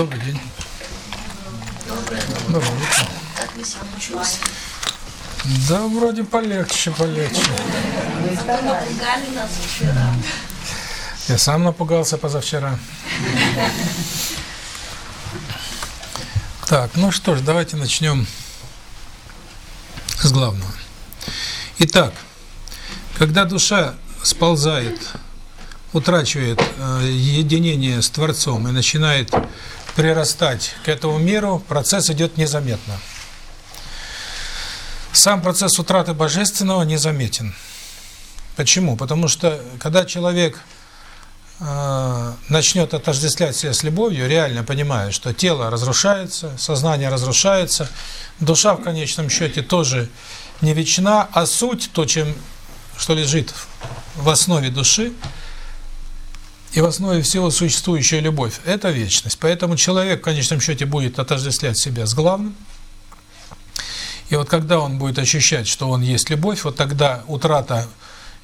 Добрый день. Доброе утро. Как вы себя чувствуете? Да, вроде полегче, полегче. Вы напугали нас вчера. Я сам напугался позавчера. Так, ну что ж, давайте начнем с главного. Итак, когда душа сползает, утрачивает э, единение с Творцом и начинает прирастать к этому миру, процесс идет незаметно. Сам процесс утраты божественного незаметен. Почему? Потому что когда человек э, начнет отождествлять себя с любовью, реально понимая, что тело разрушается, сознание разрушается, душа в конечном счете тоже не вечна, а суть, то, чем, что лежит в основе души, и в основе всего существующая любовь – это вечность. Поэтому человек в конечном счете будет отождествлять себя с главным. И вот когда он будет ощущать, что он есть любовь, вот тогда утрата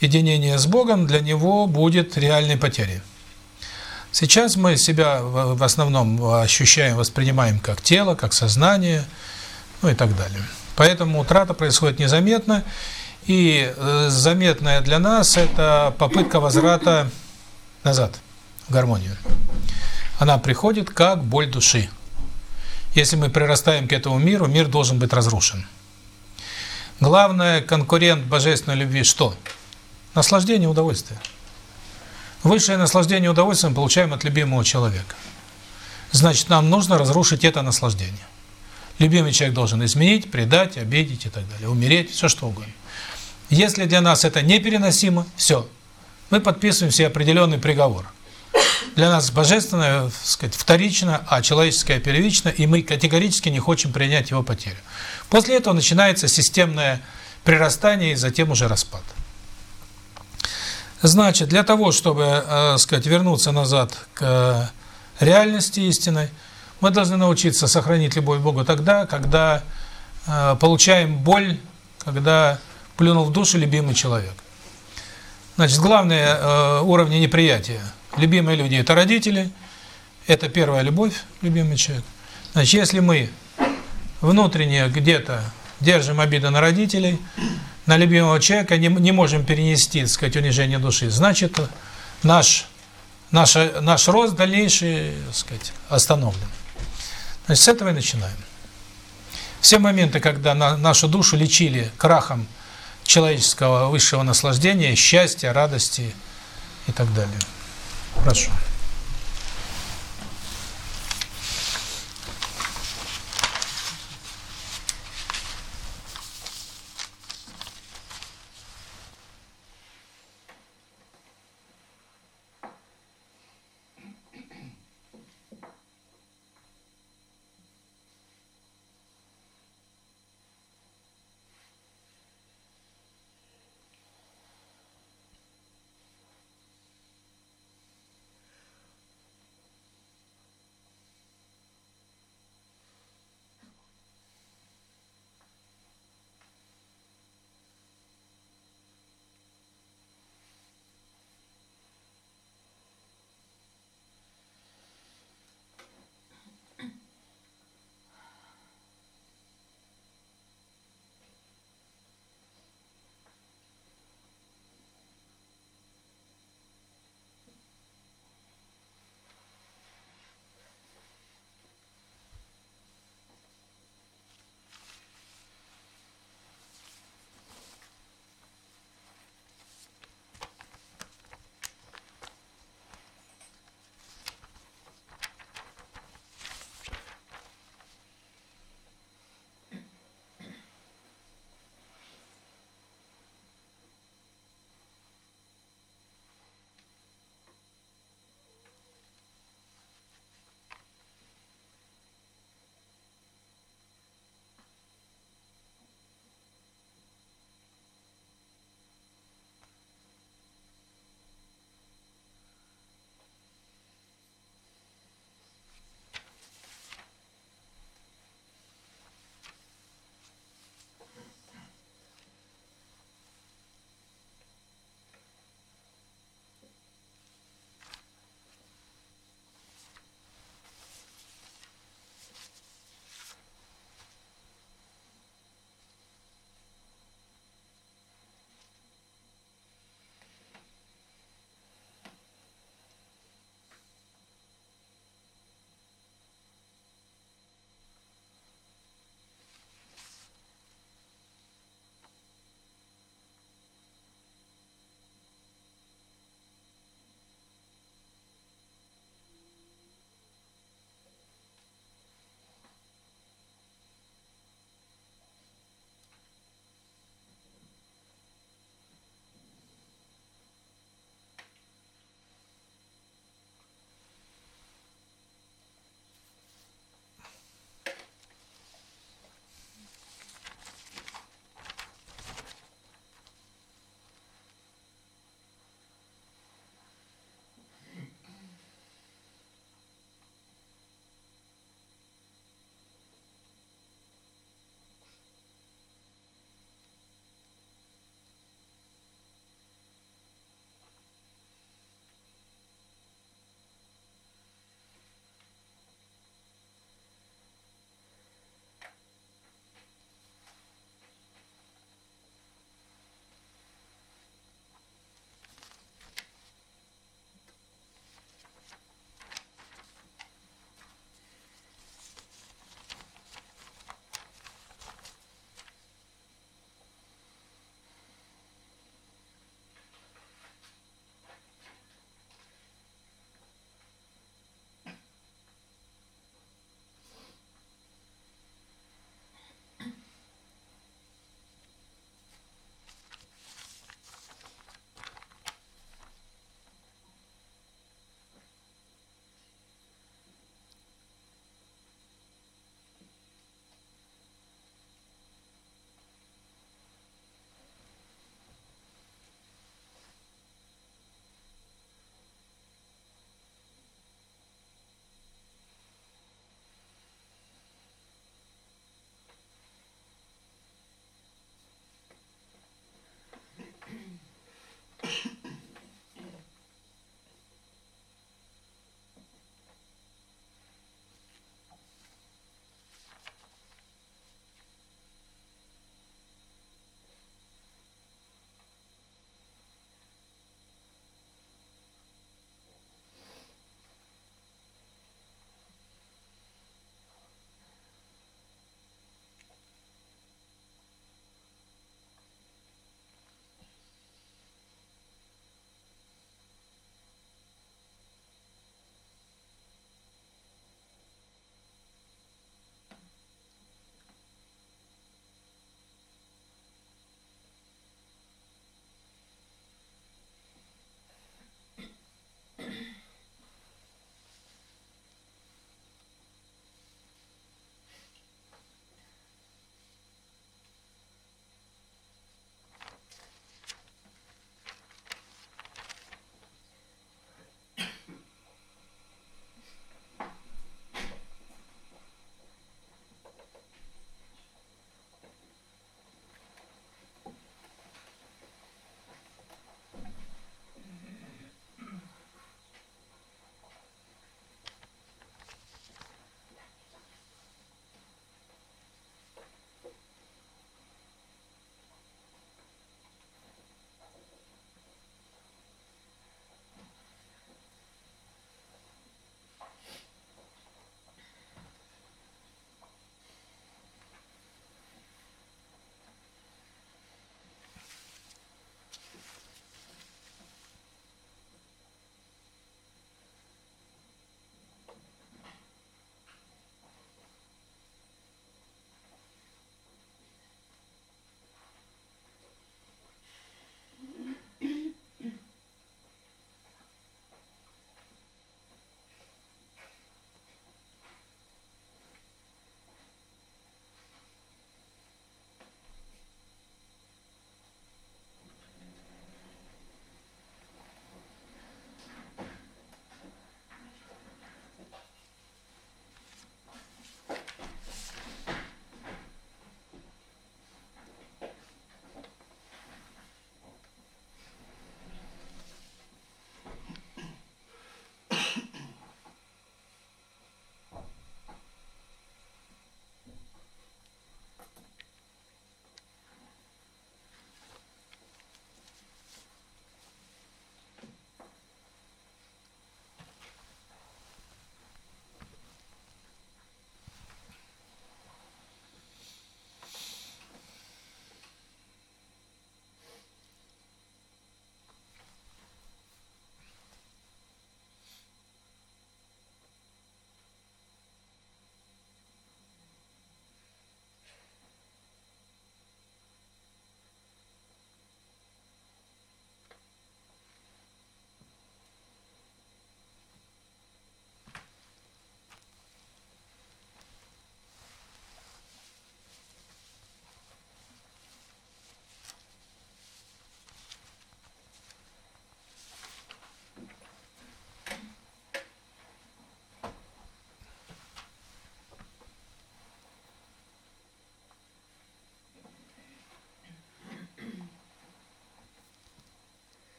единения с Богом для него будет реальной потерей. Сейчас мы себя в основном ощущаем, воспринимаем как тело, как сознание, ну и так далее. Поэтому утрата происходит незаметно, и э, заметная для нас – это попытка возврата назад, в гармонию. Она приходит как боль души. Если мы прирастаем к этому миру, мир должен быть разрушен. Главное, конкурент божественной любви что? Наслаждение, удовольствие. Высшее наслаждение удовольствием мы получаем от любимого человека. Значит, нам нужно разрушить это наслаждение. Любимый человек должен изменить, предать, обидеть и так далее, умереть, все что угодно. Если для нас это непереносимо, все, мы подписываем себе определенный приговор. Для нас божественное, сказать, вторично, а человеческое первично, и мы категорически не хотим принять его потерю. После этого начинается системное прирастание и затем уже распад. Значит, для того, чтобы, э, сказать, вернуться назад к реальности истинной, мы должны научиться сохранить любовь к Богу тогда, когда э, получаем боль, когда плюнул в душу любимый человек. Значит, главные э, уровни неприятия. Любимые люди – это родители, это первая любовь, любимый человек. Значит, если мы внутренне где-то держим обиду на родителей, на любимого человека, не, не можем перенести, так сказать, унижение души, значит, наш, наш, наш рост дальнейший, так сказать, остановлен. Значит, с этого и начинаем. Все моменты, когда на, нашу душу лечили крахом человеческого высшего наслаждения, счастья, радости и так далее. Прошу.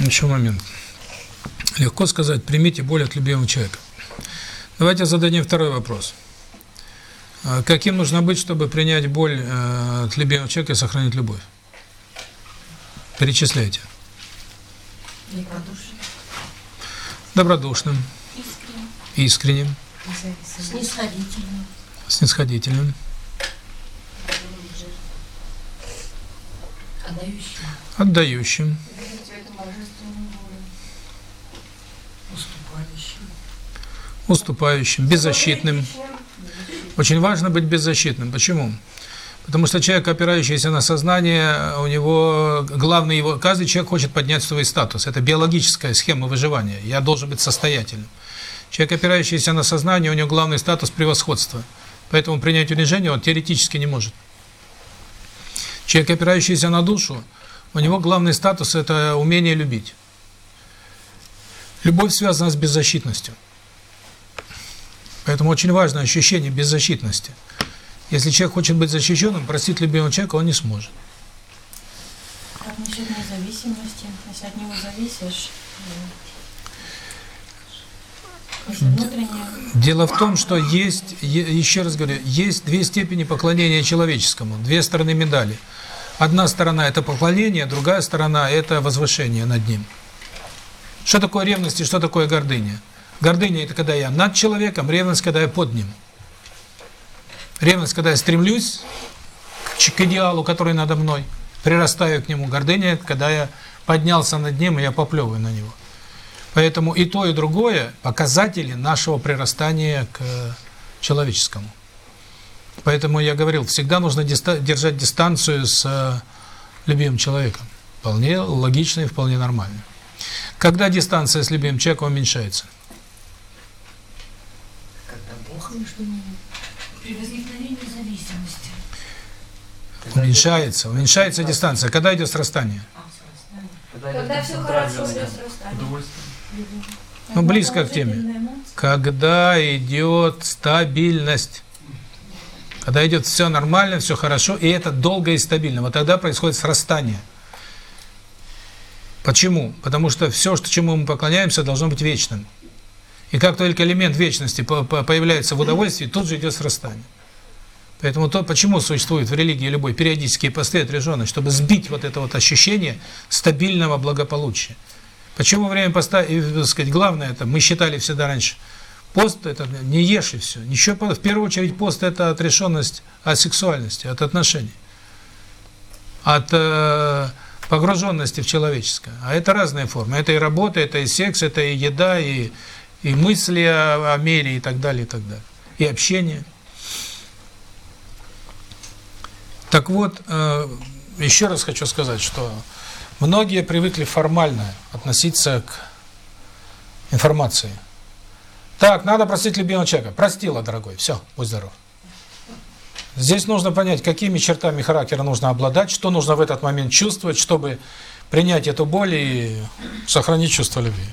Еще момент. Легко сказать, примите боль от любимого человека. Давайте зададим второй вопрос. А каким нужно быть, чтобы принять боль э, от любимого человека и сохранить любовь? Перечисляйте. Добродушным. Искренним. Снисходительным. Снисходительным. Отдающим. Отдающим. Уступающим. Уступающим. Беззащитным. Очень важно быть беззащитным. Почему? Потому что человек, опирающийся на сознание, у него главный его... Каждый человек хочет поднять свой статус. Это биологическая схема выживания. Я должен быть состоятельным. Человек, опирающийся на сознание, у него главный статус превосходства. Поэтому принять унижение он теоретически не может. Человек, опирающийся на душу, у него главный статус – это умение любить. Любовь связана с беззащитностью. Поэтому очень важно ощущение беззащитности. Если человек хочет быть защищенным, простить любимого человека он не сможет. Как насчет независимости? Если от него зависишь, Дело в том, что есть, еще раз говорю, есть две степени поклонения человеческому, две стороны медали. Одна сторона – это поклонение, другая сторона – это возвышение над ним. Что такое ревность и что такое гордыня? Гордыня – это когда я над человеком, ревность – когда я под ним. Ревность, когда я стремлюсь к идеалу, который надо мной, прирастаю к нему. Гордыня – это когда я поднялся над ним, и я поплевываю на него. Поэтому и то, и другое – показатели нашего прирастания к человеческому. Поэтому я говорил, всегда нужно диста держать дистанцию с любимым человеком. Вполне логично и вполне нормально. Когда дистанция с любимым человеком уменьшается? Когда Бог между ними. При возникновении зависимости. Уменьшается, уменьшается дистанция. Когда идет срастание? Когда все хорошо, идет срастание. Ну, близко к теме. Когда идет стабильность. Когда идет все нормально, все хорошо, и это долго и стабильно. Вот тогда происходит срастание. Почему? Потому что все, что чему мы поклоняемся, должно быть вечным. И как только элемент вечности появляется в удовольствии, тут же идет срастание. Поэтому то, почему существует в религии любой периодические посты отрешенность, чтобы сбить вот это вот ощущение стабильного благополучия. Почему время поста, и, так сказать, главное это, мы считали всегда раньше, пост это не ешь и все. Еще, в первую очередь пост это отрешенность от сексуальности, от отношений, от э, погруженности в человеческое. А это разные формы. Это и работа, это и секс, это и еда, и, и мысли о, о мире и так далее, и так далее. И общение. Так вот, э, еще раз хочу сказать, что многие привыкли формально относиться к информации. Так, надо простить любимого человека. Простила, дорогой. Все, будь здоров. Здесь нужно понять, какими чертами характера нужно обладать, что нужно в этот момент чувствовать, чтобы принять эту боль и сохранить чувство любви.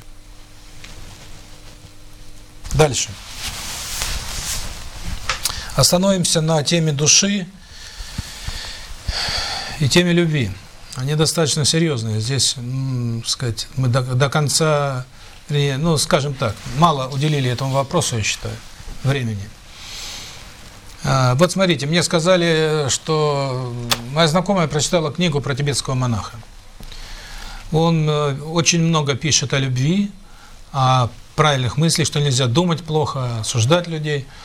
Дальше. Остановимся на теме души и теме любви. Они достаточно серьезные. Здесь, сказать, мы до, до конца, ну, скажем так, мало уделили этому вопросу, я считаю, времени. А, вот смотрите, мне сказали, что моя знакомая прочитала книгу про тибетского монаха. Он э, очень много пишет о любви, о правильных мыслях, что нельзя думать плохо, осуждать людей –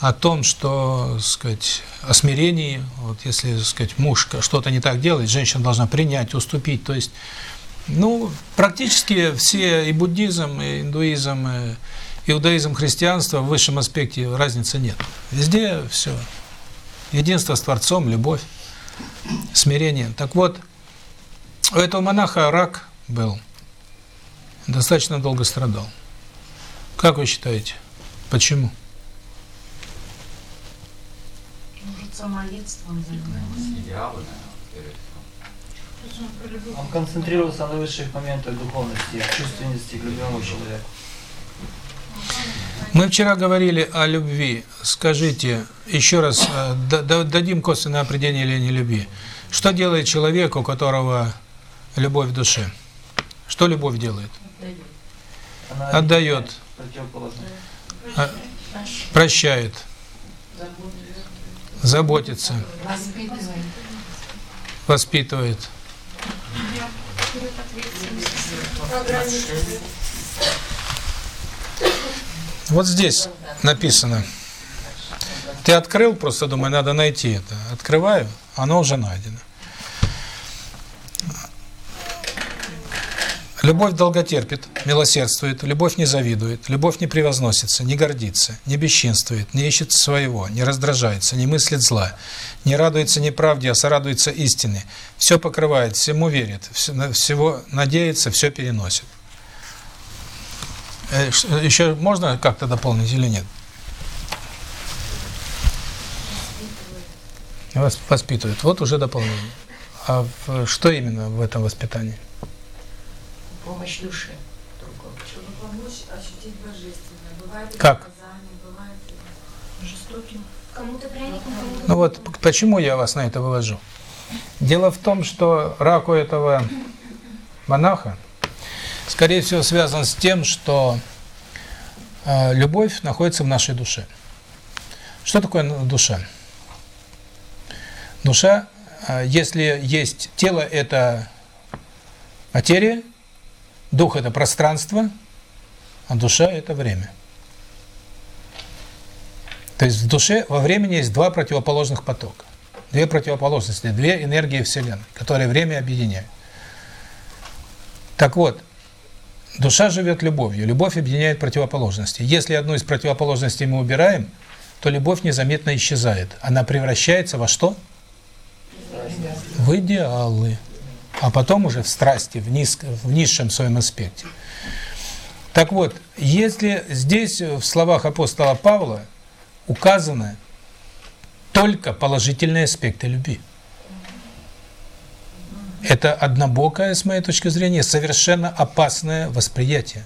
о том, что, сказать, о смирении, вот если, сказать, муж что-то не так делает, женщина должна принять, уступить, то есть, ну, практически все и буддизм, и индуизм, и иудаизм, христианство в высшем аспекте разницы нет. Везде все. Единство с Творцом, любовь, смирение. Так вот, у этого монаха рак был, достаточно долго страдал. Как вы считаете, почему? Почему? самоедством занимался. Он концентрировался на высших моментах духовности, чувственности к любимому человеку. Мы вчера говорили о любви. Скажите, еще раз, э, дадим косвенное определение или не любви. Что делает человек, у которого любовь в душе? Что любовь делает? Отдает. А, Прощает. Заботится. Воспитывает. Вот здесь написано. Ты открыл, просто думаю, надо найти это. Открываю, оно уже найдено. Любовь долготерпит, милосердствует, любовь не завидует, любовь не превозносится, не гордится, не бесчинствует, не ищет своего, не раздражается, не мыслит зла, не радуется неправде, а сорадуется истине, все покрывает, всему верит, всего надеется, все переносит. Э, Еще можно как-то дополнить или нет? Вас воспитывает. Вот уже дополнение. А что именно в этом воспитании? Помощь душе. Чтобы помочь ощутить божественное. Бывает и Как? наказание, бывает и... Жестоким. Кому-то пряник, кому-то Ну вот почему я вас на это вывожу? Дело в том, что рак у этого монаха, скорее всего, связан с тем, что э, любовь находится в нашей душе. Что такое душа? Душа, э, если есть тело, это материя, дух – это пространство, а душа – это время. То есть в душе, во времени есть два противоположных потока. Две противоположности, две энергии Вселенной, которые время объединяют. Так вот, душа живет любовью. Любовь объединяет противоположности. Если одну из противоположностей мы убираем, то любовь незаметно исчезает. Она превращается во что? В идеалы. А потом уже в страсти, в, низ, в низшем своем аспекте. Так вот, если здесь в словах апостола Павла указаны только положительные аспекты любви. Это однобокое, с моей точки зрения, совершенно опасное восприятие.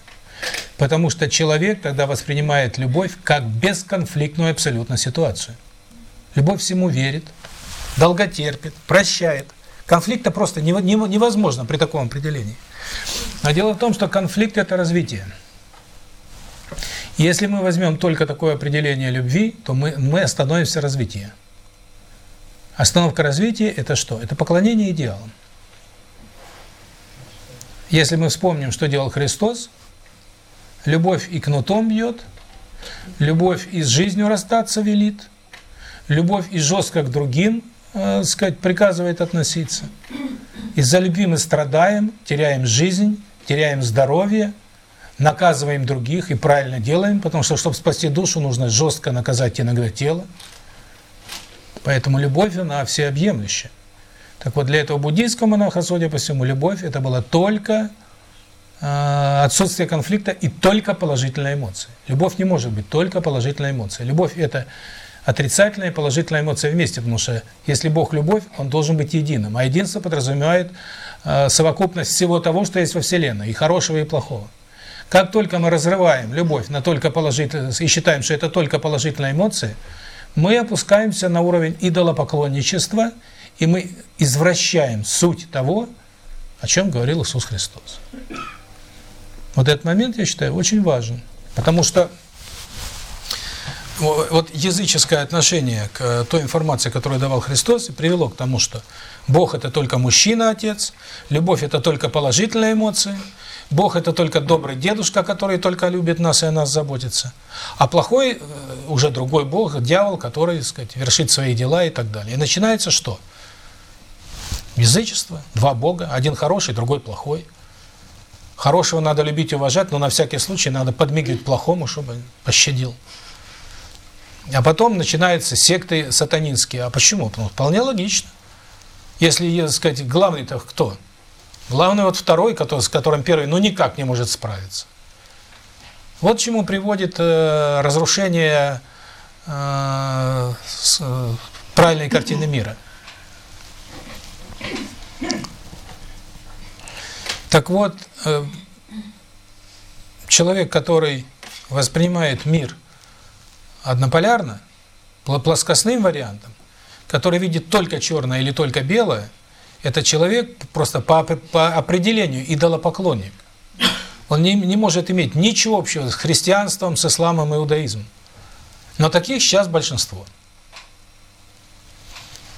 Потому что человек тогда воспринимает любовь как бесконфликтную абсолютно ситуацию. Любовь всему верит, долготерпит, прощает. Конфликта просто нево- нево- невозможно при таком определении. А дело в том, что конфликт – это развитие. Если мы возьмем только такое определение любви, то мы, мы остановимся в развитии. Остановка развития – это что? Это поклонение идеалам. Если мы вспомним, что делал Христос, любовь и кнутом бьет, любовь и с жизнью расстаться велит, любовь и жестко к другим, э, сказать, приказывает относиться. Из-за любви мы страдаем, теряем жизнь, теряем здоровье, наказываем других и правильно делаем, потому что, чтобы спасти душу, нужно жестко наказать иногда тело. Поэтому любовь, она всеобъемлющая. Так вот, для этого буддийского монаха, судя по всему, любовь – это было только э, отсутствие конфликта и только положительная эмоция. Любовь не может быть только положительная эмоция. Любовь – это отрицательная и положительная эмоция вместе, потому что если Бог – любовь, Он должен быть единым. А единство подразумевает э, совокупность всего того, что есть во Вселенной, и хорошего, и плохого. Как только мы разрываем любовь на только положительную, и считаем, что это только положительная эмоция, мы опускаемся на уровень идолопоклонничества, и мы извращаем суть того, о чем говорил Иисус Христос. Вот этот момент, я считаю, очень важен. Потому что вот языческое отношение к э, той информации, которую давал Христос, привело к тому, что Бог – это только мужчина, отец, любовь – это только положительные эмоции, Бог – это только добрый дедушка, который только любит нас и о нас заботится, а плохой э, уже другой Бог, дьявол, который, так сказать, вершит свои дела и так далее. И начинается что? Язычество, два Бога, один хороший, другой плохой. Хорошего надо любить и уважать, но на всякий случай надо подмигивать плохому, чтобы пощадил. А потом начинаются секты сатанинские. А почему? Ну, вполне логично. Если, так сказать, главный-то кто? Главный вот второй, который, с которым первый, ну, никак не может справиться. Вот чему приводит э, разрушение э, с, э, правильной картины мира. Так вот, э, человек, который воспринимает мир однополярно, плоскостным вариантом, который видит только черное или только белое, это человек просто по, по определению идолопоклонник. Он не, не может иметь ничего общего с христианством, с исламом и иудаизмом. Но таких сейчас большинство.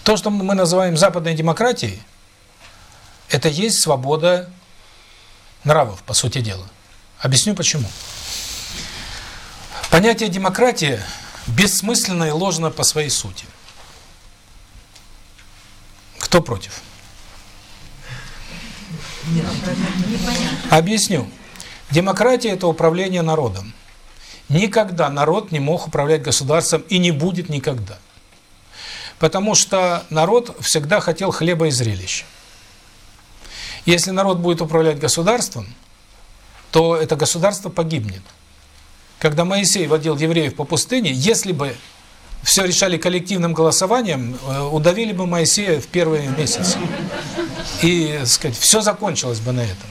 То, что мы называем западной демократией, это есть свобода нравов, по сути дела. Объясню почему. Понятие демократии бессмысленно и ложно по своей сути. Кто против? Объясню. Демократия – это управление народом. Никогда народ не мог управлять государством и не будет никогда. Потому что народ всегда хотел хлеба и зрелищ. Если народ будет управлять государством, то это государство погибнет. Когда Моисей водил евреев по пустыне, если бы все решали коллективным голосованием, э, удавили бы Моисея в первые месяцы. И, сказать, все закончилось бы на этом.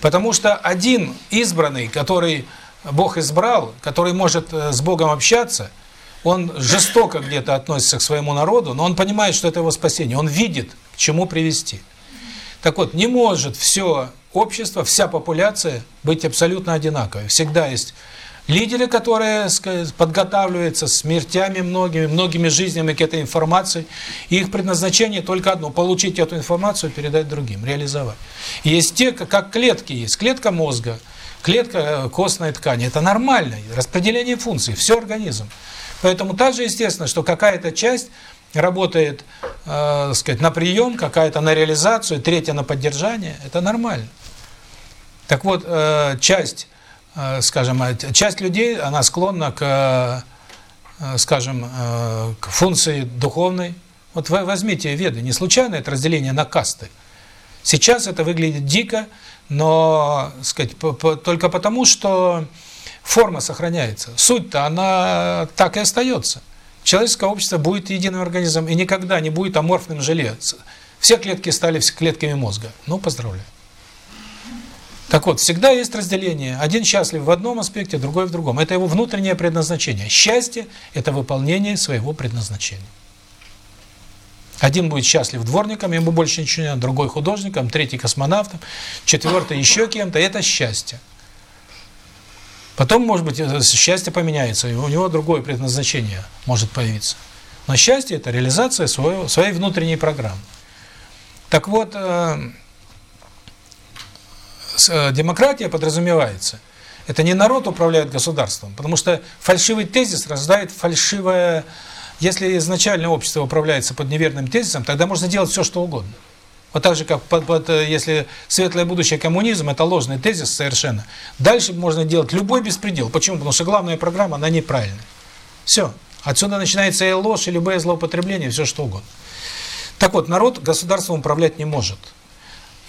Потому что один избранный, который Бог избрал, который может э, с Богом общаться, он жестоко где-то относится к своему народу, но он понимает, что это его спасение. Он видит, к чему привести. Так вот, не может все общество, вся популяция быть абсолютно одинаковой. Всегда есть лидеры, которые подготавливаются смертями многими, многими жизнями к этой информации. И их предназначение только одно – получить эту информацию, передать другим, реализовать. Есть те, как клетки есть. Клетка мозга, клетка э, костной ткани. Это нормально. Распределение функций, все организм. Поэтому также естественно, что какая-то часть работает, э, сказать, на прием, какая-то на реализацию, третья на поддержание. Это нормально. Так вот, э, часть, э, скажем, э, часть людей, она склонна к, скажем, к функции духовной. Вот вы возьмите веды, не случайно это разделение на касты. Сейчас это выглядит дико, но, сказать, только потому, что форма сохраняется. Суть-то она так и остается. Человеческое общество будет единым организмом и никогда не будет аморфным желе. Все клетки стали клетками мозга. Ну, поздравляю. Так вот, всегда есть разделение. Один счастлив в одном аспекте, другой в другом. Это его внутреннее предназначение. Счастье – это выполнение своего предназначения. Один будет счастлив дворником, ему больше ничего не надо, другой художником, третий космонавтом, четвертый еще кем-то. Это счастье. Потом, может быть, счастье поменяется, и у него другое предназначение может появиться. Но счастье – это реализация своего, своей внутренней программы. Так вот, э, Э, демократия подразумевается, это не народ управляет государством, потому что фальшивый тезис рождает фальшивое... Если изначально общество управляется под неверным тезисом, тогда можно делать все, что угодно. Вот так же, как под, под, э, если светлое будущее коммунизм, это ложный тезис совершенно. Дальше можно делать любой беспредел. Почему? Потому что главная программа, она неправильная. Все. Отсюда начинается и ложь, и любое злоупотребление, все что угодно. Так вот, народ государством управлять не может.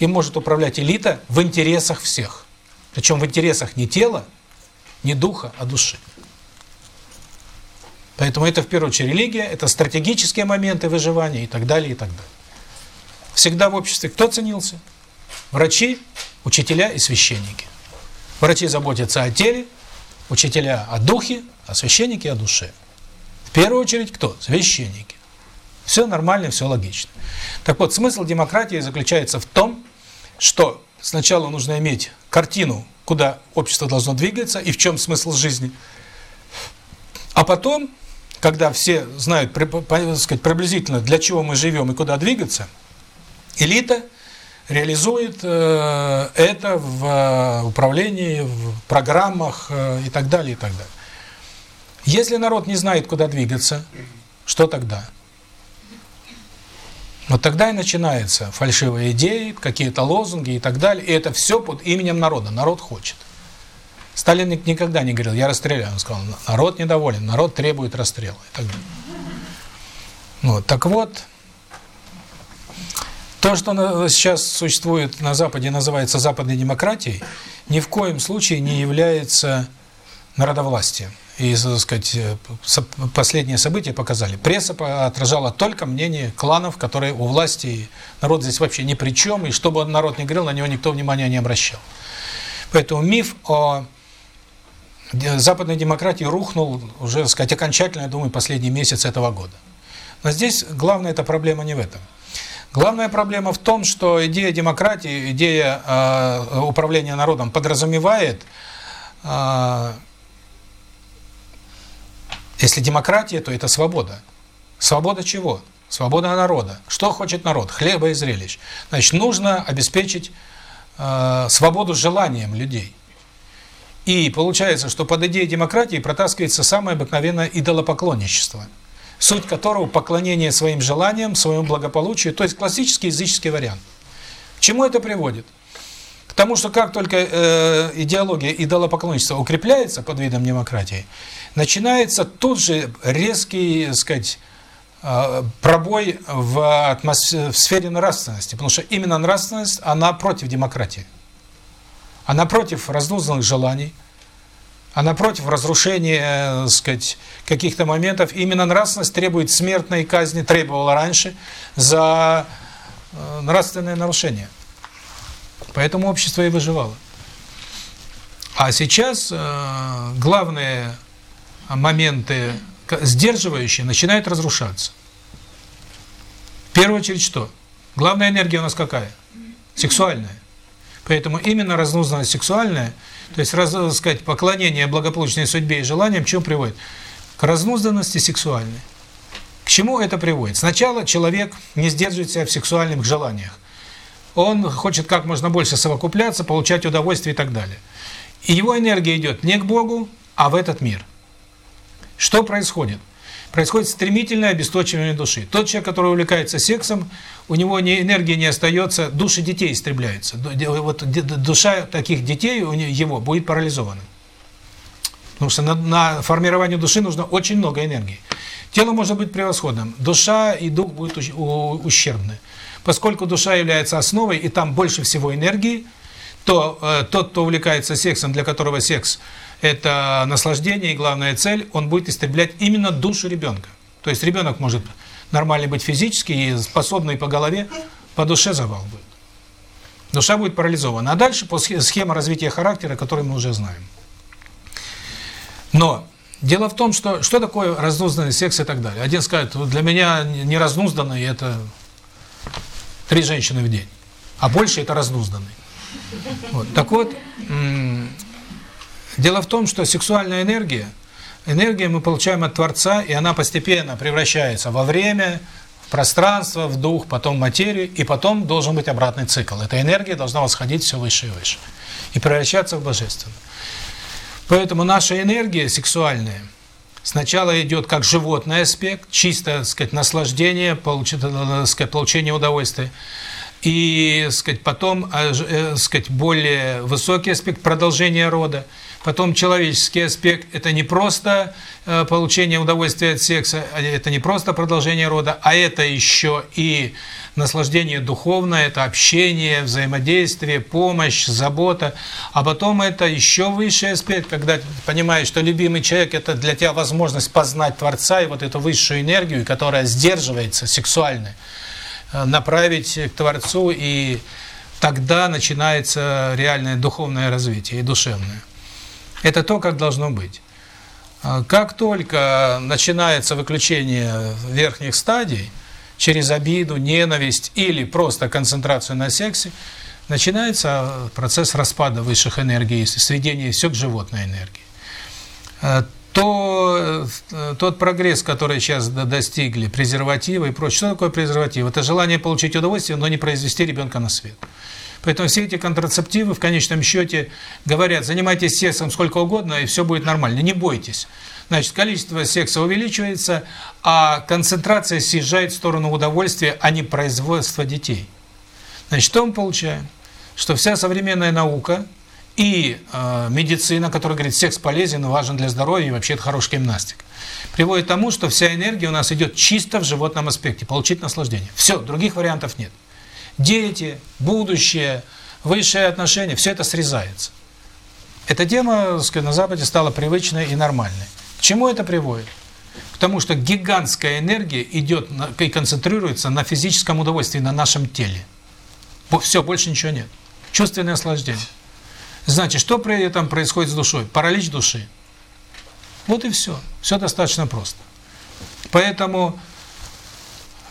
Им может управлять элита в интересах всех. Причем в интересах не тела, не духа, а души. Поэтому это в первую очередь религия, это стратегические моменты выживания и так далее, и так далее. Всегда в обществе кто ценился? Врачи, учителя и священники. Врачи заботятся о теле, учителя о духе, а священники о душе. В первую очередь кто? Священники. Все нормально, все логично. Так вот, смысл демократии заключается в том, что сначала нужно иметь картину, куда общество должно двигаться и в чем смысл жизни. А потом, когда все знают сказать, приблизительно, для чего мы живем и куда двигаться, элита реализует э, это в э, управлении, в программах э, и так далее, и так далее. Если народ не знает, куда двигаться, что тогда? Вот тогда и начинаются фальшивые идеи, какие-то лозунги и так далее. И это все под именем народа. Народ хочет. Сталин никогда не говорил, я расстреляю. Он сказал, народ недоволен, народ требует расстрела. И так далее. Вот, так вот, то, что сейчас существует на Западе, называется западной демократией, ни в коем случае не является народовластием и, так сказать, э, последние события показали. Пресса отражала только мнение кланов, которые у власти, народ здесь вообще ни при чем, и что бы народ ни говорил, на него никто внимания не обращал. Поэтому миф о западной демократии рухнул уже, так сказать, окончательно, я думаю, последний месяц этого года. Но здесь главная эта проблема не в этом. Главная проблема в том, что идея демократии, идея э, управления народом подразумевает, э, если демократия, то это свобода. Свобода чего? Свобода народа. Что хочет народ? Хлеба и зрелищ. Значит, нужно обеспечить э, свободу желанием людей. И получается, что под идеей демократии протаскивается самое обыкновенное идолопоклонничество, суть которого поклонение своим желаниям, своему благополучию, то есть классический языческий вариант. К чему это приводит? К тому, что как только э, идеология идолопоклонничества укрепляется под видом демократии, начинается тут же резкий, так сказать, э, пробой в, атмосфере, в сфере нравственности, потому что именно нравственность, она против демократии. Она против разнузданных желаний, она против разрушения, так сказать, каких-то моментов. Именно нравственность требует смертной казни, требовала раньше за э, нравственное нарушение. Поэтому общество и выживало. А сейчас э, главные моменты сдерживающие начинают разрушаться. В первую очередь что? Главная энергия у нас какая? Сексуальная. Поэтому именно разнузданность сексуальная, то есть, раз, сказать, поклонение благополучной судьбе и желаниям, к чему приводит? К разнузданности сексуальной. К чему это приводит? Сначала человек не сдерживает себя в сексуальных желаниях. Он хочет как можно больше совокупляться, получать удовольствие и так далее. И его энергия идет не к Богу, а в этот мир. Что происходит? Происходит стремительное обесточивание души. Тот человек, который увлекается сексом, у него не энергия не остается, души детей истребляются. Вот душа таких детей у его будет парализована. Потому что на, на формирование души нужно очень много энергии. Тело может быть превосходным, душа и дух будут ущербны. Поскольку душа является основой, и там больше всего энергии, то э, тот, кто увлекается сексом, для которого секс – это наслаждение и главная цель, он будет истреблять именно душу ребенка. То есть ребенок может нормально быть физически и способный по голове, по душе завал будет. Душа будет парализована. А дальше по схема развития характера, которую мы уже знаем. Но дело в том, что что такое разнузданный секс и так далее. Один скажет, для меня не разнузданный это три женщины в день, а больше это разнузданный. Вот. Так вот, Дело в том, что сексуальная энергия, энергия мы получаем от Творца, и она постепенно превращается во время, в пространство, в дух, потом в материю, и потом должен быть обратный цикл. Эта энергия должна восходить все выше и выше и превращаться в божественную. Поэтому наша энергия сексуальная сначала идет как животный аспект, чисто, так сказать, наслаждение, получение, сказать, получение удовольствия, и, сказать, потом, э, э, сказать, более высокий аспект продолжения рода, Потом человеческий аспект – это не просто э, получение удовольствия от секса, а это не просто продолжение рода, а это еще и наслаждение духовное, это общение, взаимодействие, помощь, забота. А потом это еще высший аспект, когда понимаешь, что любимый человек – это для тебя возможность познать Творца и вот эту высшую энергию, которая сдерживается сексуально, э, направить к Творцу, и тогда начинается реальное духовное развитие и душевное. Это то, как должно быть. А как только начинается выключение верхних стадий, через обиду, ненависть или просто концентрацию на сексе, начинается процесс распада высших энергий, сведения все к животной энергии. А то тот прогресс, который сейчас достигли, презервативы и прочее. Что такое презерватив? Это желание получить удовольствие, но не произвести ребенка на свет. Поэтому все эти контрацептивы в конечном счете говорят, занимайтесь сексом сколько угодно, и все будет нормально, не бойтесь. Значит, количество секса увеличивается, а концентрация съезжает в сторону удовольствия, а не производства детей. Значит, что мы получаем? Что вся современная наука и э, медицина, которая говорит, секс полезен, важен для здоровья, и вообще это хорошая гимнастика, приводит к тому, что вся энергия у нас идет чисто в животном аспекте, получить наслаждение. Все, других вариантов нет дети, будущее, высшие отношения, все это срезается. Эта тема, сказать, на Западе стала привычной и нормальной. К чему это приводит? К тому, что гигантская энергия идет и концентрируется на физическом удовольствии, на нашем теле. Все, больше ничего нет. Чувственное наслаждение. Значит, что при этом происходит с душой? Паралич души. Вот и все. Все достаточно просто. Поэтому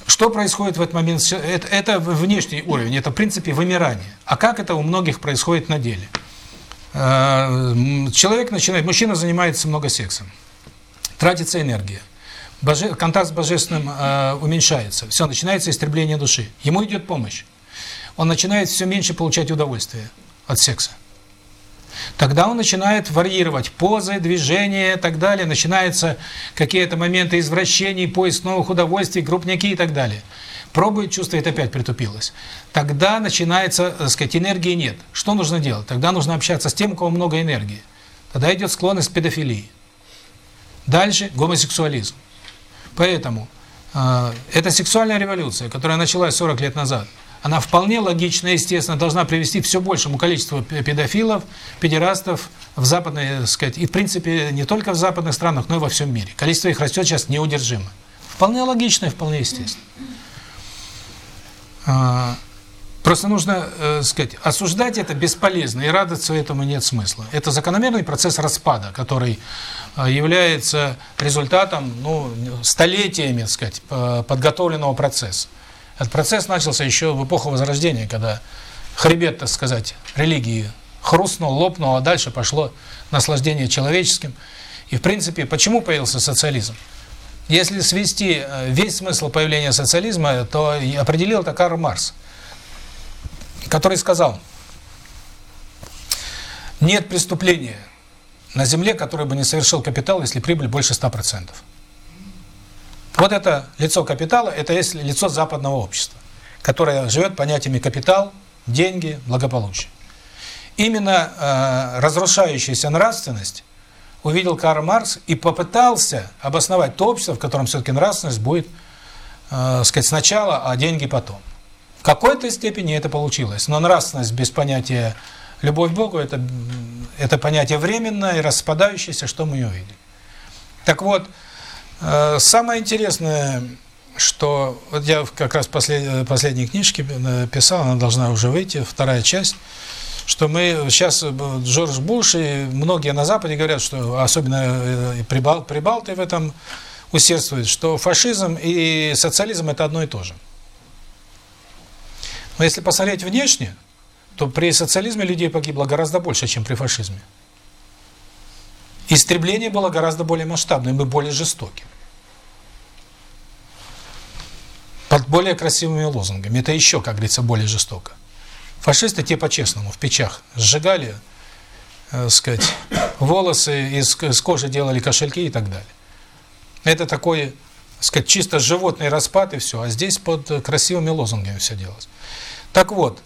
Что происходит в этот момент? Это, это внешний уровень, это в принципе вымирание. А как это у многих происходит на деле? Э, человек начинает, мужчина занимается много сексом, тратится энергия, боже, контакт с Божественным э, уменьшается, все, начинается истребление души. Ему идет помощь. Он начинает все меньше получать удовольствие от секса. Тогда он начинает варьировать позы, движения и так далее, начинаются какие-то моменты извращений, поиск новых удовольствий, крупняки и так далее. Пробует, чувствует, опять притупилось. Тогда начинается, так сказать, энергии нет. Что нужно делать? Тогда нужно общаться с тем, у кого много энергии. Тогда идет склонность к педофилии. Дальше гомосексуализм. Поэтому э, эта сексуальная революция, которая началась 40 лет назад, она вполне логично, естественно, должна привести все большему количеству педофилов, педерастов в западной, так сказать, и в принципе не только в западных странах, но и во всем мире. Количество их растет сейчас неудержимо. Вполне логично и вполне естественно. А, просто нужно, э, сказать, осуждать это бесполезно и радоваться этому нет смысла. Это закономерный процесс распада, который э, является результатом, ну, столетиями, так сказать, подготовленного процесса. Этот процесс начался еще в эпоху Возрождения, когда хребет, так сказать, религии хрустнул, лопнул, а дальше пошло наслаждение человеческим. И, в принципе, почему появился социализм? Если свести э, весь смысл появления социализма, то определил это Карл Марс, который сказал, нет преступления на земле, которое бы не совершил капитал, если прибыль больше 100%. Вот это лицо капитала, это есть лицо западного общества, которое живет понятиями капитал, деньги, благополучие. Именно э, разрушающаяся нравственность увидел Карл Маркс и попытался обосновать то общество, в котором все-таки нравственность будет, э, сказать, сначала, а деньги потом. В какой-то степени это получилось, но нравственность без понятия любовь к Богу это это понятие временное и распадающееся, что мы и увидели. Так вот, самое интересное, что вот я как раз послед, последней книжке писал, она должна уже выйти, вторая часть, что мы сейчас э, Джордж Буш и многие на Западе говорят, что особенно э, прибал, прибалты в этом усердствуют, что фашизм и социализм это одно и то же. Но если посмотреть внешне, то при социализме людей погибло гораздо больше, чем при фашизме. Истребление было гораздо более масштабным и более жестоким. Под более красивыми лозунгами. Это еще, как говорится, более жестоко. Фашисты те по-честному, в печах сжигали, э, сказать, волосы, из, из кожи делали кошельки и так далее. Это такой, сказать, чисто животный распад и все, а здесь под красивыми лозунгами все делалось. Так вот,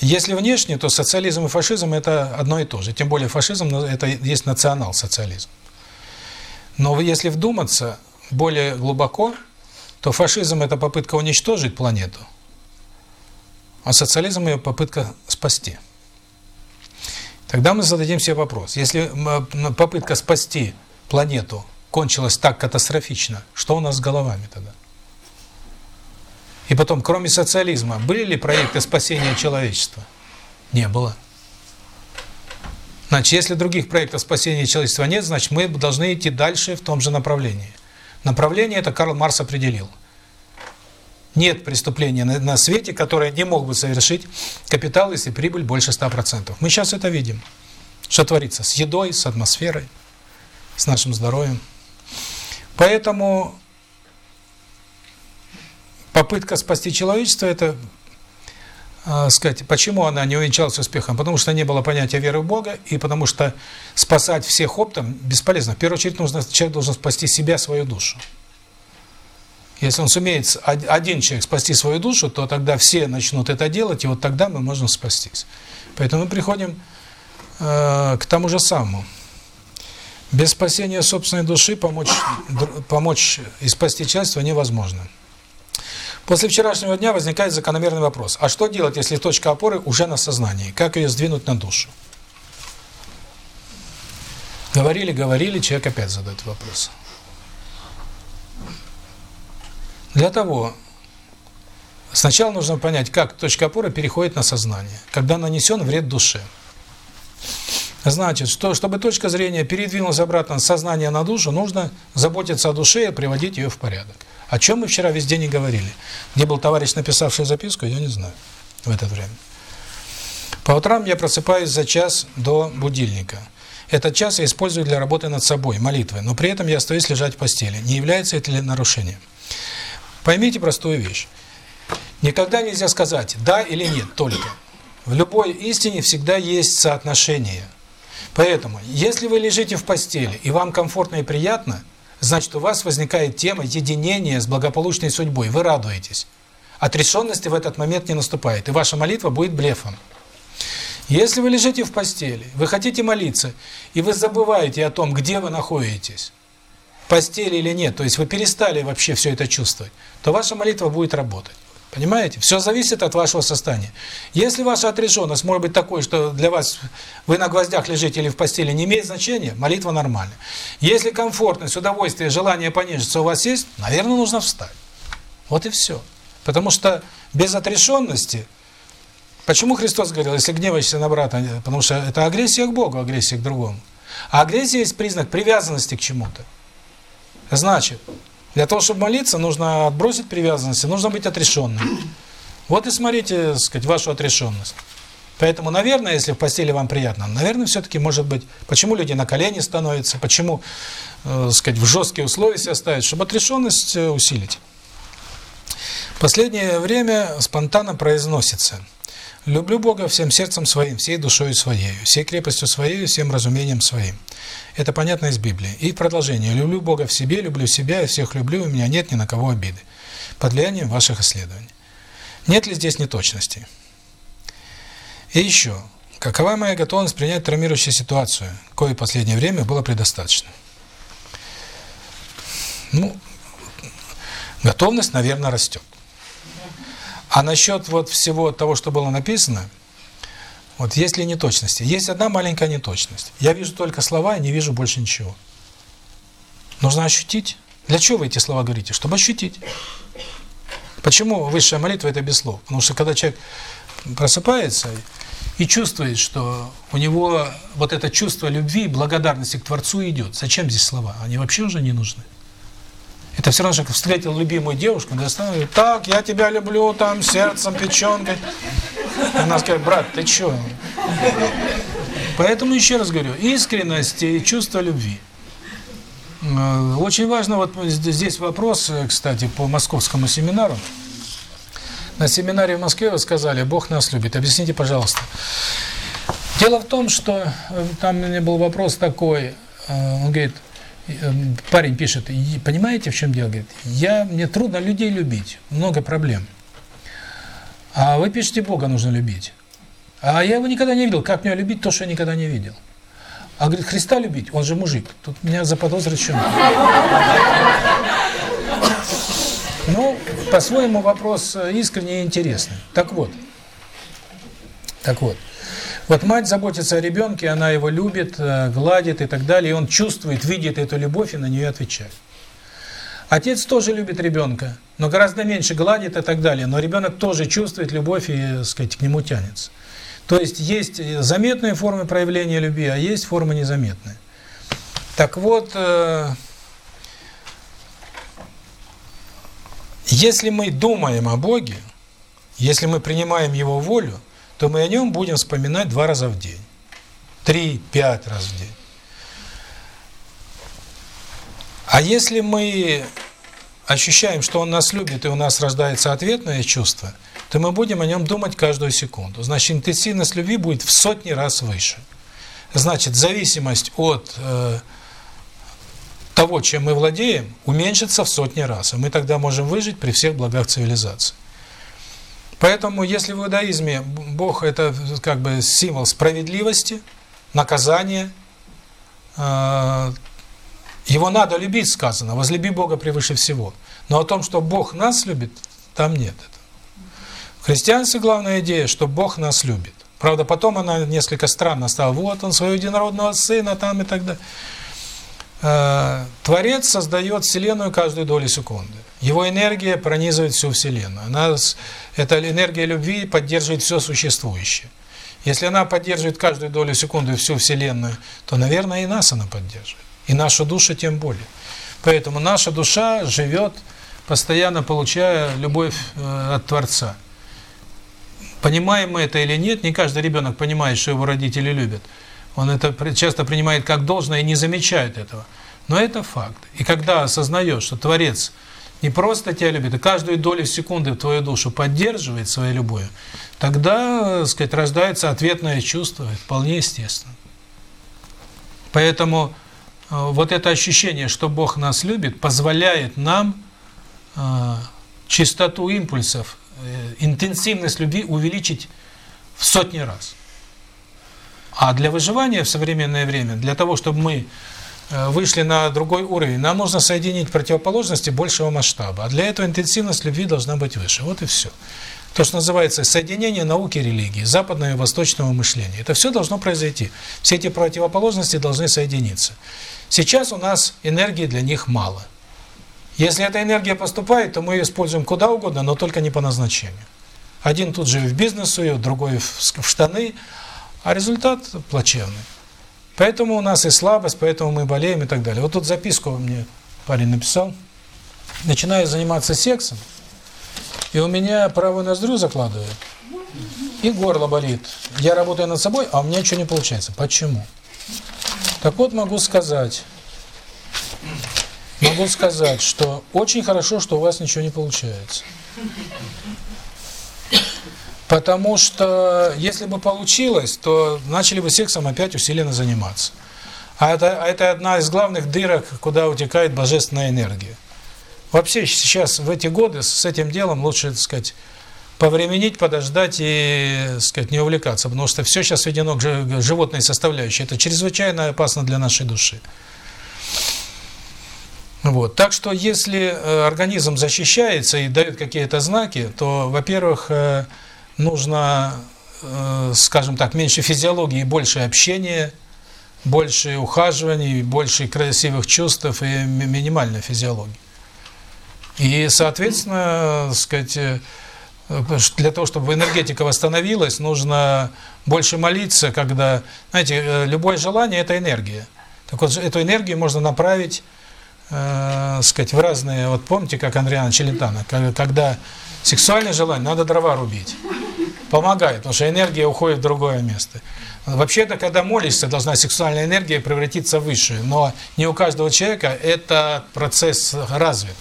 если внешне, то социализм и фашизм – это одно и то же. Тем более фашизм – это есть национал-социализм. Но если вдуматься более глубоко, то фашизм – это попытка уничтожить планету, а социализм – ее попытка спасти. Тогда мы зададим себе вопрос. Если попытка спасти планету кончилась так катастрофично, что у нас с головами тогда? И потом, кроме социализма, были ли проекты спасения человечества? Не было. Значит, если других проектов спасения человечества нет, значит, мы должны идти дальше в том же направлении. Направление это Карл Марс определил. Нет преступления на, на свете, которое не мог бы совершить капитал, если прибыль больше 100%. Мы сейчас это видим. Что творится с едой, с атмосферой, с нашим здоровьем. Поэтому попытка спасти человечество это э, сказать, почему она не увенчалась успехом? Потому что не было понятия веры в Бога, и потому что спасать всех оптом бесполезно. В первую очередь нужно человек должен спасти себя, свою душу. Если он сумеет один человек спасти свою душу, то тогда все начнут это делать, и вот тогда мы можем спастись. Поэтому мы приходим э, к тому же самому. Без спасения собственной души помочь помочь и спасти человечество невозможно. После вчерашнего дня возникает закономерный вопрос. А что делать, если точка опоры уже на сознании? Как ее сдвинуть на душу? Говорили, говорили, человек опять задает вопрос. Для того, сначала нужно понять, как точка опоры переходит на сознание, когда нанесен вред душе. Значит, что, чтобы точка зрения передвинулась обратно с сознания на душу, нужно заботиться о душе и приводить ее в порядок. О чем мы вчера весь день и говорили. Где был товарищ, написавший записку, я не знаю в это время. По утрам я просыпаюсь за час до будильника. Этот час я использую для работы над собой, молитвы, но при этом я остаюсь лежать в постели. Не является это ли нарушением? Поймите простую вещь. Никогда нельзя сказать «да» или «нет» только. В любой истине всегда есть соотношение. Поэтому, если вы лежите в постели, и вам комфортно и приятно, значит, у вас возникает тема единения с благополучной судьбой, вы радуетесь. Отрешенности в этот момент не наступает, и ваша молитва будет блефом. Если вы лежите в постели, вы хотите молиться, и вы забываете о том, где вы находитесь, в постели или нет, то есть вы перестали вообще все это чувствовать, то ваша молитва будет работать. Понимаете? Все зависит от вашего состояния. Если ваша отрешенность может быть такой, что для вас вы на гвоздях лежите или в постели, не имеет значения, молитва нормальная. Если комфортность, удовольствие, желание понежиться у вас есть, наверное, нужно встать. Вот и все. Потому что без отрешенности, почему Христос говорил, если гневаешься на брата, потому что это агрессия к Богу, агрессия к другому. А агрессия есть признак привязанности к чему-то. Значит, для того, чтобы молиться, нужно отбросить привязанности, нужно быть отрешенным. Вот и смотрите, так сказать, вашу отрешенность. Поэтому, наверное, если в постели вам приятно, наверное, все-таки может быть, почему люди на колени становятся, почему, э, сказать, в жесткие условия себя ставят, чтобы отрешенность э, усилить. Последнее время спонтанно произносится «Люблю Бога всем сердцем своим, всей душой своей, всей крепостью своей, всем разумением своим». Это понятно из Библии. И продолжение. «Люблю Бога в себе, люблю себя, и всех люблю, у меня нет ни на кого обиды». Под влиянием ваших исследований. Нет ли здесь неточностей? И еще. Какова моя готовность принять травмирующую ситуацию, кое в последнее время было предостаточно? Ну, готовность, наверное, растет. А насчет вот всего того, что было написано – вот есть ли неточности? Есть одна маленькая неточность. Я вижу только слова, и не вижу больше ничего. Нужно ощутить. Для чего вы эти слова говорите? Чтобы ощутить. Почему высшая молитва – это без слов? Потому что когда человек просыпается и чувствует, что у него вот это чувство любви, благодарности к Творцу идет. Зачем здесь слова? Они вообще уже не нужны. Это все равно, что встретил любимую девушку, достану, так, я тебя люблю, там, сердцем, печенкой. Она скажет, брат, ты что? Поэтому еще раз говорю, искренность и чувство любви. Э, очень важно, вот здесь вопрос, кстати, по московскому семинару. На семинаре в Москве вы сказали, Бог нас любит. Объясните, пожалуйста. Дело в том, что э, там меня был вопрос такой, э, он говорит, парень пишет, понимаете, в чем дело? Говорит, я, мне трудно людей любить, много проблем. А вы пишете, Бога нужно любить. А я его никогда не видел. Как мне любить то, что я никогда не видел? А говорит, Христа любить, он же мужик. Тут меня заподозрят чем Ну, по-своему вопрос э, искренне и интересный. Так вот. Так вот. Вот мать заботится о ребенке, она его любит, э, гладит и так далее, и он чувствует, видит эту любовь и на нее отвечает. Отец тоже любит ребенка, но гораздо меньше гладит и так далее, но ребенок тоже чувствует любовь и, так сказать, к нему тянется. То есть есть заметные формы проявления любви, а есть формы незаметные. Так вот, э, если мы думаем о Боге, если мы принимаем Его волю, то мы о Нем будем вспоминать два раза в день, три, пять раз в день. А если мы ощущаем, что Он нас любит, и у нас рождается ответное чувство, то мы будем о Нем думать каждую секунду. Значит, интенсивность любви будет в сотни раз выше. Значит, зависимость от э, того, чем мы владеем, уменьшится в сотни раз. И мы тогда можем выжить при всех благах цивилизации. Поэтому, если в иудаизме Бог – это как бы символ справедливости, наказания, э, его надо любить, сказано, возлюби Бога превыше всего. Но о том, что Бог нас любит, там нет этого. В христианстве главная идея, что Бог нас любит. Правда, потом она несколько странно стала. Вот он, своего единородного сына там и так далее. Э, Творец создает Вселенную каждую долю секунды. Его энергия пронизывает всю Вселенную. Она, эта энергия любви поддерживает все существующее. Если она поддерживает каждую долю секунды всю Вселенную, то, наверное, и нас она поддерживает. И нашу душу тем более. Поэтому наша душа живет постоянно получая любовь э, от Творца. Понимаем мы это или нет, не каждый ребенок понимает, что его родители любят. Он это часто принимает как должное и не замечает этого. Но это факт. И когда осознаешь, что Творец не просто тебя любит, а каждую долю секунды твою душу поддерживает своей любовью, тогда, так сказать, рождается ответное чувство, вполне естественно. Поэтому э, вот это ощущение, что Бог нас любит, позволяет нам э, частоту импульсов, э, интенсивность любви увеличить в сотни раз. А для выживания в современное время, для того, чтобы мы Э, вышли на другой уровень, нам нужно соединить противоположности большего масштаба. А для этого интенсивность любви должна быть выше. Вот и все. То, что называется соединение науки и религии, западного и восточного мышления. Это все должно произойти. Все эти противоположности должны соединиться. Сейчас у нас энергии для них мало. Если эта энергия поступает, то мы ее используем куда угодно, но только не по назначению. Один тут же в бизнес сует, другой в штаны, а результат плачевный. Поэтому у нас и слабость, поэтому мы болеем и так далее. Вот тут записку мне парень написал. Начинаю заниматься сексом, и у меня правую ноздрю закладывает, и горло болит. Я работаю над собой, а у меня ничего не получается. Почему? Так вот могу сказать, могу сказать, что очень хорошо, что у вас ничего не получается. Потому что если бы получилось, то начали бы сексом опять усиленно заниматься. А это, а это одна из главных дырок, куда утекает божественная энергия. Вообще сейчас, в эти годы, с этим делом лучше, так сказать, повременить, подождать и, так сказать, не увлекаться. Потому что все сейчас сведено к животной составляющей. Это чрезвычайно опасно для нашей души. Вот. Так что, если э, организм защищается и дает какие-то знаки, то, во-первых, э, нужно, э, скажем так, меньше физиологии, больше общения, больше ухаживаний, больше красивых чувств и минимальной физиологии. И, соответственно, сказать, э, для того, чтобы энергетика восстановилась, нужно больше молиться, когда, знаете, э, любое желание – это энергия. Так вот, эту энергию можно направить, э, сказать, в разные, вот помните, как Андриана Челентано, когда сексуальное желание, надо дрова рубить помогает, потому что энергия уходит в другое место. Вообще-то, когда молишься, должна сексуальная энергия превратиться в высшую, но не у каждого человека этот процесс развит.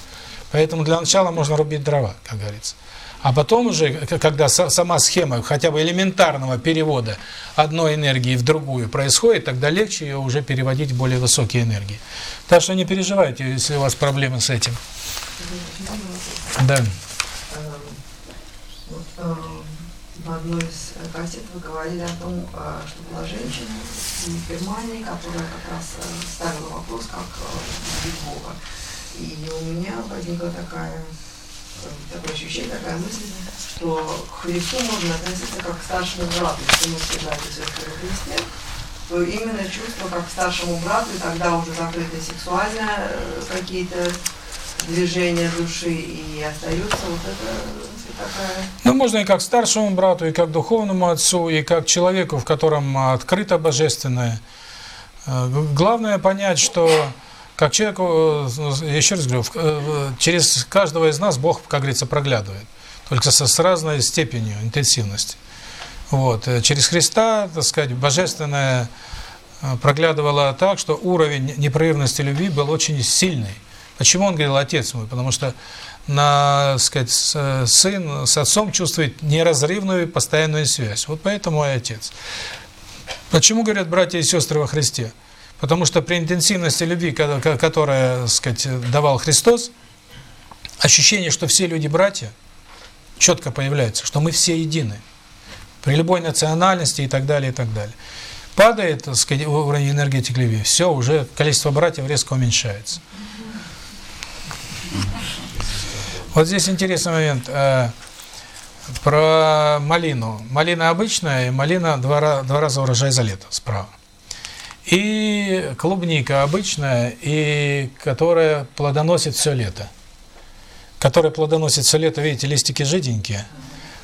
Поэтому для начала можно рубить дрова, как говорится. А потом уже, когда сама схема хотя бы элементарного перевода одной энергии в другую происходит, тогда легче ее уже переводить в более высокие энергии. Так что не переживайте, если у вас проблемы с этим. Да. в одной из э, кассет вы говорили о том, э, что была женщина в Германии, которая как раз э, ставила вопрос, как любить Бога. И у меня возникла такая такое ощущение, такая мысль, что к Христу можно относиться как к старшему брату. Если мы все братья и сестры во Христе, то именно чувство как к старшему брату, и тогда уже закрыты сексуально какие-то движения души, и остается вот это ну, можно и как старшему брату, и как духовному отцу, и как человеку, в котором открыто божественное. Э, главное понять, что как человеку, э, еще раз говорю, э, через каждого из нас Бог, как говорится, проглядывает. Только с разной степенью интенсивности. Вот. Через Христа, так сказать, божественное проглядывало так, что уровень непрерывности любви был очень сильный. Почему он говорил «Отец мой»? Потому что на, сказать, сын с отцом чувствует неразрывную постоянную связь. Вот поэтому и отец. Почему говорят братья и сестры во Христе? Потому что при интенсивности любви, которая, сказать, давал Христос, ощущение, что все люди братья, четко появляется, что мы все едины. При любой национальности и так далее, и так далее. Падает, так сказать, уровень энергетики любви, все, уже количество братьев резко уменьшается. Вот здесь интересный момент э, про малину. Малина обычная, и малина два, два раза урожай за лето справа. И клубника обычная, и которая плодоносит все лето. Которая плодоносит все лето, видите, листики жиденькие,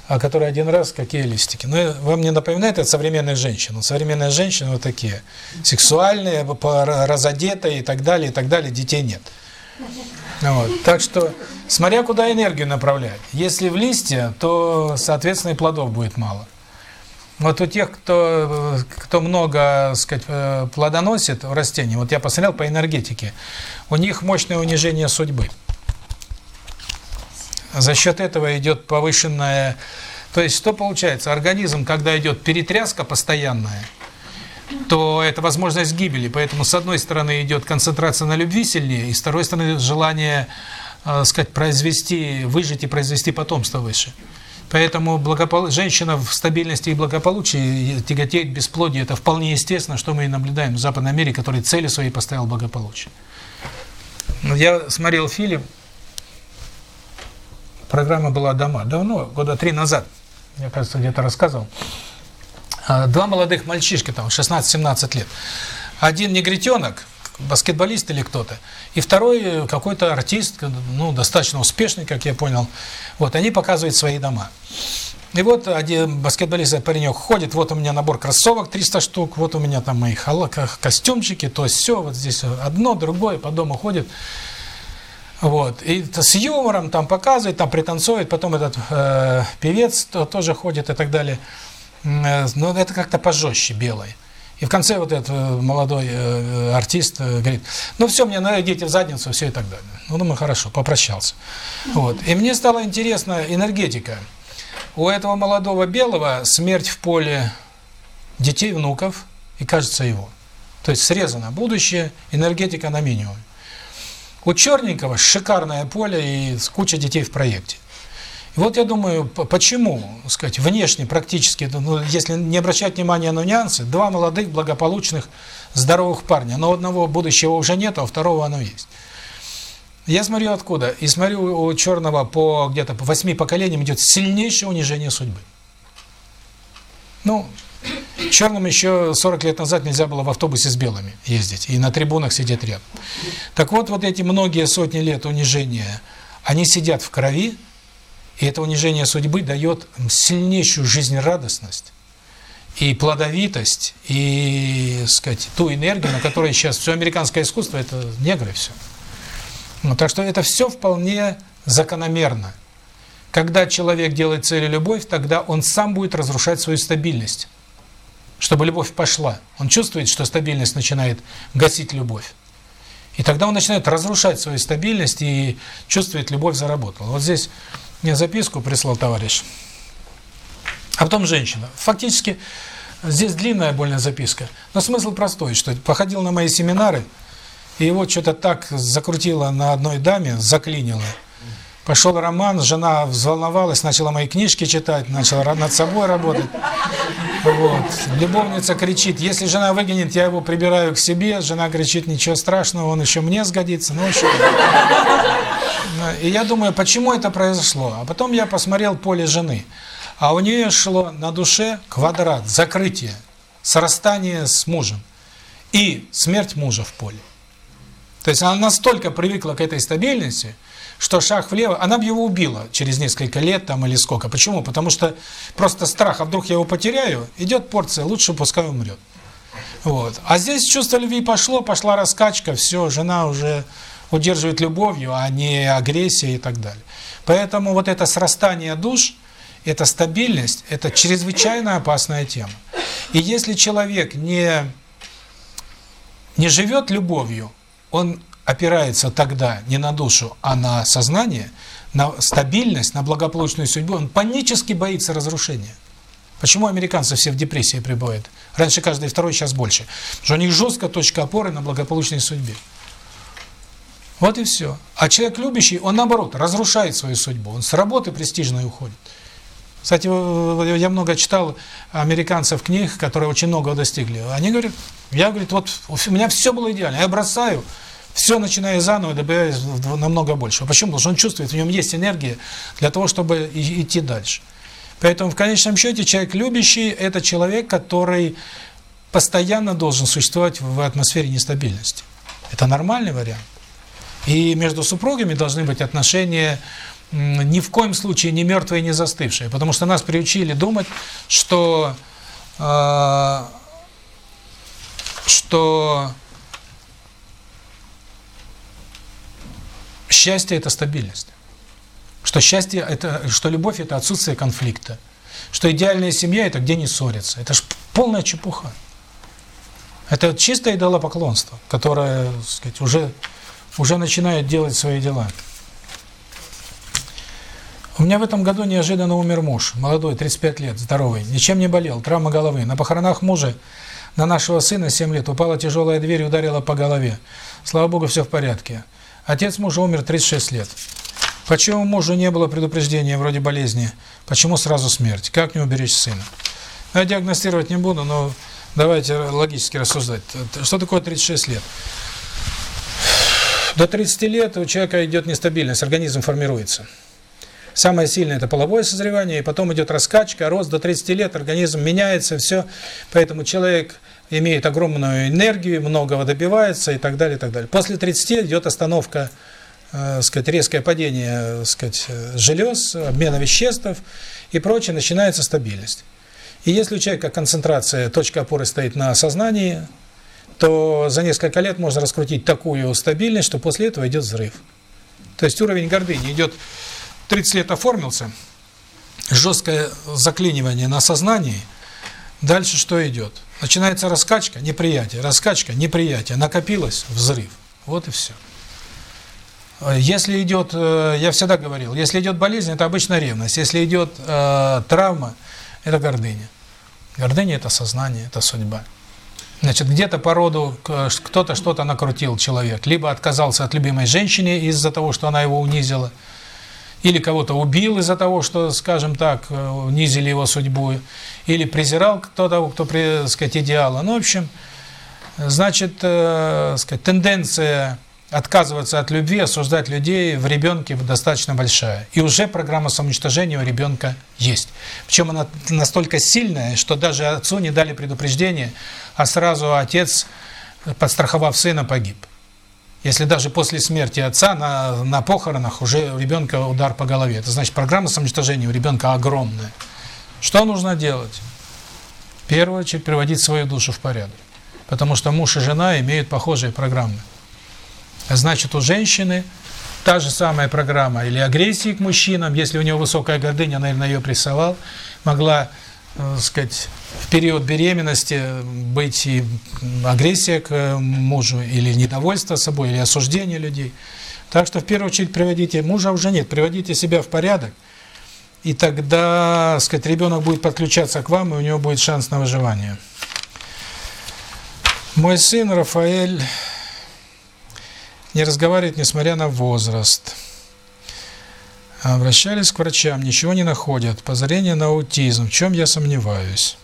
а которая один раз, какие листики. Ну, вам не напоминает это современных женщин? Современные женщины вот такие, сексуальные, разодетые и так далее, и так далее, детей нет. Вот. Так что, смотря куда энергию направлять. Если в листья, то, соответственно, и плодов будет мало. Вот у тех, кто, кто много, сказать, э, плодоносит в растении, вот я посмотрел по энергетике, у них мощное унижение судьбы. За счет этого идет повышенная... То есть, что получается? Организм, когда идет перетряска постоянная, то это возможность гибели. Поэтому, с одной стороны, идет концентрация на любви сильнее, и с второй стороны, желание, э, сказать, произвести, выжить и произвести потомство выше. Поэтому благопол... женщина в стабильности и благополучии тяготеет бесплодие. Это вполне естественно, что мы и наблюдаем в Западной Америке, который цели свои поставил благополучие. Я смотрел фильм, программа была «Дома», давно, года три назад, я, кажется, где-то рассказывал. А, два молодых мальчишки, там, 16-17 лет. Один негритенок, баскетболист или кто-то, и второй какой-то артист, ну, достаточно успешный, как я понял. Вот, они показывают свои дома. И вот один баскетболист, паренек ходит, вот у меня набор кроссовок 300 штук, вот у меня там мои костюмчики, то есть все, вот здесь одно, другое, по дому ходит. Вот. И с юмором там показывает, там пританцует, потом этот э, певец то, тоже ходит и так далее. Э, но это как-то пожестче, белое. И в конце вот этот э, молодой э, артист говорит, ну все, мне надо идите в задницу, все и так далее. Ну, думаю, хорошо, попрощался. Вот. И мне стало интересно энергетика. У этого молодого белого смерть в поле детей, внуков и, кажется, его. То есть срезано будущее, энергетика на минимуме. У черненького шикарное поле и куча детей в проекте. Вот я думаю, почему, сказать, внешне практически, ну, если не обращать внимания на нюансы, два молодых, благополучных, здоровых парня, но одного будущего уже нет, а второго оно есть. Я смотрю откуда, и смотрю у черного по где-то по восьми поколениям идет сильнейшее унижение судьбы. Ну, черным еще 40 лет назад нельзя было в автобусе с белыми ездить и на трибунах сидеть рядом. Так вот, вот эти многие сотни лет унижения, они сидят в крови, и это унижение судьбы дает сильнейшую жизнерадостность и плодовитость, и, сказать, ту энергию, на которой сейчас все американское искусство, это негры все. Ну, так что это все вполне закономерно. Когда человек делает целью любовь, тогда он сам будет разрушать свою стабильность, чтобы любовь пошла. Он чувствует, что стабильность начинает гасить любовь. И тогда он начинает разрушать свою стабильность и чувствует, любовь заработала. Вот здесь мне записку прислал товарищ. А потом женщина. Фактически, здесь длинная больная записка. Но смысл простой, что походил на мои семинары, и его что-то так закрутило на одной даме, заклинило. Пошел роман, жена взволновалась, начала мои книжки читать, начала над собой работать. Вот. Любовница кричит, если жена выгонит, я его прибираю к себе. Жена кричит, ничего страшного, он еще мне сгодится. Ну, еще. И я думаю, почему это произошло? А потом я посмотрел поле жены. А у нее шло на душе квадрат, закрытие, срастание с мужем и смерть мужа в поле. То есть она настолько привыкла к этой стабильности, что шаг влево, она бы его убила через несколько лет там или сколько. Почему? Потому что просто страх, а вдруг я его потеряю, идет порция, лучше пускай умрет. Вот. А здесь чувство любви пошло, пошла раскачка, все, жена уже удерживает любовью, а не агрессией и так далее. Поэтому вот это срастание душ, эта стабильность, это чрезвычайно опасная тема. И если человек не, не живет любовью, он опирается тогда не на душу, а на сознание, на стабильность, на благополучную судьбу, он панически боится разрушения. Почему американцы все в депрессии пребывают? Раньше каждый второй, сейчас больше. Потому что у них жесткая точка опоры на благополучной судьбе. Вот и все. А человек любящий, он наоборот, разрушает свою судьбу. Он с работы престижной уходит. Кстати, я много читал американцев книг, которые очень много достигли. Они говорят, я, говорит, вот у меня все было идеально, я бросаю, все начинаю заново, добавляю намного больше. Почему? Потому что он чувствует, в нем есть энергия для того, чтобы идти дальше. Поэтому в конечном счете человек любящий – это человек, который постоянно должен существовать в атмосфере нестабильности. Это нормальный вариант. И между супругами должны быть отношения ни в коем случае не мертвые, не застывшие, потому что нас приучили думать, что э, что Счастье – это стабильность. Что счастье – это, что любовь – это отсутствие конфликта. Что идеальная семья – это где не ссорятся. Это ж полная чепуха. Это чистое идолопоклонство, которое, так сказать, уже, уже начинает делать свои дела. У меня в этом году неожиданно умер муж, молодой, 35 лет, здоровый, ничем не болел, травма головы. На похоронах мужа на нашего сына 7 лет упала тяжелая дверь и ударила по голове. Слава Богу, все в порядке. Отец мужа умер 36 лет. Почему мужу не было предупреждения вроде болезни? Почему сразу смерть? Как не уберечь сына? Я диагностировать не буду, но давайте логически рассуждать. Что такое 36 лет? До 30 лет у человека идет нестабильность, организм формируется. Самое сильное – это половое созревание, и потом идет раскачка, рост до 30 лет, организм меняется, все. Поэтому человек имеет огромную энергию, многого добивается и так далее, и так далее. После 30 идет остановка, э, сказать, резкое падение, э, сказать, желез, обмена веществ и прочее, начинается стабильность. И если у человека концентрация, точка опоры стоит на сознании, то за несколько лет можно раскрутить такую стабильность, что после этого идет взрыв. То есть уровень гордыни идет 30 лет оформился, жесткое заклинивание на сознании, дальше что идет? Начинается раскачка, неприятие, раскачка, неприятие, накопилось, взрыв. Вот и все. Если идет, э, я всегда говорил, если идет болезнь, это обычно ревность. Если идет э, травма, это гордыня. Гордыня – это сознание, это судьба. Значит, где-то по роду кто-то что-то накрутил человек. Либо отказался от любимой женщины из-за того, что она его унизила – или кого-то убил из-за того, что, скажем так, э, унизили его судьбу, или презирал кто-то, кто, при, сказать, идеала. Ну, в общем, значит, э, сказать, тенденция отказываться от любви, осуждать людей в ребенке достаточно большая. И уже программа самоуничтожения у ребенка есть. Причем она настолько сильная, что даже отцу не дали предупреждения, а сразу отец, подстраховав сына, погиб. Если даже после смерти отца на, на похоронах уже у ребенка удар по голове. Это значит, программа самоуничтожения у ребенка огромная. Что нужно делать? В первую очередь, приводить свою душу в порядок. Потому что муж и жена имеют похожие программы. Значит, у женщины та же самая программа или агрессии к мужчинам, если у нее высокая гордыня, наверное, ее прессовал, могла Э, сказать, в период беременности быть и агрессия к мужу, или недовольство собой, или осуждение людей. Так что в первую очередь приводите, мужа уже нет, приводите себя в порядок, и тогда, сказать, ребенок будет подключаться к вам, и у него будет шанс на выживание. Мой сын Рафаэль не разговаривает, несмотря на возраст. Обращались к врачам, ничего не находят. Позарение на аутизм. В чем я сомневаюсь?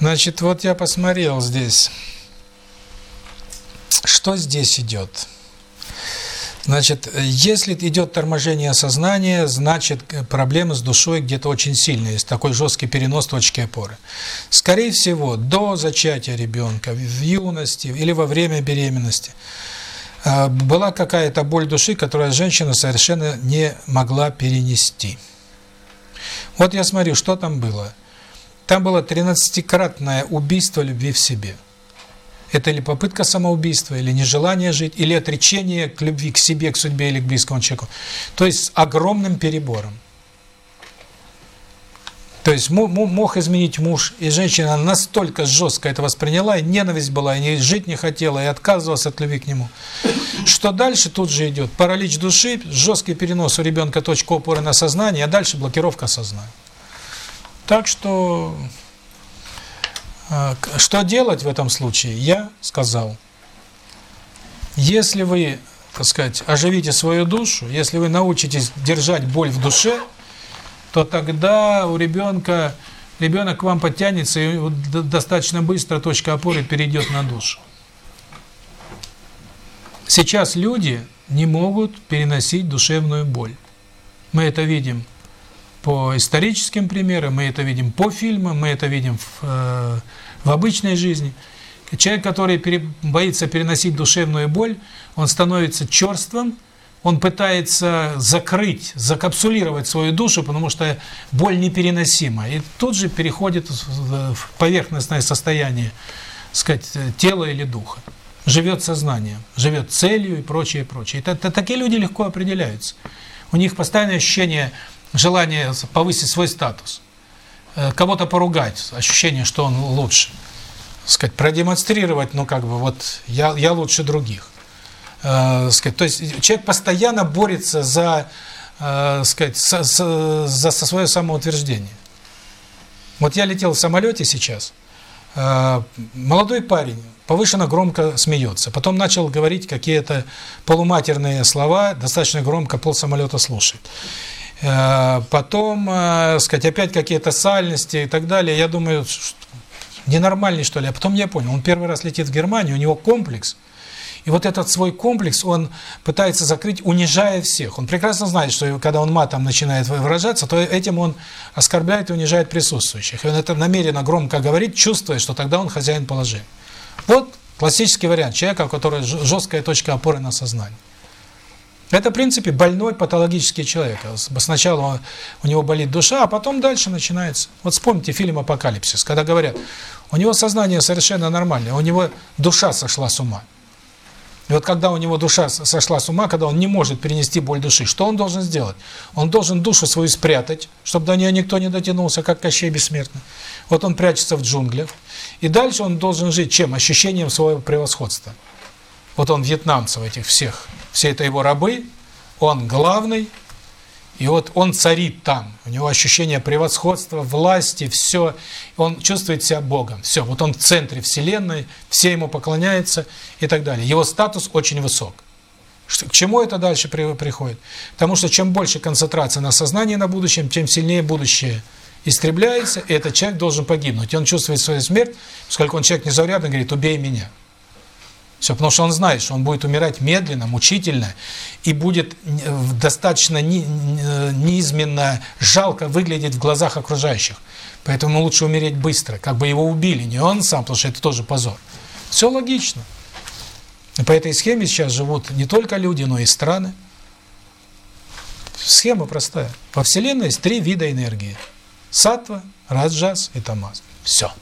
Значит, вот я посмотрел здесь. Что здесь идет? Значит, если идет торможение сознания, значит, проблемы с душой где-то очень сильные, есть такой жесткий перенос точки опоры. Скорее всего, до зачатия ребенка, в юности или во время беременности – а, была какая-то боль души, которую женщина совершенно не могла перенести. Вот я смотрю, что там было. Там было 13-кратное убийство любви в себе. Это или попытка самоубийства, или нежелание жить, или отречение к любви к себе, к судьбе или к близкому человеку. То есть с огромным перебором. То есть мог изменить муж, и женщина настолько жестко это восприняла, и ненависть была, и жить не хотела, и отказывалась от любви к нему. Что дальше тут же идет? Паралич души, жесткий перенос у ребенка точку опоры на сознание, а дальше блокировка сознания. Так что, а, что делать в этом случае, я сказал. Если вы, так сказать, оживите свою душу, если вы научитесь держать боль в душе, то тогда у ребенка ребенок к вам подтянется и достаточно быстро точка опоры перейдет на душу. Сейчас люди не могут переносить душевную боль. Мы это видим по историческим примерам, мы это видим по фильмам, мы это видим в, э, в обычной жизни. Человек, который пере, боится переносить душевную боль, он становится черствым, он пытается закрыть, закапсулировать свою душу, потому что боль непереносима. И тут же переходит в поверхностное состояние, сказать, тела или духа. живет сознанием, живет целью и прочее, прочее. Это, это такие люди легко определяются. У них постоянное ощущение желания повысить свой статус, э, кого-то поругать, ощущение, что он лучше, сказать, продемонстрировать, ну как бы вот я я лучше других. Э, сказать, то есть человек постоянно борется за, э, сказать, со, со, за свое самоутверждение. Вот я летел в самолете сейчас, молодой парень повышенно громко смеется, потом начал говорить какие-то полуматерные слова, достаточно громко пол самолета слушает. Э, потом, э, сказать, опять какие-то сальности и так далее. Я думаю, ненормальный что ли. А потом я понял, он первый раз летит в Германию, у него комплекс – и вот этот свой комплекс он пытается закрыть, унижая всех. Он прекрасно знает, что когда он матом начинает выражаться, то этим он оскорбляет и унижает присутствующих. И он это намеренно громко говорит, чувствуя, что тогда он хозяин положения. Вот классический вариант человека, у которого жесткая точка опоры на сознание. Это, в принципе, больной патологический человек. Сначала у него болит душа, а потом дальше начинается. Вот вспомните фильм «Апокалипсис», когда говорят, у него сознание совершенно нормальное, у него душа сошла с ума. И вот когда у него душа сошла с ума, когда он не может перенести боль души, что он должен сделать? Он должен душу свою спрятать, чтобы до нее никто не дотянулся, как Кощей Бессмертный. Вот он прячется в джунглях. И дальше он должен жить чем? Ощущением своего превосходства. Вот он вьетнамцев этих всех, все это его рабы, он главный, и вот он царит там, у него ощущение превосходства, власти, все, он чувствует себя Богом, все, вот он в центре Вселенной, все ему поклоняются и так далее. Его статус очень высок. К чему это дальше приходит? Потому что чем больше концентрация на сознании на будущем, тем сильнее будущее истребляется, и этот человек должен погибнуть. И он чувствует свою смерть, поскольку он человек незаурядный, говорит, убей меня. Все, потому что он знает, что он будет умирать медленно, мучительно, и будет достаточно неизменно жалко выглядеть в глазах окружающих. Поэтому лучше умереть быстро, как бы его убили, не он сам, потому что это тоже позор. Все логично. И по этой схеме сейчас живут не только люди, но и страны. Схема простая. Во Вселенной есть три вида энергии. Сатва, Раджас и Тамаз. Все.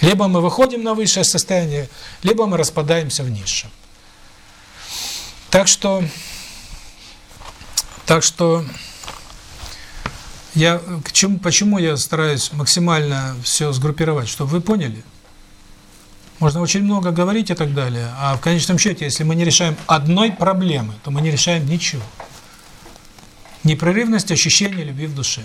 Либо мы выходим на высшее состояние, либо мы распадаемся в низшем. Так что, так что я к чему, почему я стараюсь максимально все сгруппировать, чтобы вы поняли. Можно очень много говорить и так далее, а в конечном счете, если мы не решаем одной проблемы, то мы не решаем ничего. Непрерывность ощущения любви в душе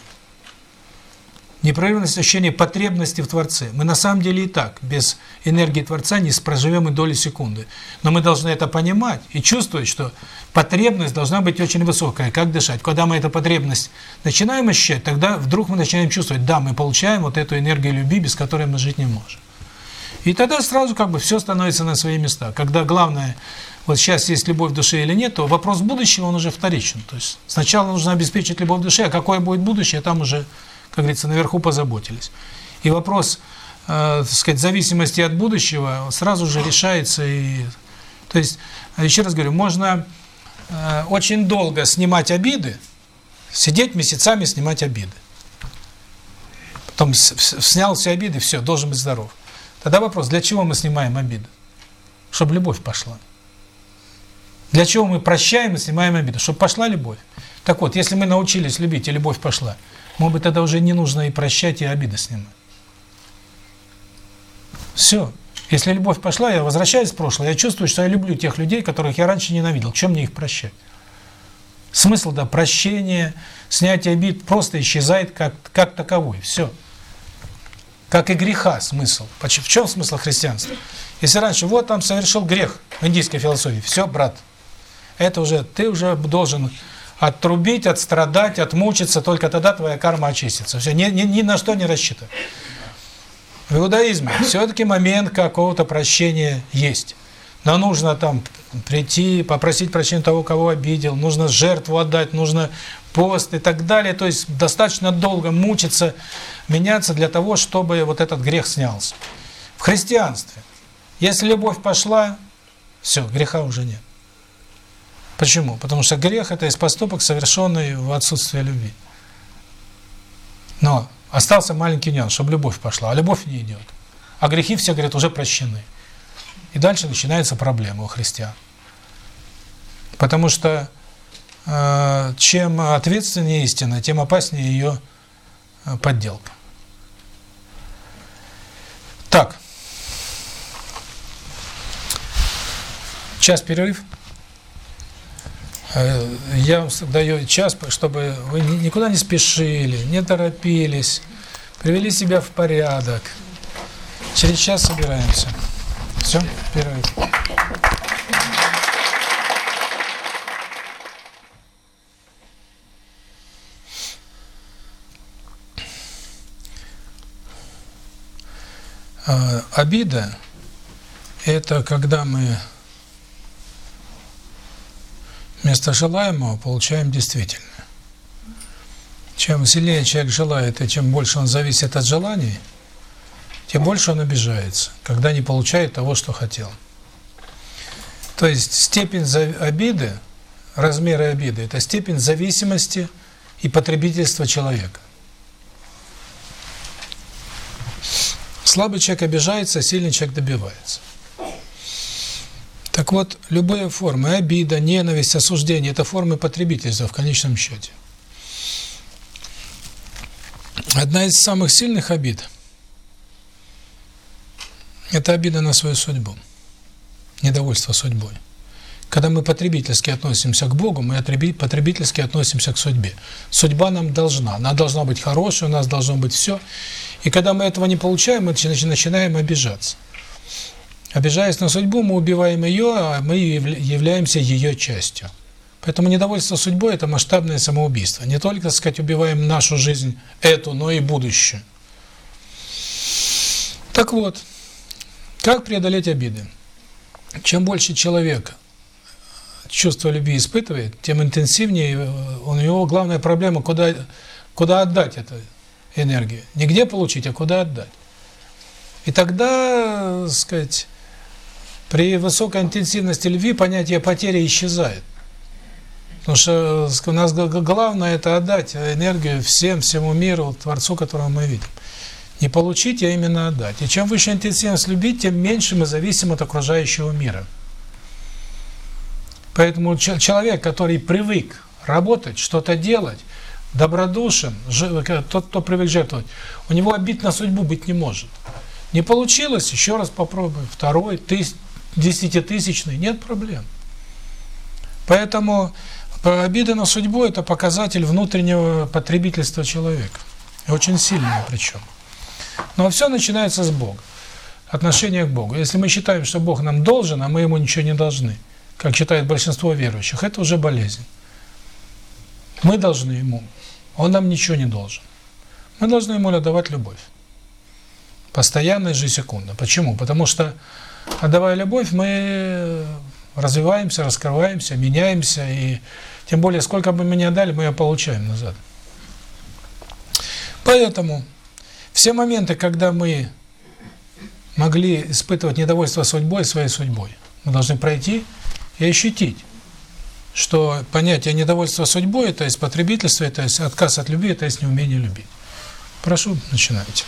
непрерывность ощущения потребности в Творце. Мы на самом деле и так, без энергии Творца не проживем и доли секунды. Но мы должны это понимать и чувствовать, что потребность должна быть очень высокая. Как дышать? Когда мы эту потребность начинаем ощущать, тогда вдруг мы начинаем чувствовать, да, мы получаем вот эту энергию любви, без которой мы жить не можем. И тогда сразу как бы все становится на свои места. Когда главное, вот сейчас есть любовь в душе или нет, то вопрос будущего, он уже вторичен. То есть сначала нужно обеспечить любовь в душе, а какое будет будущее, там уже как говорится, наверху позаботились. И вопрос, э, так сказать, зависимости от будущего сразу же решается. И, то есть, еще раз говорю, можно э, очень долго снимать обиды, сидеть месяцами снимать обиды. Потом снял все обиды, все, должен быть здоров. Тогда вопрос, для чего мы снимаем обиды? Чтобы любовь пошла. Для чего мы прощаем и снимаем обиды? Чтобы пошла любовь. Так вот, если мы научились любить, и любовь пошла – может быть, тогда уже не нужно и прощать, и обиды снимать. Все. Если любовь пошла, я возвращаюсь в прошлое, я чувствую, что я люблю тех людей, которых я раньше ненавидел. Чем мне их прощать? Смысл, да, прощения, снятие обид просто исчезает как, как таковой. Все. Как и греха смысл. В чем смысл христианства? Если раньше, вот там совершил грех в индийской философии, все, брат, это уже, ты уже должен Оттрубить, отстрадать, отмучиться, только тогда твоя карма очистится. Все, ни, ни, ни на что не рассчитывай. В иудаизме все-таки момент какого-то прощения есть. Но нужно там прийти, попросить прощения того, кого обидел, нужно жертву отдать, нужно пост и так далее. То есть достаточно долго мучиться, меняться для того, чтобы вот этот грех снялся. В христианстве, если любовь пошла, все, греха уже нет. Почему? Потому что грех – это есть поступок, совершенный в отсутствие любви. Но остался маленький нюанс, чтобы любовь пошла, а любовь не идет. А грехи все, говорят, уже прощены. И дальше начинается проблема у христиан. Потому что э, чем ответственнее истина, тем опаснее ее э, подделка. Так. Час перерыв. Э, я даю час, чтобы вы никуда не спешили, не торопились, привели себя в порядок. Через час собираемся. Все, перерыв. А, обида – это когда мы вместо желаемого получаем действительное. Чем сильнее человек желает, и чем больше он зависит от желаний, тем больше он обижается, когда не получает того, что хотел. То есть степень обиды, размеры обиды – это степень зависимости и потребительства человека. Слабый человек обижается, сильный человек добивается. Так вот, любые формы, обида, ненависть, осуждение – это формы потребительства в конечном счете. Одна из самых сильных обид – это обида на свою судьбу, недовольство судьбой. Когда мы потребительски относимся к Богу, мы потребительски относимся к судьбе. Судьба нам должна, она должна быть хорошей, у нас должно быть все. И когда мы этого не получаем, мы начинаем обижаться. Обижаясь на судьбу, мы убиваем ее, а мы являемся ее частью. Поэтому недовольство судьбой – это масштабное самоубийство. Не только, так сказать, убиваем нашу жизнь, эту, но и будущую. Так вот, как преодолеть обиды? Чем больше человек чувство любви испытывает, тем интенсивнее у него главная проблема, куда, куда отдать эту энергию. Не где получить, а куда отдать. И тогда, сказать, при высокой интенсивности любви понятие потери исчезает. Потому что у нас главное это отдать энергию всем, всему миру, Творцу, которого мы видим. Не получить, а именно отдать. И чем выше интенсивность любви, тем меньше мы зависим от окружающего мира. Поэтому человек, который привык работать, что-то делать, добродушен, тот, кто привык жертвовать, у него обид на судьбу быть не может. Не получилось, еще раз попробуй, второй, тысяч, десятитысячный, нет проблем. Поэтому обида на судьбу – это показатель внутреннего потребительства человека. Очень сильное причем. Но все начинается с Бога. Отношение к Богу. Если мы считаем, что Бог нам должен, а мы Ему ничего не должны – как считает большинство верующих, это уже болезнь. Мы должны Ему, Он нам ничего не должен. Мы должны Ему отдавать любовь. Постоянно ежесекундно. Почему? Потому что, отдавая любовь, мы развиваемся, раскрываемся, меняемся, и тем более, сколько бы мы ни отдали, мы ее получаем назад. Поэтому все моменты, когда мы могли испытывать недовольство судьбой, своей судьбой, мы должны пройти и ощутить, что понятие недовольства судьбой, то есть потребительство, то есть отказ от любви, то есть неумение любить. Прошу, начинайте.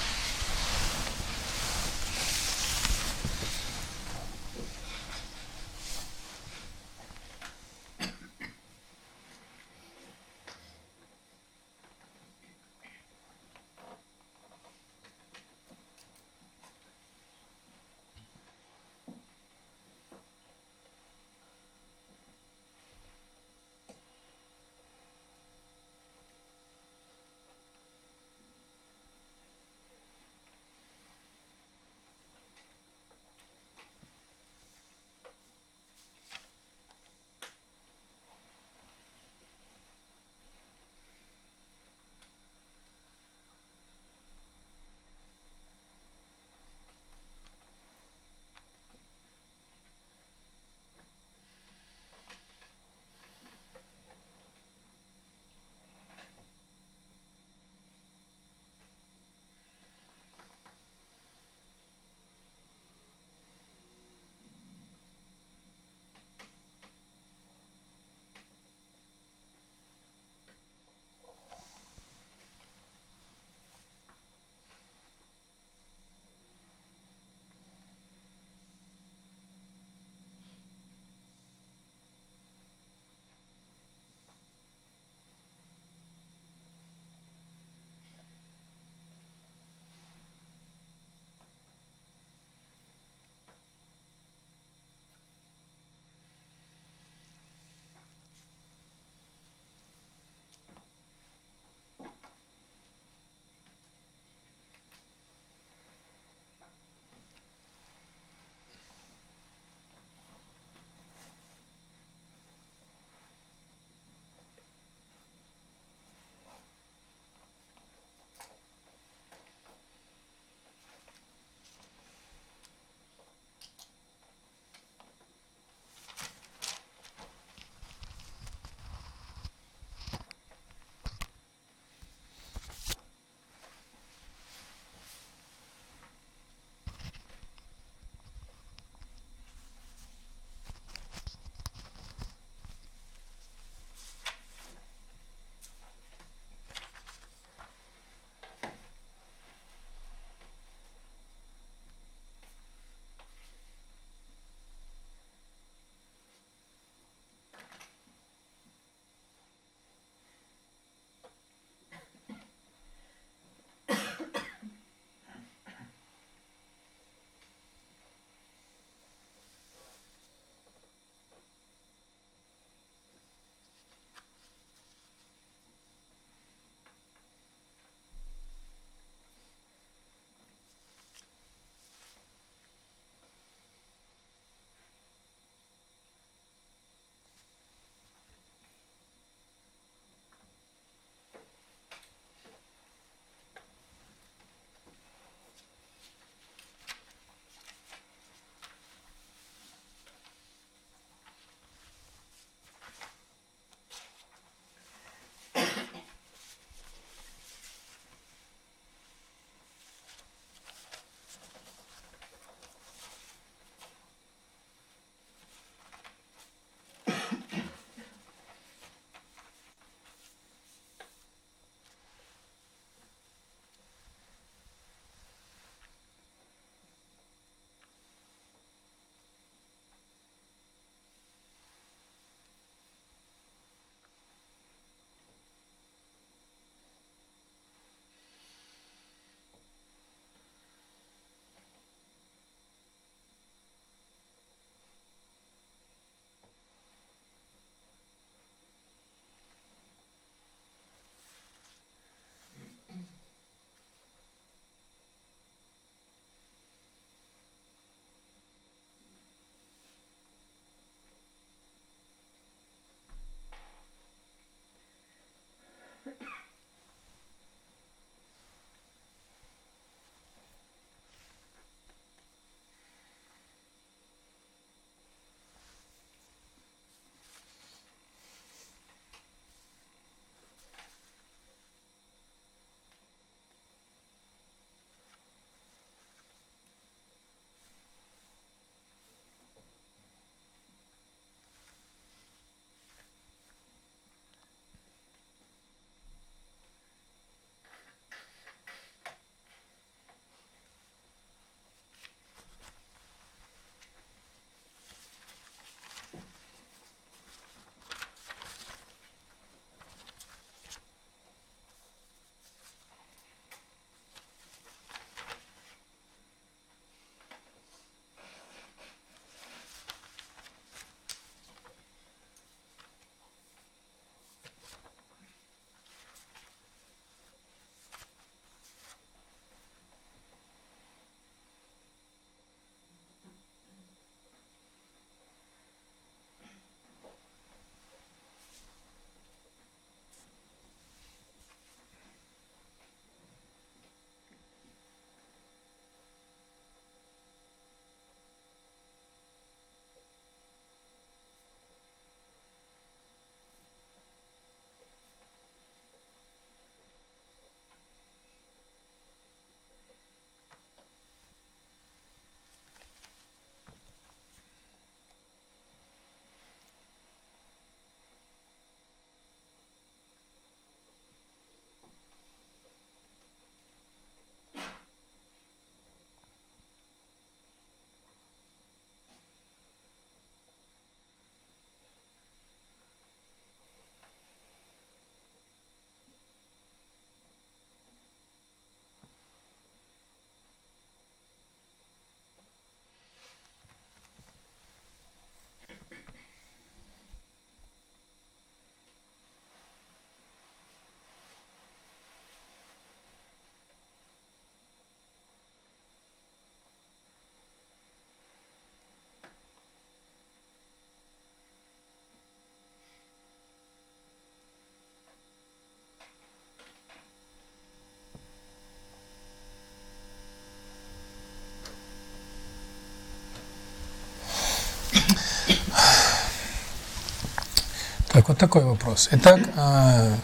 Вот такой вопрос. Итак, э,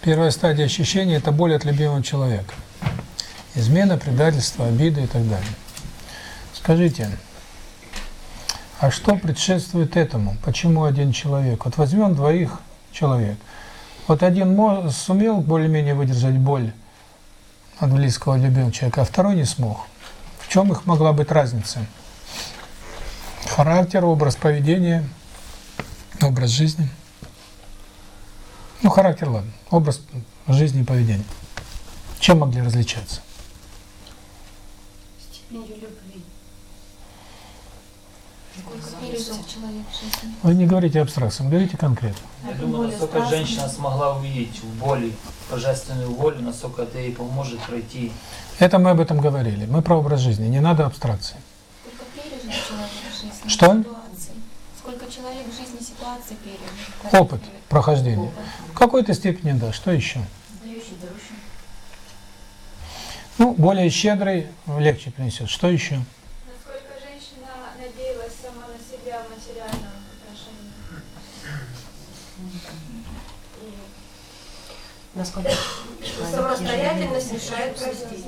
первая стадия ощущения – это боль от любимого человека. Измена, предательство, обиды и так далее. Скажите, а что предшествует этому? Почему один человек? Вот возьмем двоих человек. Вот один сумел более-менее выдержать боль от близкого любимого человека, а второй не смог. В чем их могла быть разница? Характер, образ поведения, образ жизни. Ну, характер, ладно. Образ жизни и поведения. Чем могли различаться? Степенью любви. Вы не говорите абстракциям, говорите конкретно. Я думаю, насколько женщина смогла увидеть в боли божественную волю, насколько это ей поможет пройти. Это мы об этом говорили. Мы про образ жизни, не надо абстракции. Сколько пережил человек в жизни? Что? Сколько человек в жизни ситуаций пережил? Опыт, прохождение. В какой-то степени да. Что еще? Ну, более щедрый легче принесет. Что еще? Насколько женщина надеялась сама на себя в материальном отношении. Насколько Самостоятельность мешает простить.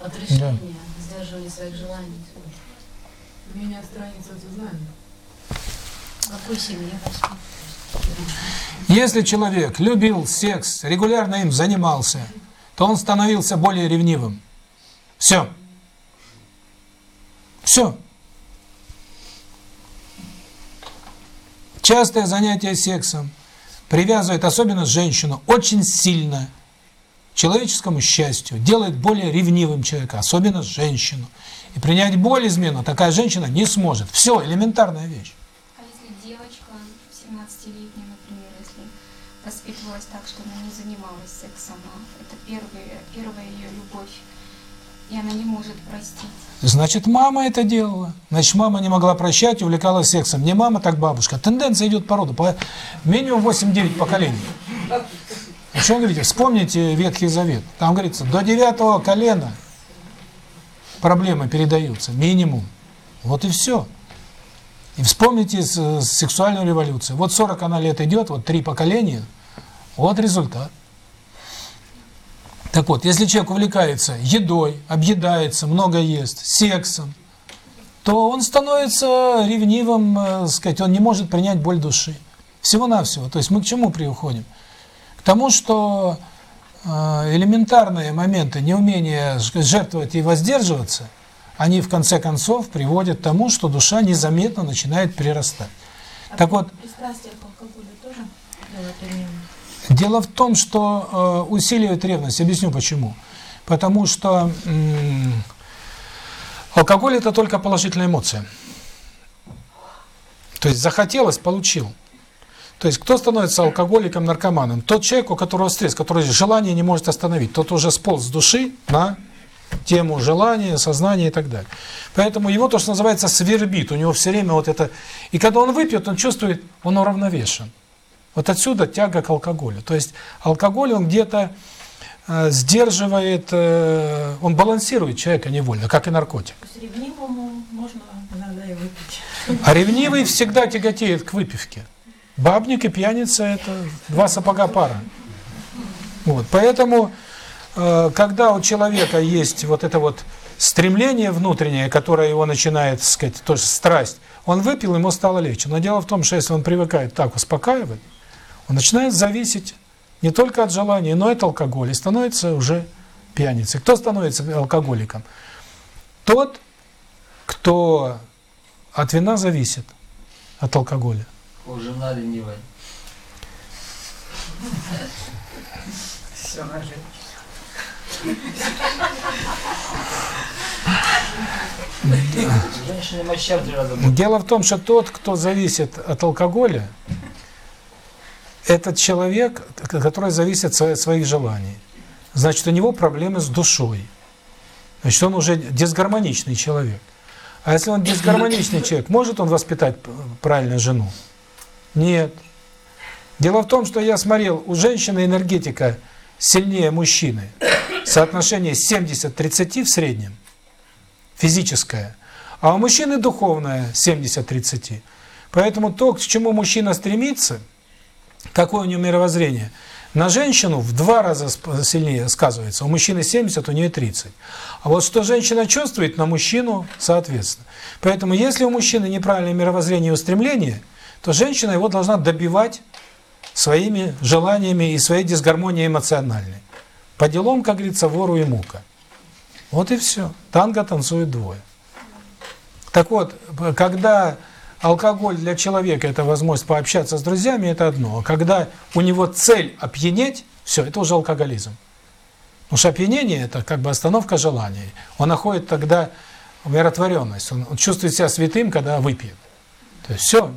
Отрешение, сдерживание своих желаний. Отстраниться от сознания. Какой семье? Если человек любил секс, регулярно им занимался, то он становился более ревнивым. Все. Все. Частое занятие сексом привязывает, особенно женщину, очень сильно к человеческому счастью, делает более ревнивым человека, особенно женщину. И принять боль измену такая женщина не сможет. Все, элементарная вещь. А если девочка 17-летняя, например, если воспитывалась так, что она не занималась сексом, а это первая, первая ее любовь, и она не может простить. Значит, мама это делала. Значит, мама не могла прощать, увлекалась сексом. Не мама, так бабушка. Тенденция идет по роду. По минимум 8-9 поколений. О чем говорите? Вспомните Ветхий Завет. Там говорится, до девятого колена проблемы передаются. Минимум. Вот и все. И вспомните сексуальную революцию. Вот 40 она лет идет, вот три поколения, вот результат. Так вот, если человек увлекается едой, объедается, много ест, сексом, то он становится ревнивым, э, сказать, он не может принять боль души. Всего-навсего. То есть мы к чему приуходим? К тому, что элементарные моменты неумения жертвовать и воздерживаться, они в конце концов приводят к тому, что душа незаметно начинает прирастать. Так вот? Дело в том, что э, усиливает ревность. Объясню почему. Потому что алкоголь – это только положительная эмоция. То есть захотелось – получил. То есть кто становится алкоголиком, наркоманом? Тот человек, у которого стресс, который желание не может остановить. Тот уже сполз с души на тему желания, сознания и так далее. Поэтому его то, что называется, свербит. У него все время вот это... И когда он выпьет, он чувствует, он уравновешен. Вот отсюда тяга к алкоголю. То есть алкоголь, он где-то э, сдерживает, э, он балансирует человека невольно, как и наркотик. Есть ревнивому можно иногда и выпить. А ревнивый всегда тяготеет к выпивке. Бабник и пьяница – это два сапога пара. Вот, поэтому, э, когда у человека есть вот это вот стремление внутреннее, которое его начинает, так сказать, то есть страсть, он выпил, ему стало легче. Но дело в том, что если он привыкает так успокаивать, он начинает зависеть не только от желания, но и от алкоголя, становится уже пьяницей. Кто становится алкоголиком? Тот, кто от вина зависит, от алкоголя. О, жена ленивая. Все, в три раза больше. Дело в том, что тот, кто зависит от алкоголя, этот человек, который зависит от своих желаний. Значит, у него проблемы с душой. Значит, он уже дисгармоничный человек. А если он дисгармоничный человек, может он воспитать правильно жену? Нет. Дело в том, что я смотрел, у женщины энергетика сильнее мужчины. Соотношение 70-30 в среднем, физическое. А у мужчины духовное 70-30. Поэтому то, к чему мужчина стремится, какое у него мировоззрение, на женщину в два раза сильнее сказывается. У мужчины 70, у нее 30. А вот что женщина чувствует, на мужчину соответственно. Поэтому если у мужчины неправильное мировоззрение и устремление, то женщина его должна добивать своими желаниями и своей дисгармонией эмоциональной. По делам, как говорится, вору и мука. Вот и все. Танго танцуют двое. Так вот, когда алкоголь для человека – это возможность пообщаться с друзьями, это одно. А когда у него цель опьянеть, все, это уже алкоголизм. Потому что опьянение – это как бы остановка желаний. Он находит тогда умиротворенность. Он чувствует себя святым, когда выпьет. То есть все,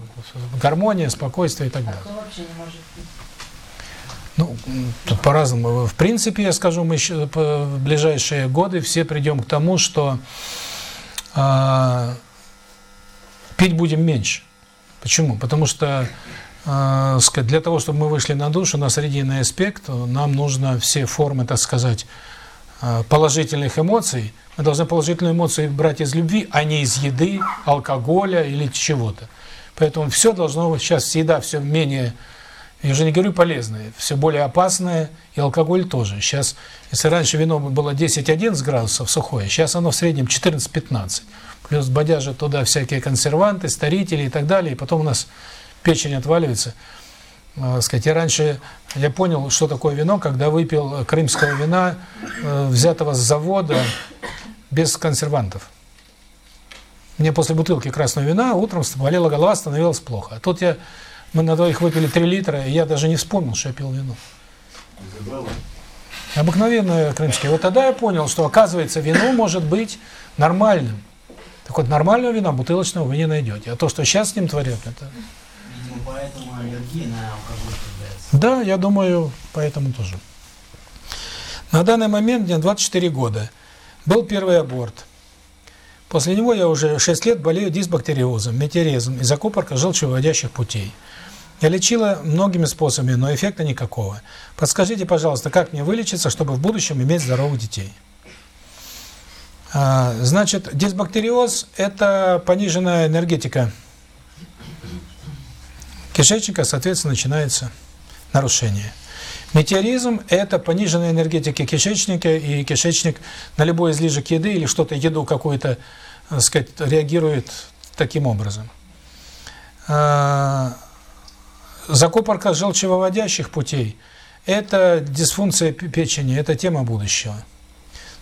гармония, спокойствие и так далее. Кто вообще не может пить? Ну, тут по-разному. В принципе, я скажу, мы еще в ближайшие годы все придем к тому, что э, пить будем меньше. Почему? Потому что э, для того, чтобы мы вышли на душу, на срединный аспект, нам нужно все формы, так сказать, положительных эмоций, мы должны положительные эмоции брать из любви, а не из еды, алкоголя или чего-то. Поэтому все должно сейчас еда все менее я уже не говорю полезное, все более опасное, и алкоголь тоже. Сейчас, если раньше вино было 10-11 градусов сухое, сейчас оно в среднем 14-15. Плюс бодяжат туда всякие консерванты, старители и так далее, и потом у нас печень отваливается. Э, сказать, я раньше, я понял, что такое вино, когда выпил крымского вина, э, взятого с завода, без консервантов. Мне после бутылки красного вина утром болела голова, становилось плохо. А тут я мы на двоих выпили 3 литра, и я даже не вспомнил, что я пил вино. Обыкновенное крымское. Вот тогда я понял, что, оказывается, вино может быть нормальным. Так вот, нормального вина бутылочного вы не найдете. А то, что сейчас с ним творят, это... Видимо, поэтому аллергия на алкоголь появляется. Да, я думаю, поэтому тоже. На данный момент мне 24 года. Был первый аборт. После него я уже 6 лет болею дисбактериозом, метеоризмом и закупоркой желчевыводящих путей. Я лечила многими способами, но эффекта никакого. Подскажите, пожалуйста, как мне вылечиться, чтобы в будущем иметь здоровых детей? А, значит, дисбактериоз – это пониженная энергетика кишечника, соответственно, начинается нарушение. Метеоризм – это пониженная энергетика кишечника, и кишечник на любой излишек еды или что-то, еду какую-то, сказать, реагирует таким образом. А, Закупорка желчевыводящих путей – это дисфункция печени, это тема будущего.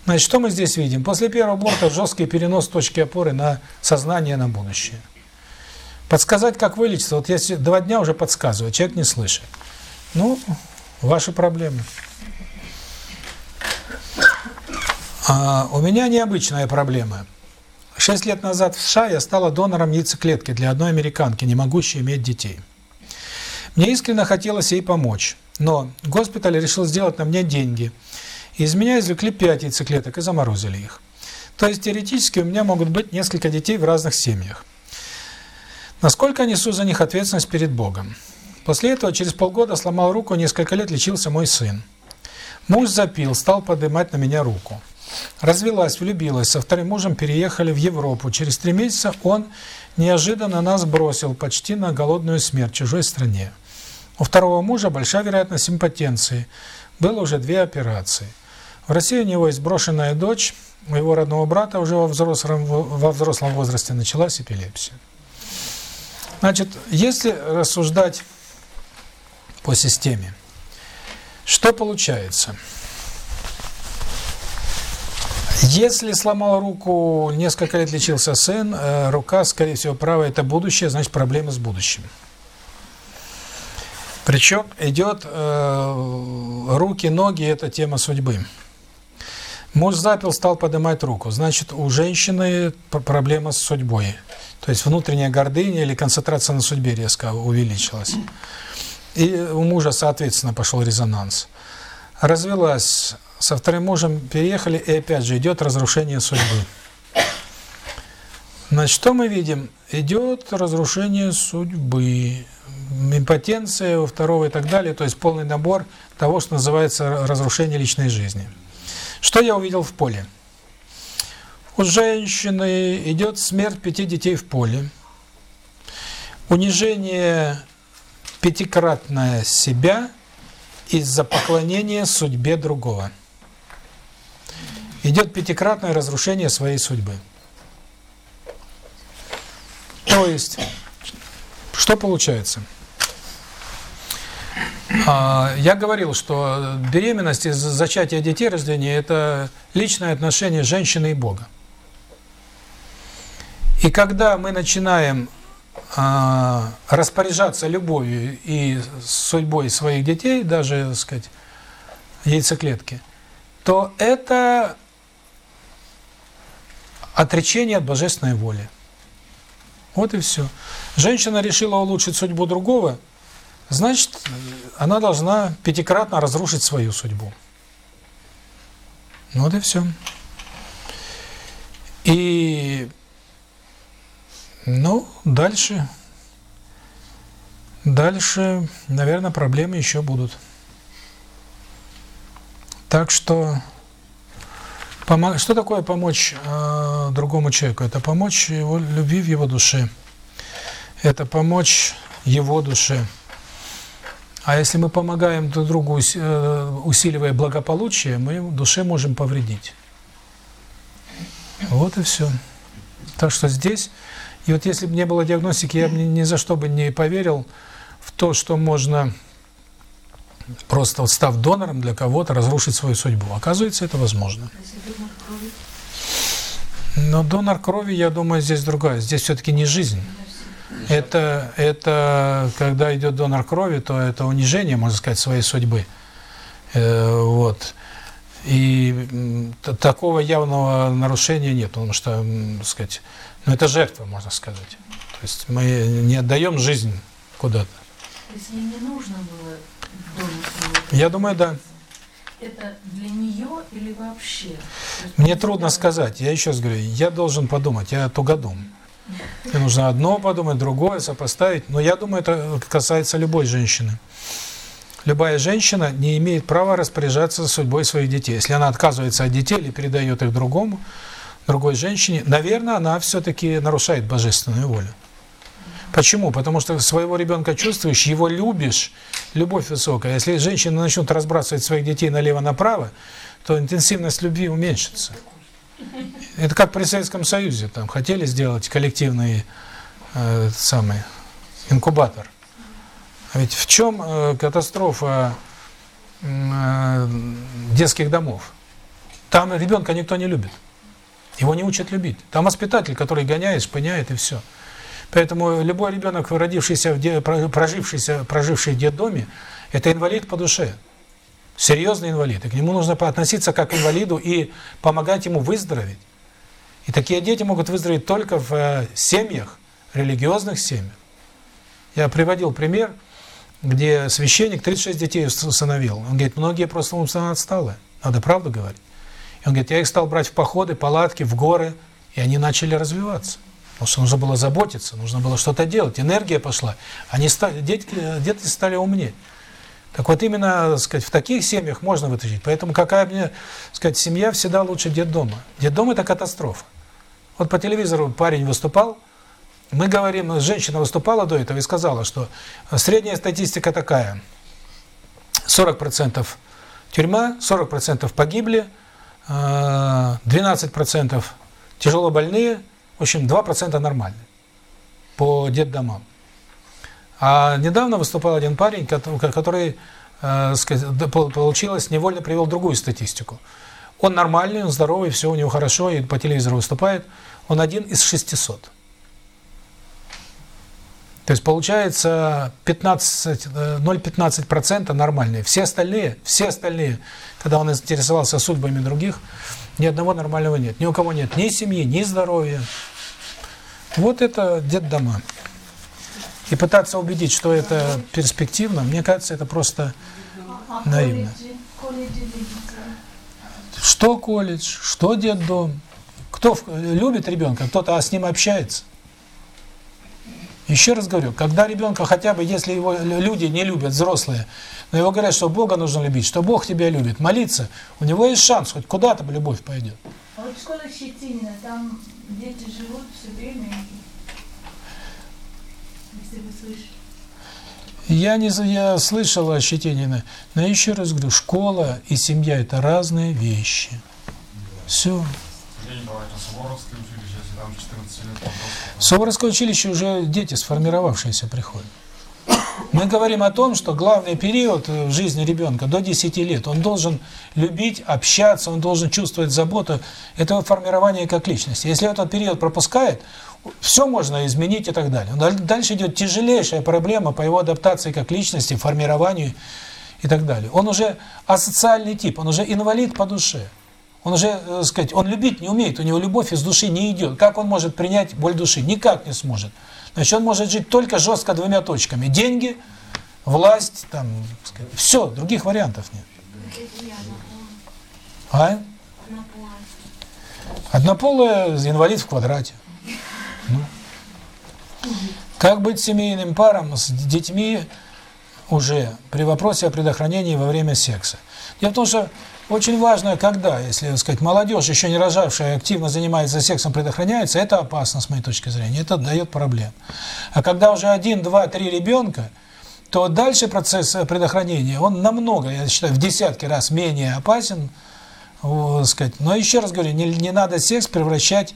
Значит, что мы здесь видим? После первого аборта жесткий перенос точки опоры на сознание на будущее. Подсказать, как вылечиться, вот если два дня уже подсказываю, человек не слышит. Ну, ваши проблемы. А у меня необычная проблема. Шесть лет назад в США я стала донором яйцеклетки для одной американки, не могущей иметь детей. Мне искренне хотелось ей помочь, но госпиталь решил сделать на мне деньги. Из меня извлекли пять яйцеклеток и заморозили их. То есть теоретически у меня могут быть несколько детей в разных семьях. Насколько я несу за них ответственность перед Богом? После этого через полгода сломал руку, несколько лет лечился мой сын. Муж запил, стал поднимать на меня руку. Развелась, влюбилась, со вторым мужем переехали в Европу. Через три месяца он неожиданно нас бросил почти на голодную смерть в чужой стране. У второго мужа большая вероятность импотенции. Было уже две операции. В России у него есть брошенная дочь, у его родного брата уже во взрослом, во взрослом возрасте началась эпилепсия. Значит, если рассуждать по системе, что получается? Если сломал руку, несколько лет лечился сын, э, рука, скорее всего, правая – это будущее, значит, проблемы с будущим. Причем идет э, руки, ноги – это тема судьбы. Муж запил, стал поднимать руку. Значит, у женщины проблема с судьбой. То есть внутренняя гордыня или концентрация на судьбе резко увеличилась. И у мужа, соответственно, пошел резонанс. Развелась, со вторым мужем переехали, и опять же идет разрушение судьбы. Значит, что мы видим? Идет разрушение судьбы импотенция у второго и так далее, то есть полный набор того, что называется разрушение личной жизни. Что я увидел в поле? У женщины идет смерть пяти детей в поле. унижение пятикратное себя из-за поклонения судьбе другого. Идет пятикратное разрушение своей судьбы. То есть, что получается? А, я говорил, что беременность из зачатия детей, рождения – это личное отношение женщины и Бога. И когда мы начинаем распоряжаться любовью и судьбой своих детей, даже, так сказать, яйцеклетки, то это отречение от божественной воли. Вот и все. Женщина решила улучшить судьбу другого, значит, она должна пятикратно разрушить свою судьбу. Вот и все. И, ну, дальше, дальше, наверное, проблемы еще будут. Так что, что такое помочь э, другому человеку? Это помочь его любви в его душе. Это помочь его душе. А если мы помогаем друг другу, э, усиливая благополучие, мы душе можем повредить. Вот и все. Так что здесь, и вот если бы не было диагностики, я бы ни, за что бы не поверил в то, что можно просто став донором для кого-то разрушить свою судьбу. Оказывается, это возможно. Но донор крови, я думаю, здесь другая. Здесь все-таки не жизнь. Это, это когда идет донор крови, то это унижение, можно сказать, своей судьбы. Э, вот. И такого явного нарушения нет, потому что, так сказать, ну это жертва, можно сказать. То есть мы не отдаем жизнь куда-то. То есть ей не нужно было? Я думаю, да. Это для нее или вообще? Мне трудно сказать. Я еще раз говорю, я должен подумать, я тугодум. Мне нужно одно подумать, другое сопоставить. Но я думаю, это касается любой женщины. Любая женщина не имеет права распоряжаться судьбой своих детей. Если она отказывается от детей или передает их другому, другой женщине, наверное, она все-таки нарушает божественную волю. Почему? Потому что своего ребенка чувствуешь, его любишь, любовь высокая. Если женщины начнут разбрасывать своих детей налево-направо, то интенсивность любви уменьшится. Это как при Советском Союзе, там хотели сделать коллективный э, самый инкубатор. А ведь в чем э, катастрофа э, детских домов? Там ребенка никто не любит. Его не учат любить. Там воспитатель, который гоняет, шпыняет и все. Поэтому любой ребенок, родившийся, в прожившийся, проживший в детдоме, это инвалид по душе серьезный инвалид, и к нему нужно относиться как к инвалиду и помогать ему выздороветь. И такие дети могут выздороветь только в э, семьях, религиозных семьях. Я приводил пример, где священник 36 детей установил. Он говорит, многие просто умственно отсталые. Надо правду говорить. Он говорит, я их стал брать в походы, палатки, в горы, и они начали развиваться. Потому что нужно было заботиться, нужно было что-то делать, энергия пошла. Они стали, дети, дети стали умнее. Так вот именно, так сказать, в таких семьях можно вытащить. Поэтому какая мне, сказать, семья всегда лучше детдома. Детдом это катастрофа. Вот по телевизору парень выступал, мы говорим, женщина выступала до этого и сказала, что средняя статистика такая: 40% тюрьма, 40% погибли, 12% тяжело больные, в общем, 2% нормальные по детдомам. А недавно выступал один парень, который, э, получилось, невольно привел другую статистику. Он нормальный, он здоровый, все у него хорошо, и по телевизору выступает. Он один из 600. То есть получается 15, 0,15% э, нормальные. Все остальные, все остальные, когда он интересовался судьбами других, ни одного нормального нет. Ни у кого нет ни семьи, ни здоровья. Вот это детдома. И пытаться убедить, что это перспективно, мне кажется, это просто наивно. Что колледж, что детдом? Кто любит ребенка, кто-то с ним общается. Еще раз говорю, когда ребенка хотя бы, если его люди не любят, взрослые, но его говорят, что Бога нужно любить, что Бог тебя любит, молиться, у него есть шанс, хоть куда-то любовь пойдет. А вот школа Щетинина, там дети живут все время Если вы слышите. Я не я слышал о щетине, но я еще раз говорю, школа и семья это разные вещи. Все. Сергей Николаевич, а Суворовское училище, если там 14 лет В Суворовское училище уже дети сформировавшиеся приходят. Мы говорим о том, что главный период в жизни ребенка до 10 лет, он должен любить, общаться, он должен чувствовать заботу. Это формирование как личности. Если этот период пропускает, все можно изменить и так далее. Даль- Дальше идет тяжелейшая проблема по его адаптации как личности, формированию и так далее. Он уже асоциальный тип, он уже инвалид по душе. Он уже, э, сказать, он любить не умеет, у него любовь из души не идет. Как он может принять боль души? Никак не сможет. Значит, он может жить только жестко двумя точками. Деньги, власть, там, сказать, все, других вариантов нет. А? Однополая инвалид в квадрате. Ну. Как быть семейным парам с детьми уже при вопросе о предохранении во время секса? Дело в том, что очень важно, когда, если, сказать, молодежь, еще не рожавшая, активно занимается сексом, предохраняется, это опасно, с моей точки зрения, это дает проблем. А когда уже один, два, три ребенка, то дальше процесс э, предохранения, он намного, я считаю, в десятки раз менее опасен, вот, сказать. Но еще раз говорю, не, не надо секс превращать,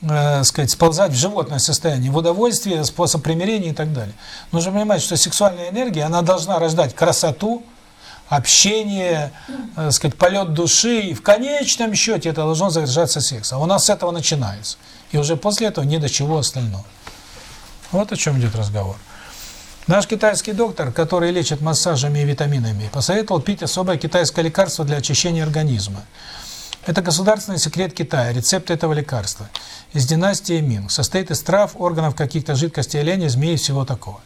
э, сказать, сползать в животное состояние, в удовольствие, способ примирения и так далее. Нужно понимать, что сексуальная энергия, она должна рождать красоту, общение, э, сказать, полет души, и в конечном счете это должно завершаться сексом. У нас с этого начинается. И уже после этого ни до чего остального. Вот о чем идет разговор. Наш китайский доктор, который лечит массажами и витаминами, посоветовал пить особое китайское лекарство для очищения организма. Это государственный секрет Китая, рецепт этого лекарства. Из династии Минг. Состоит из трав, органов каких-то жидкостей оленя, змеи и всего такого.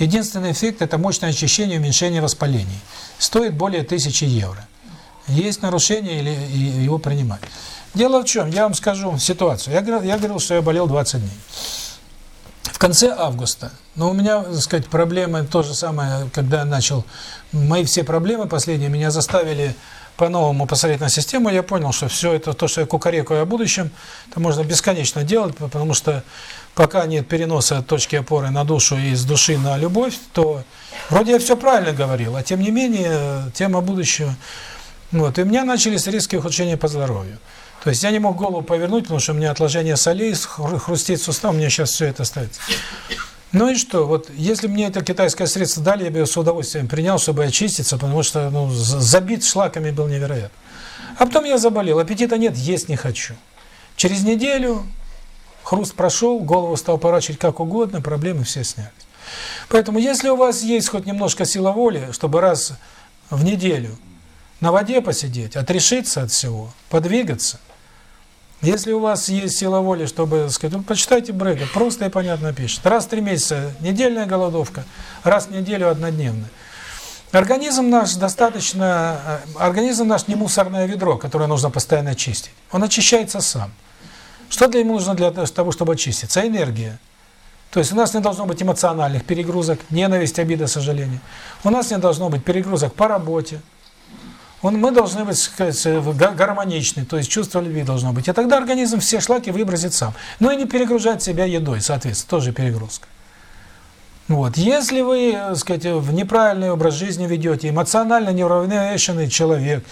Единственный эффект – это мощное очищение уменьшение воспалений. Стоит более тысячи евро. Есть нарушение или его принимать. Дело в чем? Я вам скажу ситуацию. Я, я говорил, что я болел 20 дней. В конце августа, но у меня, так сказать, проблемы то же самое, когда я начал, мои все проблемы последние меня заставили по-новому посмотреть на систему, я понял, что все это, то, что я кукарекаю о будущем, это можно бесконечно делать, потому что пока нет переноса точки опоры на душу и из души на любовь, то вроде я все правильно говорил, а тем не менее тема будущего. Вот, и у меня начались риски ухудшения по здоровью. То есть я не мог голову повернуть, потому что у меня отложение солей, хру- хрустит сустав, у меня сейчас все это остается. Ну и что, вот если мне это китайское средство дали, я бы с удовольствием принял, чтобы очиститься, потому что ну, забит шлаками был невероятно. А потом я заболел, аппетита нет, есть не хочу. Через неделю хруст прошел, голову стал поворачивать как угодно, проблемы все снялись. Поэтому если у вас есть хоть немножко сила воли, чтобы раз в неделю на воде посидеть, отрешиться от всего, подвигаться, если у вас есть сила воли, чтобы сказать, ну, почитайте Брега, просто и понятно пишет. Раз в три месяца недельная голодовка, раз в неделю однодневная. Организм наш достаточно, э, организм наш не мусорное ведро, которое нужно постоянно чистить. Он очищается сам. Что для ему нужно для того, чтобы очиститься? Энергия. То есть у нас не должно быть эмоциональных перегрузок, ненависть, обида, сожаление. У нас не должно быть перегрузок по работе. Он, мы должны быть сказать, э, га- гармоничны, то есть чувство любви должно быть. И тогда организм все шлаки выбросит сам. Ну и не перегружать себя едой, соответственно, тоже перегрузка. Вот. Если вы, э, сказать, в неправильный образ жизни ведете, эмоционально неуравновешенный человек,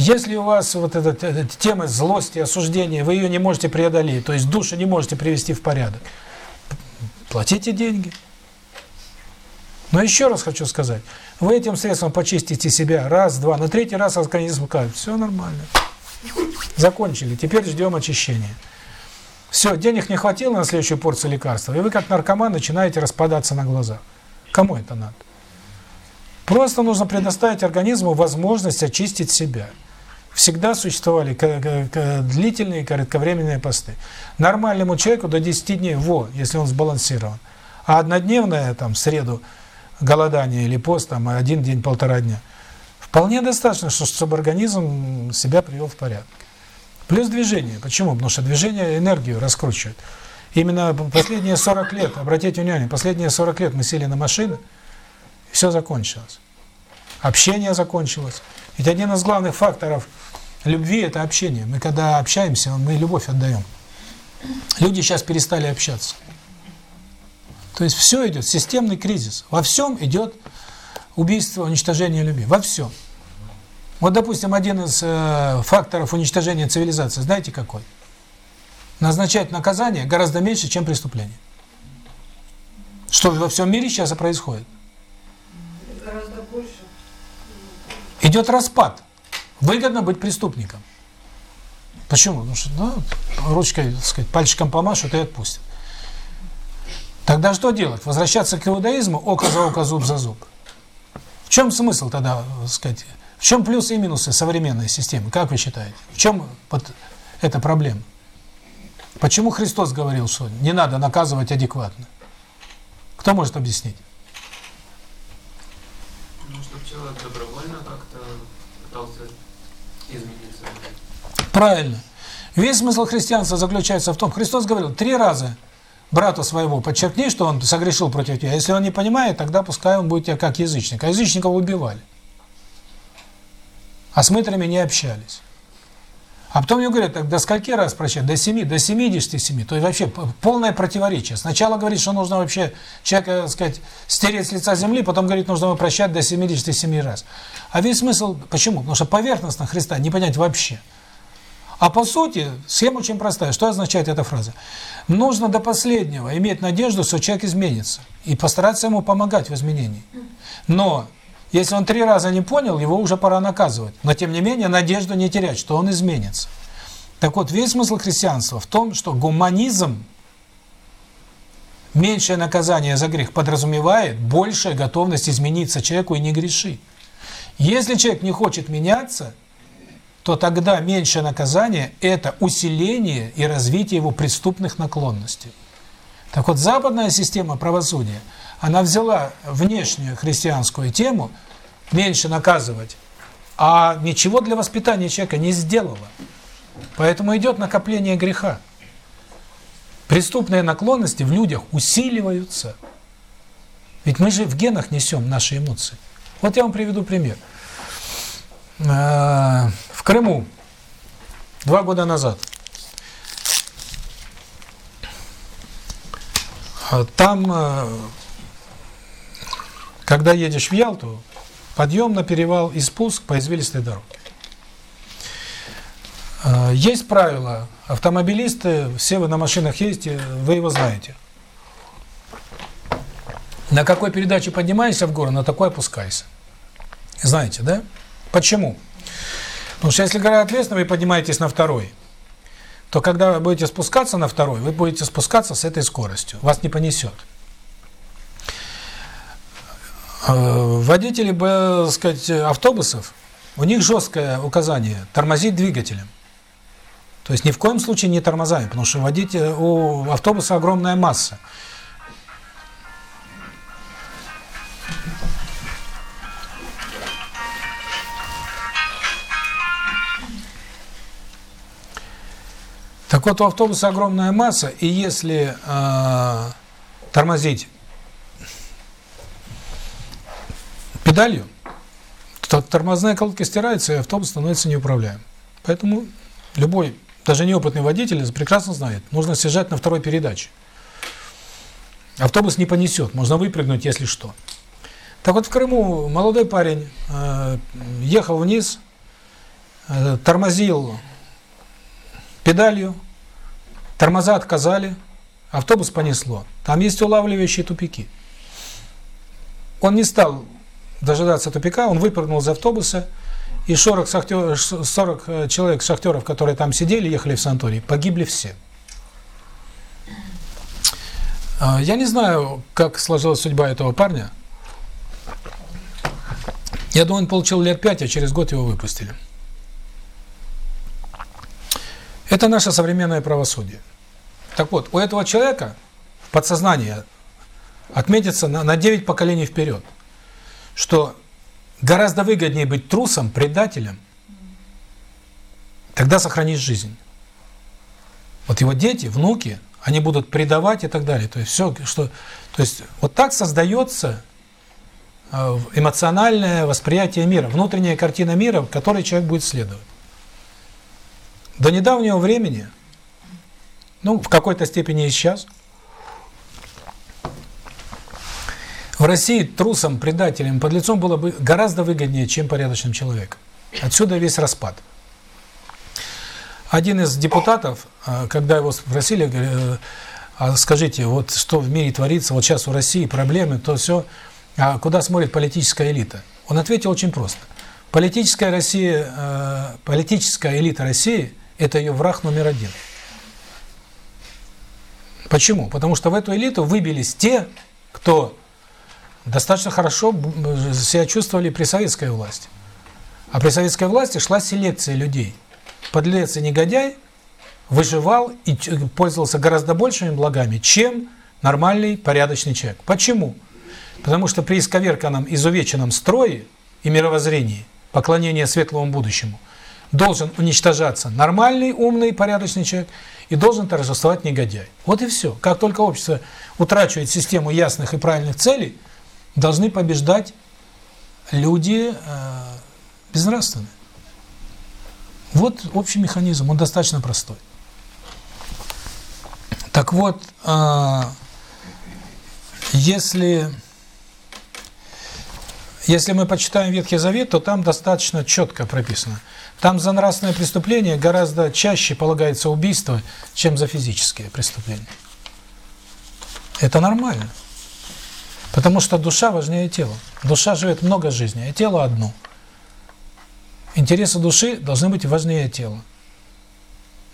если у вас вот эта, эта тема злости, осуждения, вы ее не можете преодолеть, то есть душу не можете привести в порядок, платите деньги. Но еще раз хочу сказать, вы этим средством почистите себя раз, два, на третий раз организм скажет, все нормально. Закончили, теперь ждем очищения. Все, денег не хватило на следующую порцию лекарства, и вы как наркоман начинаете распадаться на глазах. Кому это надо? Просто нужно предоставить организму возможность очистить себя. Всегда существовали длительные кратковременные посты. Нормальному человеку до 10 дней, во, если он сбалансирован. А однодневное, там, в среду, голодание или пост, там, один день, полтора дня, вполне достаточно, что- чтобы организм себя привел в порядок. Плюс движение. Почему? Потому что движение энергию раскручивает. Именно последние 40 лет, обратите внимание, последние 40 лет мы сели на машины, все закончилось. Общение закончилось. Ведь один из главных факторов любви – это общение. Мы когда общаемся, мы любовь отдаем. Люди сейчас перестали общаться. То есть все идет, системный кризис. Во всем идет убийство, уничтожение любви. Во всем. Вот, допустим, один из э, факторов уничтожения цивилизации, знаете какой? Назначать наказание гораздо меньше, чем преступление. Что во всем мире сейчас и происходит. Гораздо больше. Идет распад. Выгодно быть преступником. Почему? Потому что ну, ручкой, так сказать, пальчиком помашут и отпустят. Тогда что делать? Возвращаться к иудаизму, око за око, зуб за зуб. В чем смысл тогда, так сказать, в чем плюсы и минусы современной системы? Как вы считаете? В чем вот эта проблема? Почему Христос говорил, что не надо наказывать адекватно? Кто может объяснить? Ну, чтобы человек добровольно как-то пытался измениться. Правильно. Весь смысл христианства заключается в том, Христос говорил три раза брату своему подчеркни, что он согрешил против тебя. Если он не понимает, тогда пускай он будет тебя как язычник. А язычников убивали. А с мытрами не общались. А потом мне говорят, так до скольки раз прощать? До 7, до 77. То есть вообще полное противоречие. Сначала говорит, что нужно вообще человека, так сказать, стереть с лица земли, потом говорит, нужно его прощать до 77 раз. А весь смысл, почему? Потому что поверхностно Христа не понять вообще. А по сути, схема очень простая. Что означает эта фраза? Нужно до последнего иметь надежду, что человек изменится. И постараться ему помогать в изменении. Но если он три раза не понял, его уже пора наказывать. Но тем не менее, надежду не терять, что он изменится. Так вот, весь смысл христианства в том, что гуманизм, меньшее наказание за грех подразумевает большая готовность измениться человеку и не греши. Если человек не хочет меняться, то тогда меньшее наказание – это усиление и развитие его преступных наклонностей. Так вот, западная система правосудия – она взяла внешнюю христианскую тему, меньше наказывать, а ничего для воспитания человека не сделала. Поэтому идет накопление греха. Преступные наклонности в людях усиливаются. Ведь мы же в генах несем наши эмоции. Вот я вам приведу пример. Э, в Крыму два года назад там э, когда едешь в Ялту, подъем на перевал и спуск по извилистой дороге. Есть правило, автомобилисты, все вы на машинах ездите, вы его знаете. На какой передаче поднимаешься в гору, на такой опускайся. Знаете, да? Почему? Потому что если гора ответственна, вы поднимаетесь на второй, то когда вы будете спускаться на второй, вы будете спускаться с этой скоростью. Вас не понесет. Э, водители, так сказать, автобусов, у них жесткое указание тормозить двигателем. То есть ни в коем случае не тормозами, потому что водитель, у автобуса огромная масса. Так вот, у автобуса огромная масса, и если э, тормозить педалью, то тормозная колодка стирается, и автобус становится неуправляемым. Поэтому любой, даже неопытный водитель прекрасно знает, нужно съезжать на второй передаче. Автобус не понесет, можно выпрыгнуть, если что. Так вот, в Крыму молодой парень э, ехал вниз, э, тормозил педалью, тормоза отказали, автобус понесло. Там есть улавливающие тупики. Он не стал дожидаться тупика, он выпрыгнул из автобуса, и 40, шахтер, 40 э, человек, шахтеров, которые там сидели, ехали в санаторий, погибли все. А, я не знаю, как сложилась судьба этого парня. Я думаю, он получил лет 5, а через год его выпустили. Это наше современное правосудие. Так вот, у этого человека в подсознании отметится на, на 9 поколений вперед – что гораздо выгоднее быть трусом, предателем, тогда сохранить жизнь. Вот его дети, внуки, они будут предавать и так далее. То есть все, что, то есть вот так создается э, эмоциональное восприятие мира, внутренняя картина мира, которой человек будет следовать. До недавнего времени, ну, в какой-то степени и сейчас, В России трусам, предателям, подлецом было бы гораздо выгоднее, чем порядочным человеком. Отсюда весь распад. Один из депутатов, э, когда его спросили, э, а скажите, вот что в мире творится, вот сейчас у России проблемы, то все, а куда смотрит политическая элита? Он ответил очень просто. Политическая Россия, э, политическая элита России – это ее враг номер один. Почему? Потому что в эту элиту выбились те, кто достаточно хорошо себя чувствовали при советской власти. А при советской власти шла селекция людей. Подлец и негодяй выживал и пользовался гораздо большими благами, чем нормальный, порядочный человек. Почему? Потому что при исковерканном, изувеченном строе и мировоззрении, поклонение светлому будущему, должен уничтожаться нормальный, умный, порядочный человек и должен торжествовать негодяй. Вот и все. Как только общество утрачивает систему ясных и правильных целей, должны побеждать люди э, безнравственные. Вот общий механизм, он достаточно простой. Так вот, э, если если мы почитаем Ветхий Завет, то там достаточно четко прописано. Там за нравственное преступление гораздо чаще полагается убийство, чем за физические преступления. Это нормально. Потому что душа важнее тела. Душа живет много жизней, а тело одно. Интересы души должны быть важнее тела.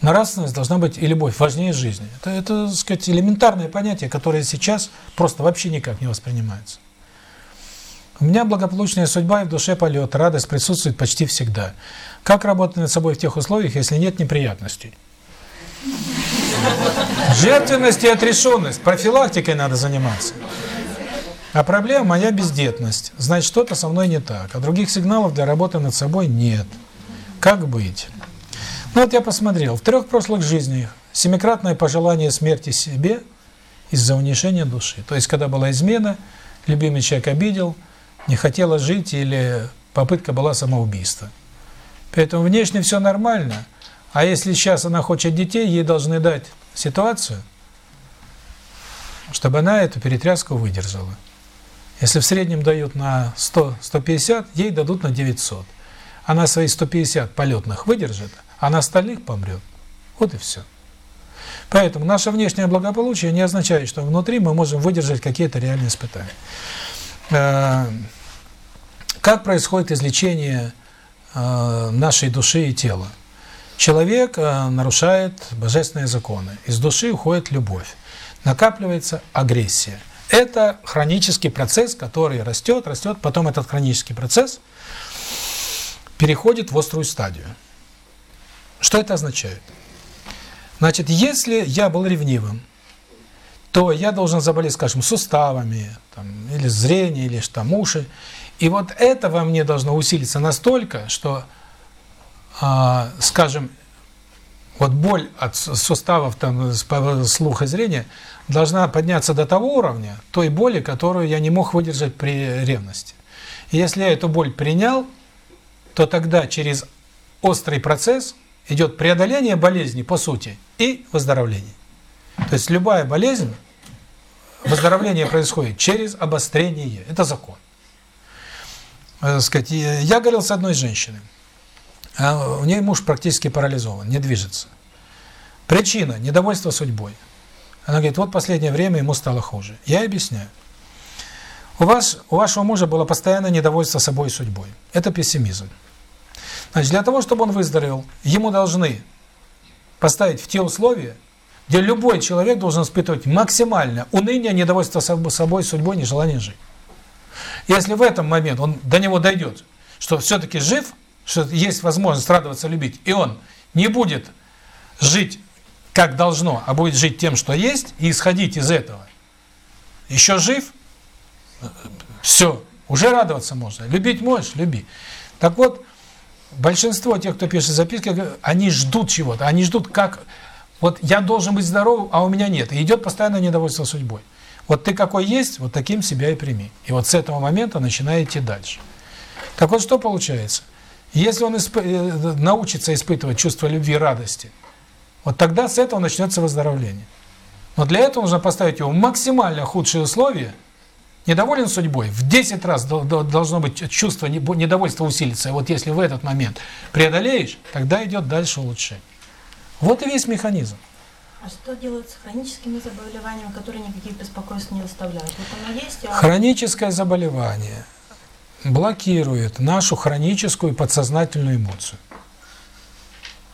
Нравственность должна быть и любовь важнее жизни. Это, это так сказать, элементарное понятие, которое сейчас просто вообще никак не воспринимается. У меня благополучная судьба и в душе полет, радость присутствует почти всегда. Как работать над собой в тех условиях, если нет неприятностей? Жертвенность и отрешенность. Профилактикой надо заниматься. А проблема моя бездетность. Значит, что-то со мной не так. А других сигналов для работы над собой нет. Как быть? Ну вот я посмотрел. В трех прошлых жизнях семикратное пожелание смерти себе из-за унижения души. То есть, когда была измена, любимый человек обидел, не хотела жить или попытка была самоубийства. Поэтому внешне все нормально, а если сейчас она хочет детей, ей должны дать ситуацию, чтобы она эту перетряску выдержала. Если в среднем дают на 100-150, ей дадут на 900. Она свои 150 полетных выдержит, а на остальных помрет. Вот и все. Поэтому наше внешнее благополучие не означает, что внутри мы можем выдержать какие-то реальные испытания. Э, как происходит излечение нашей души и тела? Человек э, нарушает божественные законы. Из души уходит любовь. Накапливается агрессия. Это хронический процесс, который растет, растет, потом этот хронический процесс переходит в острую стадию. Что это означает? Значит, если я был ревнивым, то я должен заболеть, скажем, суставами, там, или зрение, или там уши. И вот это во мне должно усилиться настолько, что, э, скажем, вот боль от суставов, там, слуха зрения должна подняться до того уровня, той боли, которую я не мог выдержать при ревности. И если я эту боль принял, то тогда через острый процесс идет преодоление болезни, по сути, и выздоровление. То есть любая болезнь, выздоровление происходит через обострение. Это закон. Э, сказать, я говорил с одной женщиной. А у нее муж практически парализован, не движется. Причина – недовольство судьбой. Она говорит, вот последнее время ему стало хуже. Я объясняю. У вас, у вашего мужа было постоянное недовольство собой и судьбой. Это пессимизм. Значит, для того, чтобы он выздоровел, ему должны поставить в те условия, где любой человек должен испытывать максимальное уныние, недовольство собой, судьбой, нежелание жить. Если в этом момент он до него дойдет, что все-таки жив, что есть возможность радоваться, любить, и он не будет жить как должно, а будет жить тем, что есть, и исходить из этого. Еще жив, все, уже радоваться можно. Любить можешь, люби. Так вот, большинство тех, кто пишет записки, они ждут чего-то, они ждут, как, вот я должен быть здоровым, а у меня нет. И идет постоянное недовольство судьбой. Вот ты какой есть, вот таким себя и прими. И вот с этого момента начинаете дальше. Так вот, что получается? Если он исп... Э, научится испытывать чувство любви и радости, вот тогда с этого начнется выздоровление. Но для этого нужно поставить его в максимально худшие условия, недоволен судьбой, в 10 раз должно быть чувство недовольства усилиться. И вот если в этот момент преодолеешь, тогда идет дальше улучшение. Вот и весь механизм. А что делать с хроническими заболеваниями, которые никаких беспокойств не доставляют? Вот оно есть, а... Хроническое заболевание блокирует нашу хроническую подсознательную эмоцию.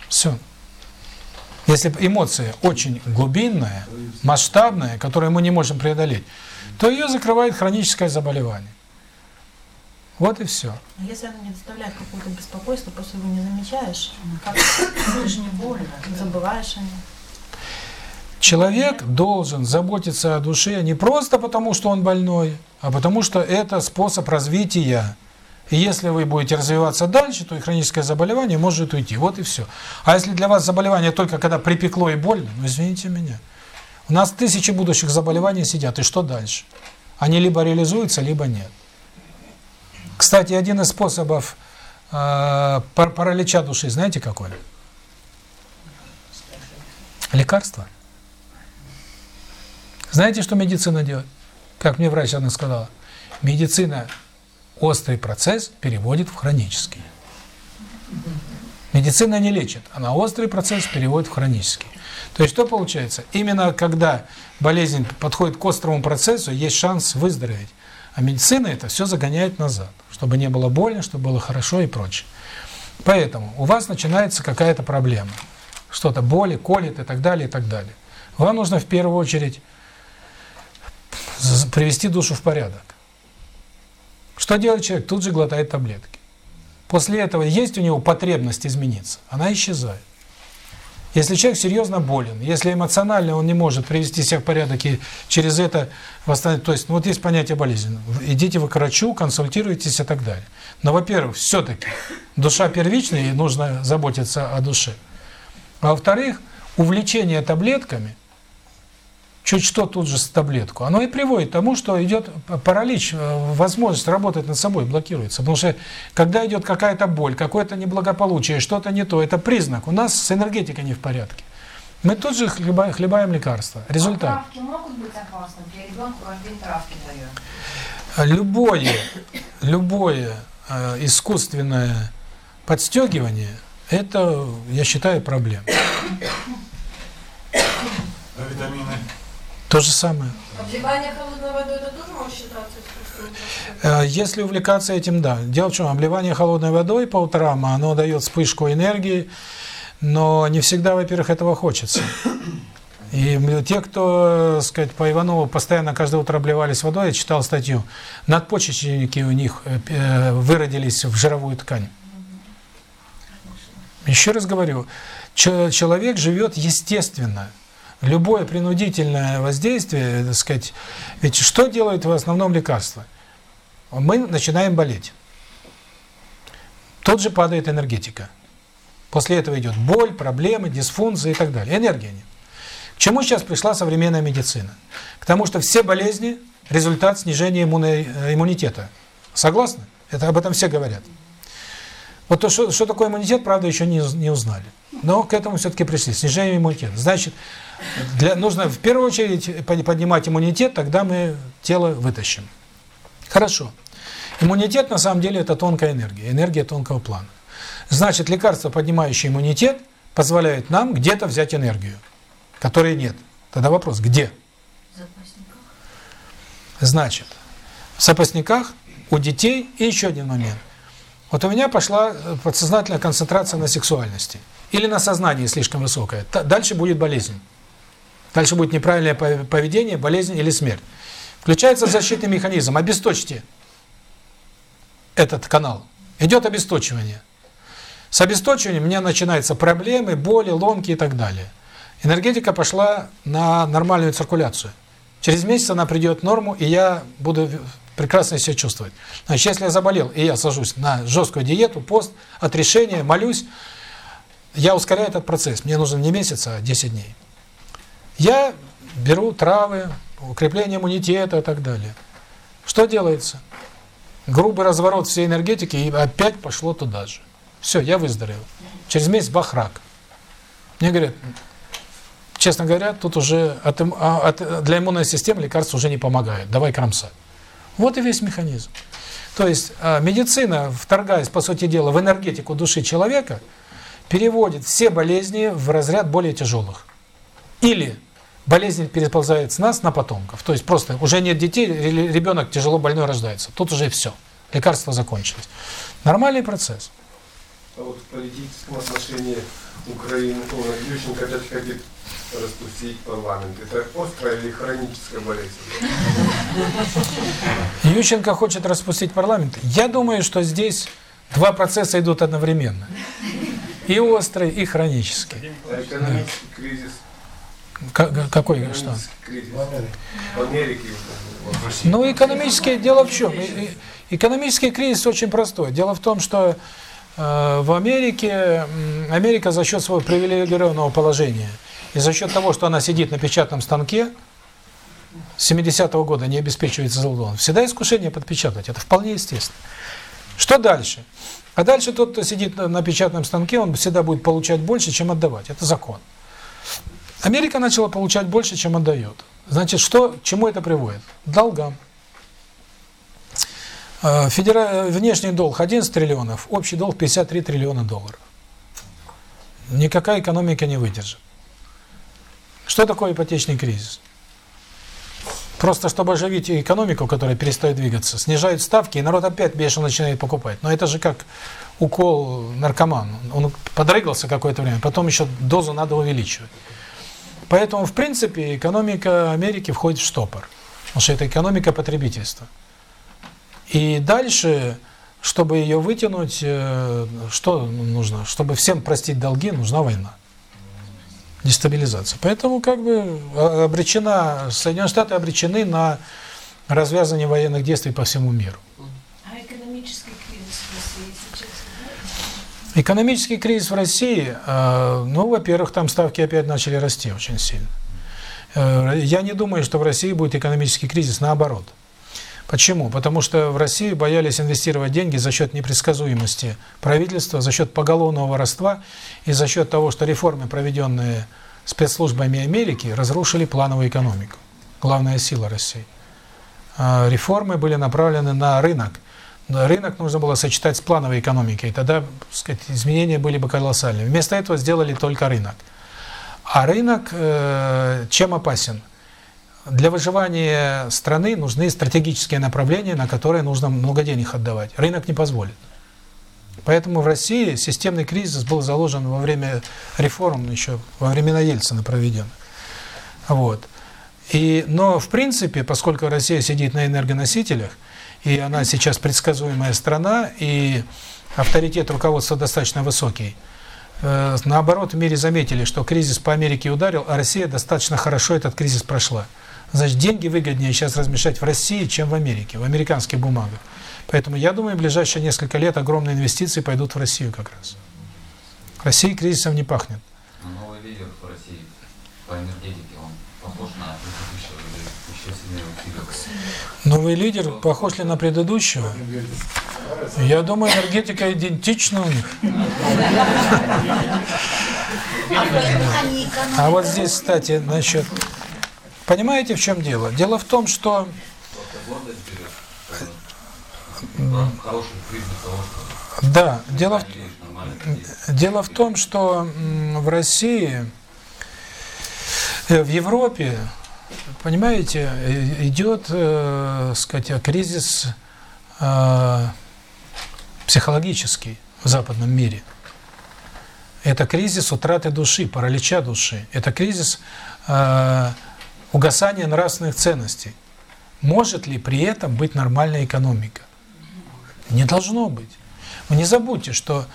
Все. Если эмоция очень глубинная, масштабная, которую мы не можем преодолеть, то ее закрывает хроническое заболевание. Вот и все. А если она не доставляет какое-то беспокойство, просто его не замечаешь, как это же не больно, забываешь о ней. Человек должен заботиться о душе не просто потому, что он больной, а потому что это способ развития. И если вы будете развиваться дальше, то и хроническое заболевание может уйти. Вот и все. А если для вас заболевание только когда припекло и больно, ну извините меня. У нас тысячи будущих заболеваний сидят, и что дальше? Они либо реализуются, либо нет. Кстати, один из способов э, паралича души, знаете какой? Лекарство. Знаете, что медицина делает? Как мне врач одна сказала. Медицина острый процесс переводит в хронический. Медицина не лечит, она острый процесс переводит в хронический. То есть что получается? Именно когда болезнь подходит к острому процессу, есть шанс выздороветь. А медицина это все загоняет назад, чтобы не было больно, чтобы было хорошо и прочее. Поэтому у вас начинается какая-то проблема. Что-то боли, колет и так далее, и так далее. Вам нужно в первую очередь привести душу в порядок. Что делает человек? Тут же глотает таблетки. После этого есть у него потребность измениться, она исчезает. Если человек серьезно болен, если эмоционально он не может привести себя в порядок и через это восстановить, то есть, ну вот есть понятие болезни, идите вы к врачу, консультируйтесь и так далее. Но, во-первых, все-таки душа первичная, и нужно заботиться о душе. А во-вторых, увлечение таблетками чуть что тут же таблетку, оно и приводит к тому, что идет паралич, э, возможность работать над собой блокируется. Потому что когда идет какая-то боль, какое-то неблагополучие, что-то не то, это признак. У нас с энергетикой не в порядке. Мы тут же хлебаем, хлебаем лекарства. Результат. А травки могут быть опасны? Для ребенка рождение травки дает. Любое, любое э, искусственное подстегивание, это, я считаю, проблема. А витамины? То же самое. Обливание холодной водой это тоже может считаться э, если увлекаться этим, да. Дело в чем, обливание холодной водой по утрам, оно дает вспышку энергии, но не всегда, во-первых, этого хочется. И те, кто, сказать, по Иванову постоянно каждое утро обливались водой, я читал статью, надпочечники у них э, э, выродились в жировую ткань. Еще раз говорю, человек живет естественно – любое принудительное воздействие, так сказать, ведь что делает в основном лекарство? Мы начинаем болеть. Тут же падает энергетика. После этого идет боль, проблемы, дисфункции и так далее. Энергия нет. К чему сейчас пришла современная медицина? К тому, что все болезни – результат снижения иммунитета. Согласны? Это об этом все говорят. Вот то, что, что такое иммунитет, правда, еще не, не узнали. Но к этому все-таки пришли. Снижение иммунитета. Значит, для, нужно в первую очередь поднимать иммунитет, тогда мы тело вытащим. Хорошо. Иммунитет на самом деле это тонкая энергия, энергия тонкого плана. Значит, лекарство, поднимающее иммунитет, позволяет нам где-то взять энергию, которой нет. Тогда вопрос, где? В запасниках. Значит, в запасниках у детей и еще один момент. Вот у меня пошла подсознательная концентрация на сексуальности. Или на сознании слишком высокая. Дальше будет болезнь. Дальше будет неправильное поведение, болезнь или смерть. Включается защитный механизм. Обесточьте этот канал. Идет обесточивание. С обесточиванием у меня начинаются проблемы, боли, ломки и так далее. Энергетика пошла на нормальную циркуляцию. Через месяц она придет в норму, и я буду прекрасно себя чувствовать. Значит, если я заболел, и я сажусь на жесткую диету, пост, отрешение, молюсь, я ускоряю этот процесс. Мне нужно не месяц, а 10 дней. Я беру травы, укрепление иммунитета и так далее. Что делается? Грубый разворот всей энергетики, и опять пошло туда же. Все, я выздоровел. Через месяц бахрак. Мне говорят, честно говоря, тут уже от, а, от, для иммунной системы лекарства уже не помогают. Давай кромсать. Вот и весь механизм. То есть э, медицина, вторгаясь, по сути дела, в энергетику души человека, переводит все болезни в разряд более тяжелых. Или болезнь переползает с нас на потомков. То есть просто уже нет детей, ребенок тяжело больной рождается. Тут уже все. Лекарства закончились. Нормальный процесс. А вот в политическом отношении Украины, Ющенко опять хотит распустить парламент. Это острая или хроническая болезнь? Ющенко хочет распустить парламент. Я думаю, что здесь два процесса идут одновременно. И острый, и хронический. А экономический кризис? К какой? Что? Ну, экономический, дело в чем? Экономический кризис очень простой. Дело в том, что э, в Америке, Америка за счет своего привилегированного положения – и за счет того, что она сидит на печатном станке, с 70-го года не обеспечивается золотом, всегда искушение подпечатать. Это вполне естественно. Что дальше? А дальше тот, кто сидит на печатном станке, он всегда будет получать больше, чем отдавать. Это закон. Америка начала получать больше, чем отдает. Значит, что, чему это приводит? Долгам. Э, федера... Внешний долг 11 триллионов, общий долг 53 триллиона долларов. Никакая экономика не выдержит. Что такое ипотечный кризис? Просто чтобы оживить экономику, которая перестает двигаться, снижают ставки, и народ опять бешено начинает покупать. Но это же как укол наркоману. Он подрыгался какое-то время, потом еще дозу надо увеличивать. Поэтому, в принципе, экономика Америки входит в штопор. Потому что это экономика потребительства. И дальше, чтобы ее вытянуть, э, что нужно? Чтобы всем простить долги, нужна война дестабилизация. Поэтому как бы а, обречена, Соединенные Штаты обречены на развязывание военных действий по всему миру. А экономический кризис в России сейчас? Экономический кризис в России, э, ну, во-первых, там ставки опять начали расти очень сильно. Э, я не думаю, что в России будет экономический кризис, наоборот. Почему? Потому что в России боялись инвестировать деньги за счет непредсказуемости правительства, за счет поголовного воровства и за счет того, что реформы, проведенные спецслужбами Америки, разрушили плановую экономику. Главная сила России. А реформы были направлены на рынок. Рынок нужно было сочетать с плановой экономикой, и тогда сказать, изменения были бы колоссальными. Вместо этого сделали только рынок. А рынок э, чем опасен? Для выживания страны нужны стратегические направления, на которые нужно много денег отдавать. Рынок не позволит. Поэтому в России системный кризис был заложен во время реформ, еще во времена Ельцина проведен. Вот. И, но в принципе, поскольку Россия сидит на энергоносителях, и она сейчас предсказуемая страна, и авторитет руководства достаточно высокий, э, наоборот, в мире заметили, что кризис по Америке ударил, а Россия достаточно хорошо этот кризис прошла. Значит, деньги выгоднее сейчас размещать в России, чем в Америке, в американских бумагах. Поэтому я думаю, в ближайшие несколько лет огромные инвестиции пойдут в Россию как раз. России кризисом не пахнет. Новый лидер в России по энергетике, он похож на предыдущего или еще сильнее усиливается? Новый лидер похож ли на предыдущего? Я думаю, энергетика идентична у них. А вот здесь, кстати, насчет Понимаете, в чем дело? Дело в том, что... Да, дело в, дело в том, что в России, э, в Европе, понимаете, э, идет, э, сказать, кризис э, психологический в западном мире. Это кризис утраты души, паралича души. Это кризис э, угасание нравственных ценностей. Может ли при этом быть нормальная экономика? Не должно быть. Вы не забудьте, что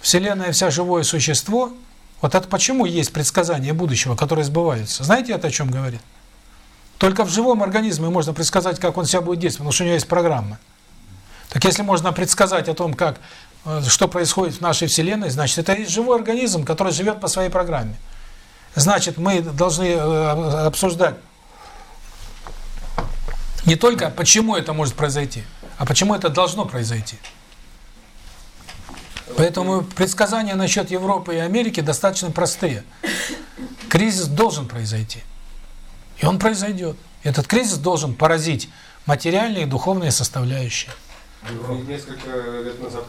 Вселенная вся живое существо, вот это почему есть предсказания будущего, которые сбываются. Знаете, это о чем говорит? Только в живом организме можно предсказать, как он себя будет действовать, потому что у него есть программа. Так если можно предсказать о том, как э, что происходит в нашей Вселенной, значит, это живой организм, который живет по своей программе. Значит, мы должны э, обсуждать не только почему это может произойти, а почему это должно произойти. Поэтому предсказания насчет Европы и Америки достаточно простые. Кризис должен произойти. И он произойдет. Этот кризис должен поразить материальные и духовные составляющие. Вы несколько лет назад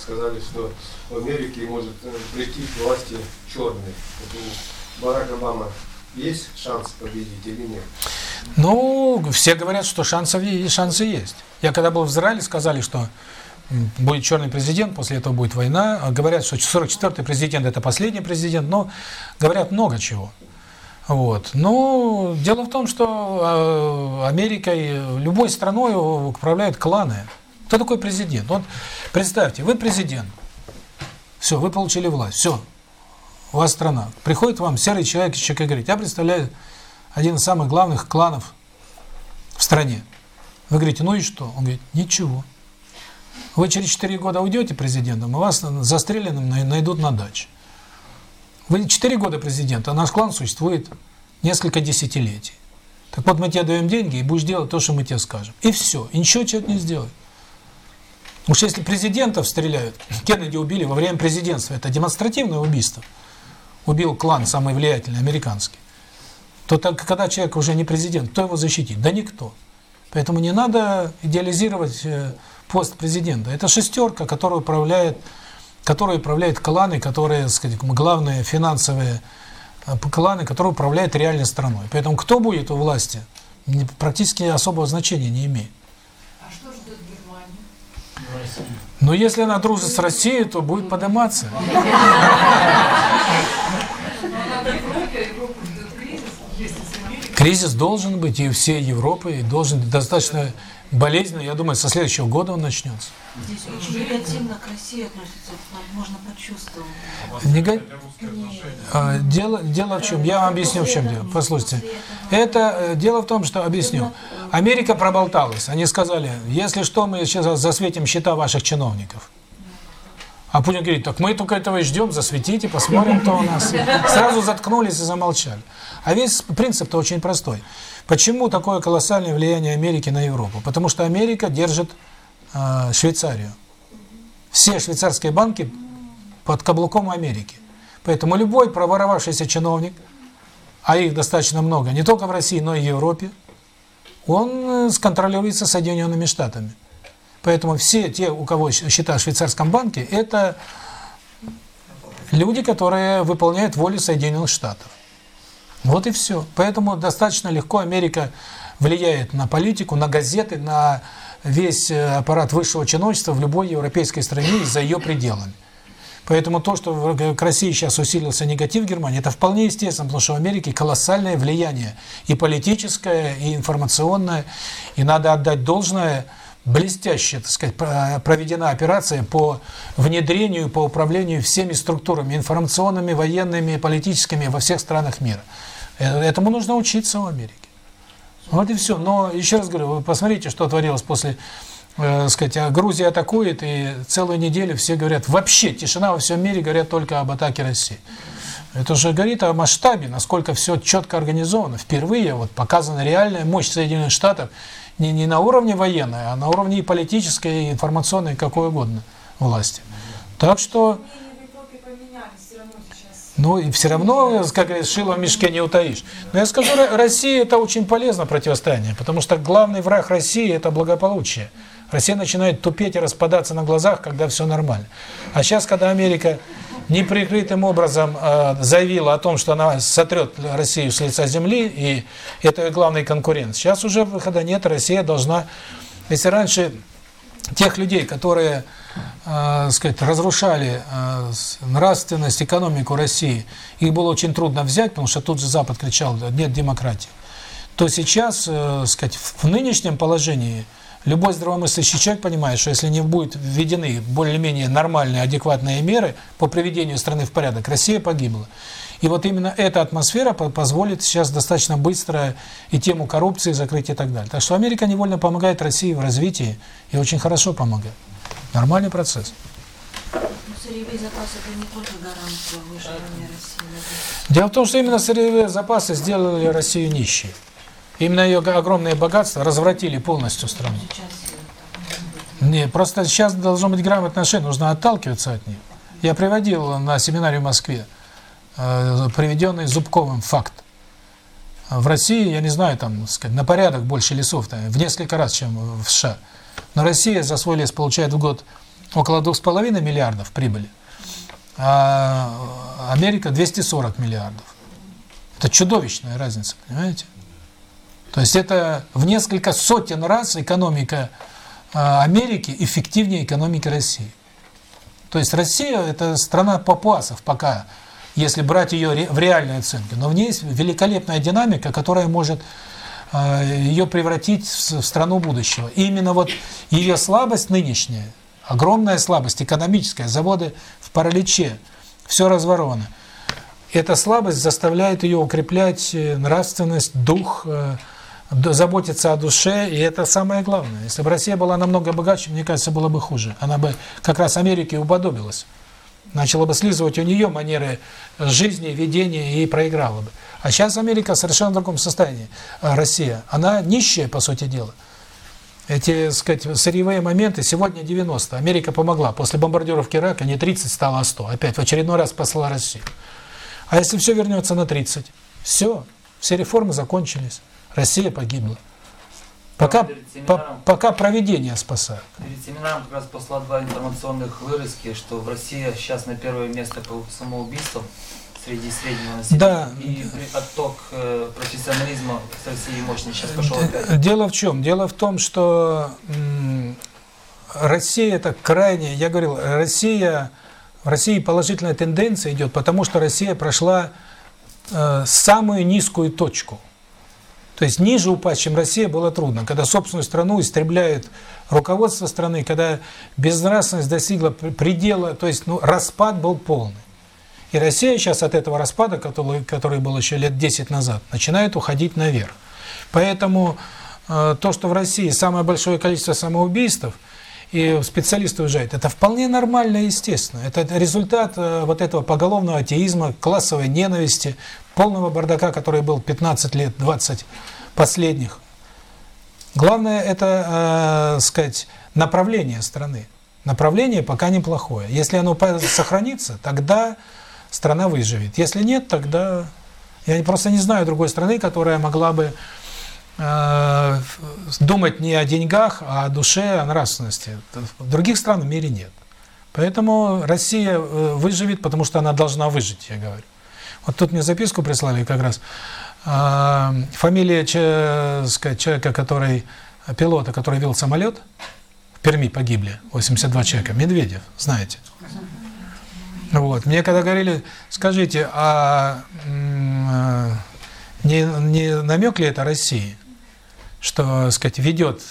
сказали, что в Америке может э, прийти к власти черный. Барак Обама есть шанс победить или нет? Ну, все говорят, что шансов и шансы есть. Я когда был в Израиле, сказали, что будет черный президент, после этого будет война. Говорят, что 44-й президент это последний президент, но говорят много чего. Вот. Но дело в том, что э, Америкой, любой страной управляют кланы. Кто такой президент? Вот представьте, вы президент. Все, вы получили власть. Все. У вас страна. Приходит вам серый человек и говорит, я представляю один из самых главных кланов в стране. Вы говорите, ну и что? Он говорит, ничего. Вы через 4 года уйдете президентом, и вас застреленным най- найдут на даче. Вы 4 года президент, а наш клан существует несколько десятилетий. Так вот, мы тебе даем деньги, и будешь делать то, что мы тебе скажем. И все. И ничего человек не сделает. Уж если президентов стреляют, Кеннеди убили во время президентства, это демонстративное убийство. Убил клан самый влиятельный, американский. То так, когда человек уже не президент, кто его защитит? Да никто. Поэтому не надо идеализировать э, пост президента. Это шестерка, которая управляет, которая управляет кланы, которые, так сказать, главные финансовые э, кланы, которые управляют реальной страной. Поэтому кто будет у власти, практически особого значения не имеет. А что ждет России. Но если она дружит с Россией, то будет подниматься. Ждет кризис, должен быть и у всей Европы, и должен достаточно болезненно. Я думаю, со следующего года он начнется. Здесь очень негативно к России относятся, это можно почувствовать. Нега- А, Дело, дело в чем? Я вам объясню, в чем дело. Послушайте. Это э, дело в том, что объясню. Америка проболталась. Они сказали, если что, мы сейчас засветим счета ваших чиновников. А Путин говорит, так мы только этого и ждем, засветите, посмотрим, кто у нас. Сразу заткнулись и замолчали. А весь принцип-то очень простой. Почему такое колоссальное влияние Америки на Европу? Потому что Америка держит э, Швейцарию. Все швейцарские банки под каблуком Америки. Поэтому любой проворовавшийся чиновник, а их достаточно много, не только в России, но и в Европе, он э, сконтролируется Соединенными Штатами. Поэтому все те, у кого счета в швейцарском банке, это люди, которые выполняют волю Соединенных Штатов. Вот и все. Поэтому достаточно легко Америка влияет на политику, на газеты, на весь э, аппарат высшего чиновничества в любой европейской стране и за ее пределами. Поэтому то, что в- к России сейчас усилился негатив Германии, это вполне естественно, потому что в Америке колоссальное влияние и политическое, и информационное, и надо отдать должное, блестяще, так сказать, про- проведена операция по внедрению, по управлению всеми структурами, информационными, военными, политическими во всех странах мира. Э, Этому нужно учиться в Америке. Вот и все. Но еще раз говорю, вы посмотрите, что творилось после, э, сказать, а Грузия атакует, и целую неделю все говорят, вообще тишина во всем мире, говорят только об атаке России. Это уже говорит о масштабе, насколько все четко организовано. Впервые вот показана реальная мощь Соединенных Штатов не, не на уровне военной, а на уровне и политической, и информационной, какой угодно власти. Так что, ну и все равно, как говорится, шило в мешке не утаишь. Но я скажу, Ро- России это очень полезно противостояние, потому что главный враг России это благополучие. Россия начинает тупеть и распадаться на глазах, когда все нормально. А сейчас, когда Америка неприкрытым образом э, заявила о том, что она сотрет Россию с лица земли, и это ее главный конкурент, сейчас уже выхода нет, Россия должна... Если раньше тех людей, которые, э, сказать, разрушали э, нравственность, экономику России, их было очень трудно взять, потому что тут же Запад кричал, «Да нет демократии, то сейчас, э, сказать, в нынешнем положении любой здравомыслящий человек понимает, что если не будут введены более-менее нормальные, адекватные меры по приведению страны в порядок, Россия погибла. И вот именно эта атмосфера по- позволит сейчас достаточно быстро и тему коррупции закрыть и так далее. Так что Америка невольно помогает России в развитии и очень хорошо помогает. Нормальный процесс. Ну, сырьевые запасы это не только гарант выживания России. Дело в том, что именно сырьевые запасы сделали Россию нищей. Именно ее огромные богатства развратили полностью страну. Не, просто сейчас должно быть грамотное отношение, нужно отталкиваться от них. Я приводил на семинаре в Москве э, приведенный Зубковым факт. В России, я не знаю, там, сказать, на порядок больше лесов, там, в несколько раз, чем в США. Но Россия за свой лес получает в год около 2,5 миллиардов прибыли, а Америка 240 миллиардов. Это чудовищная разница, понимаете? То есть это в несколько сотен раз экономика Америки эффективнее экономики России. То есть Россия – это страна папуасов пока, если брать ее в реальной оценке. Но в ней есть великолепная динамика, которая может ее превратить в страну будущего. И именно вот ее слабость нынешняя, огромная слабость экономическая, заводы в параличе, все разворовано. Эта слабость заставляет ее укреплять э, нравственность, дух, э, заботиться о душе, и это самое главное. Если бы Россия была намного богаче, мне кажется, было бы хуже. Она бы как раз Америке уподобилась. Начала бы слизывать у нее манеры жизни, ведения и проиграла бы. А сейчас Америка в совершенно другом состоянии. А Россия, она нищая, по сути дела. Эти, так сказать, сырьевые моменты, сегодня 90. Америка помогла. После бомбардировки Ирака не 30 стало, а 100. Опять в очередной раз послала Россию. А если все вернется на 30? Все, все реформы закончились. Россия погибла. Пока, по, пока проведение спасает. Перед семинаром как раз посла два информационных вырезки, что в России сейчас на первое место по самоубийствам среди среднего населения. Да. И отток э, профессионализма с России мощный сейчас пошел опять. Дело в чем? Дело в том, что Россия это крайне, я говорил, Россия, в России положительная тенденция идет, потому что Россия прошла э, самую низкую точку – то есть ниже упасть, чем Россия, было трудно. Когда собственную страну истребляет руководство страны, когда безнравственность достигла предела, то есть ну, распад был полный. И Россия сейчас от этого распада, который, который был еще лет 10 назад, начинает уходить наверх. Поэтому э, то, что в России самое большое количество самоубийств, и специалисты уезжают, это вполне нормально и естественно. Это результат э, вот этого поголовного атеизма, классовой ненависти, полного бардака, который был 15 лет, 20 последних. Главное это, э, сказать, направление страны. Направление пока неплохое. Если оно сохранится, тогда страна выживет. Если нет, тогда я просто не знаю другой страны, которая могла бы э, думать не о деньгах, а о душе, о нравственности. Других стран в мире нет. Поэтому Россия э, выживет, потому что она должна выжить, я говорю. Вот тут мне записку прислали как раз. А, фамилия человека, который, пилота, который вел самолет, в Перми погибли, 82 человека, Медведев, знаете. Вот. Мне когда говорили, скажите, а не, не намек ли это России, что, сказать, ведет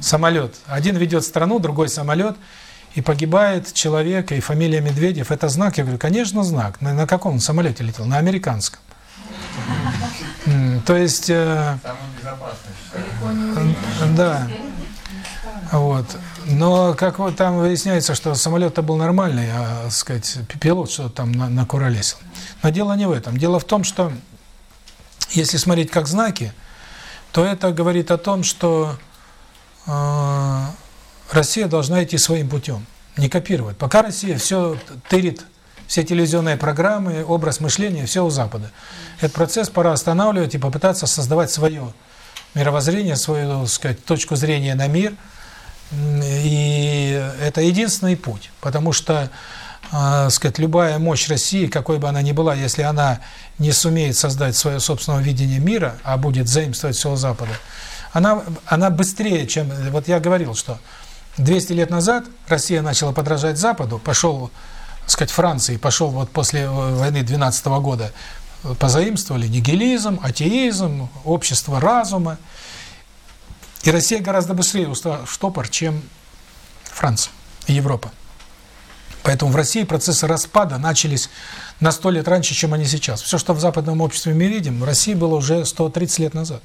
самолет, один ведет страну, другой самолет, и погибает человек, и фамилия Медведев, это знак? Я говорю, конечно, знак. На, на каком он самолете летел? На американском. То есть... Э, да. Вот. Но как вот там выясняется, что самолет-то был нормальный, а, сказать, пилот что там на, накуролесил. Но дело не в этом. Дело в том, что если смотреть как знаки, то это говорит о том, что э, Россия должна идти своим путем, не копировать. Пока Россия все тырит, все телевизионные программы, образ мышления, все у Запада. Этот процесс пора останавливать и попытаться создавать свое мировоззрение, свою, так сказать, точку зрения на мир. И это единственный путь, потому что, э, сказать, любая мощь России, какой бы она ни была, если она не сумеет создать свое собственное видение мира, а будет заимствовать все у Запада, она, она быстрее, чем... Вот я говорил, что 200 лет назад Россия начала подражать Западу, пошел, так сказать, Франции, пошел вот после войны 12 -го года, позаимствовали нигилизм, атеизм, общество разума. И Россия гораздо быстрее ушла в штопор, чем Франция и Европа. Поэтому в России процессы распада начались на 100 лет раньше, чем они сейчас. Все, что в западном обществе мы видим, в России было уже 130 лет назад.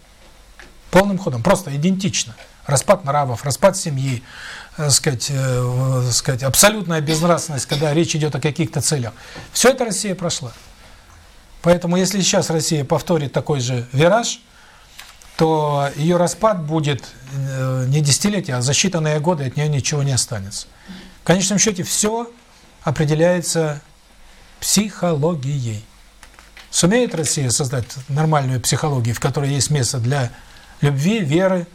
Полным ходом, просто идентично распад нравов, распад семьи, э, сказать, э, сказать, абсолютная безнравственность, когда речь идет о каких-то целях. Все это Россия прошла. Поэтому если сейчас Россия повторит такой же вираж, то ее распад будет э, не десятилетия, а за считанные годы от нее ничего не останется. В конечном счете все определяется психологией. Сумеет Россия создать нормальную психологию, в которой есть место для любви, веры,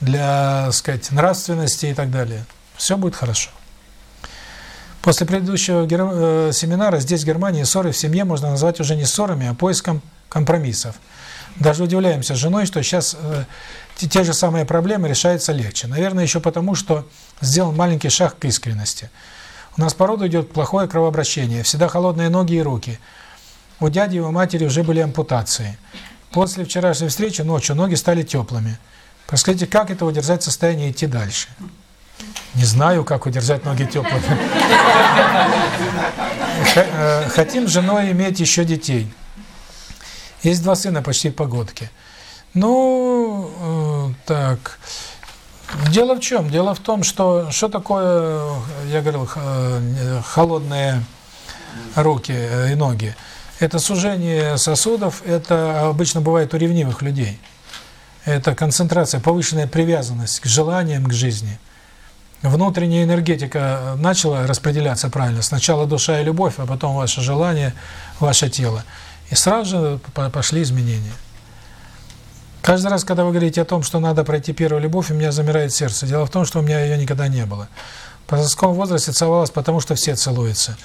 для, так сказать, нравственности и так далее, все будет хорошо. После предыдущего э, семинара здесь, в Германии, ссоры в семье можно назвать уже не ссорами, а поиском компромиссов. Даже удивляемся с женой, что сейчас э, те же самые проблемы решаются легче. Наверное, еще потому, что сделан маленький шаг к искренности. У нас по роду идет плохое кровообращение, всегда холодные ноги и руки. У дяди и у матери уже были ампутации. После вчерашней встречи ночью ноги стали теплыми. Расскажите, как это удержать состояние и идти дальше? Не знаю, как удержать ноги теплыми. Э, хотим с женой иметь еще детей. Есть два сына почти погодки. Ну, э, так, дело в чем? Дело в том, что что такое, я говорил, холодные руки и ноги? Это сужение сосудов, это обычно бывает у ревнивых людей. Это концентрация, повышенная привязанность к желаниям, к жизни. Внутренняя энергетика начала распределяться правильно. Сначала душа и любовь, а потом ваше желание, ваше тело. И сразу же пошли изменения. Каждый раз, когда вы говорите о том, что надо пройти первую любовь, у меня замирает сердце. Дело в том, что у меня ее никогда не было. В подростковом возрасте целовалась, потому что все целуются.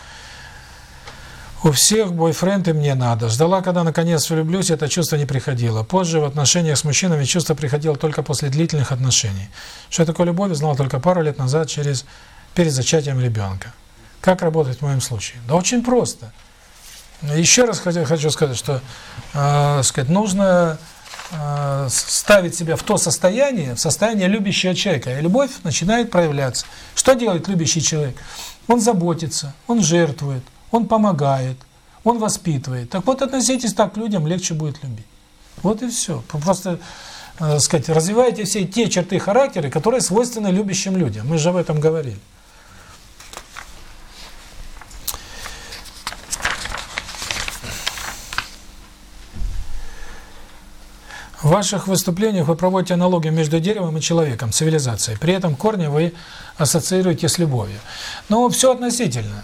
У всех бойфренд и мне надо. Ждала, когда наконец влюблюсь, это чувство не приходило. Позже в отношениях с мужчинами чувство приходило только после длительных отношений. Что такое любовь, знал только пару лет назад через перед зачатием ребенка. Как работать в моем случае? Да очень просто. Еще раз хочу сказать, что э, сказать, нужно э, ставить себя в то состояние, в состояние любящего человека. И любовь начинает проявляться. Что делает любящий человек? Он заботится, он жертвует, он помогает, он воспитывает. Так вот, относитесь так к людям, легче будет любить. Вот и все. Просто, э, сказать, развивайте все те черты характера, которые свойственны любящим людям. Мы же об этом говорили. В ваших выступлениях вы проводите аналогию между деревом и человеком, цивилизацией. При этом корни вы ассоциируете с любовью. Но все относительно.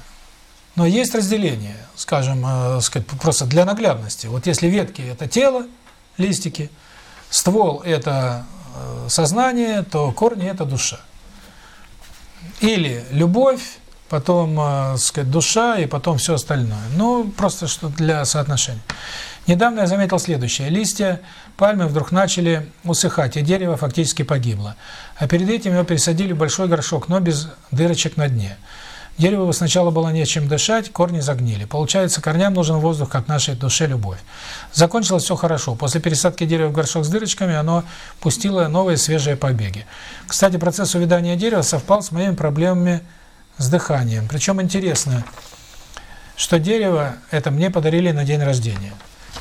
Но есть разделение, скажем, э, просто для наглядности. Вот если ветки – это тело, листики, ствол – это э, сознание, то корни – это душа. Или любовь, потом, э, сказать, душа и потом все остальное. Ну, просто что для соотношения. Недавно я заметил следующее. Листья пальмы вдруг начали усыхать, и дерево фактически погибло. А перед этим его пересадили в большой горшок, но без дырочек на дне. Дереву сначала было нечем дышать, корни загнили. Получается, корням нужен воздух, как нашей душе любовь. Закончилось все хорошо. После пересадки дерева в горшок с дырочками оно пустило новые свежие побеги. Кстати, процесс увядания дерева совпал с моими проблемами с дыханием. Причем интересно, что дерево это мне подарили на день рождения.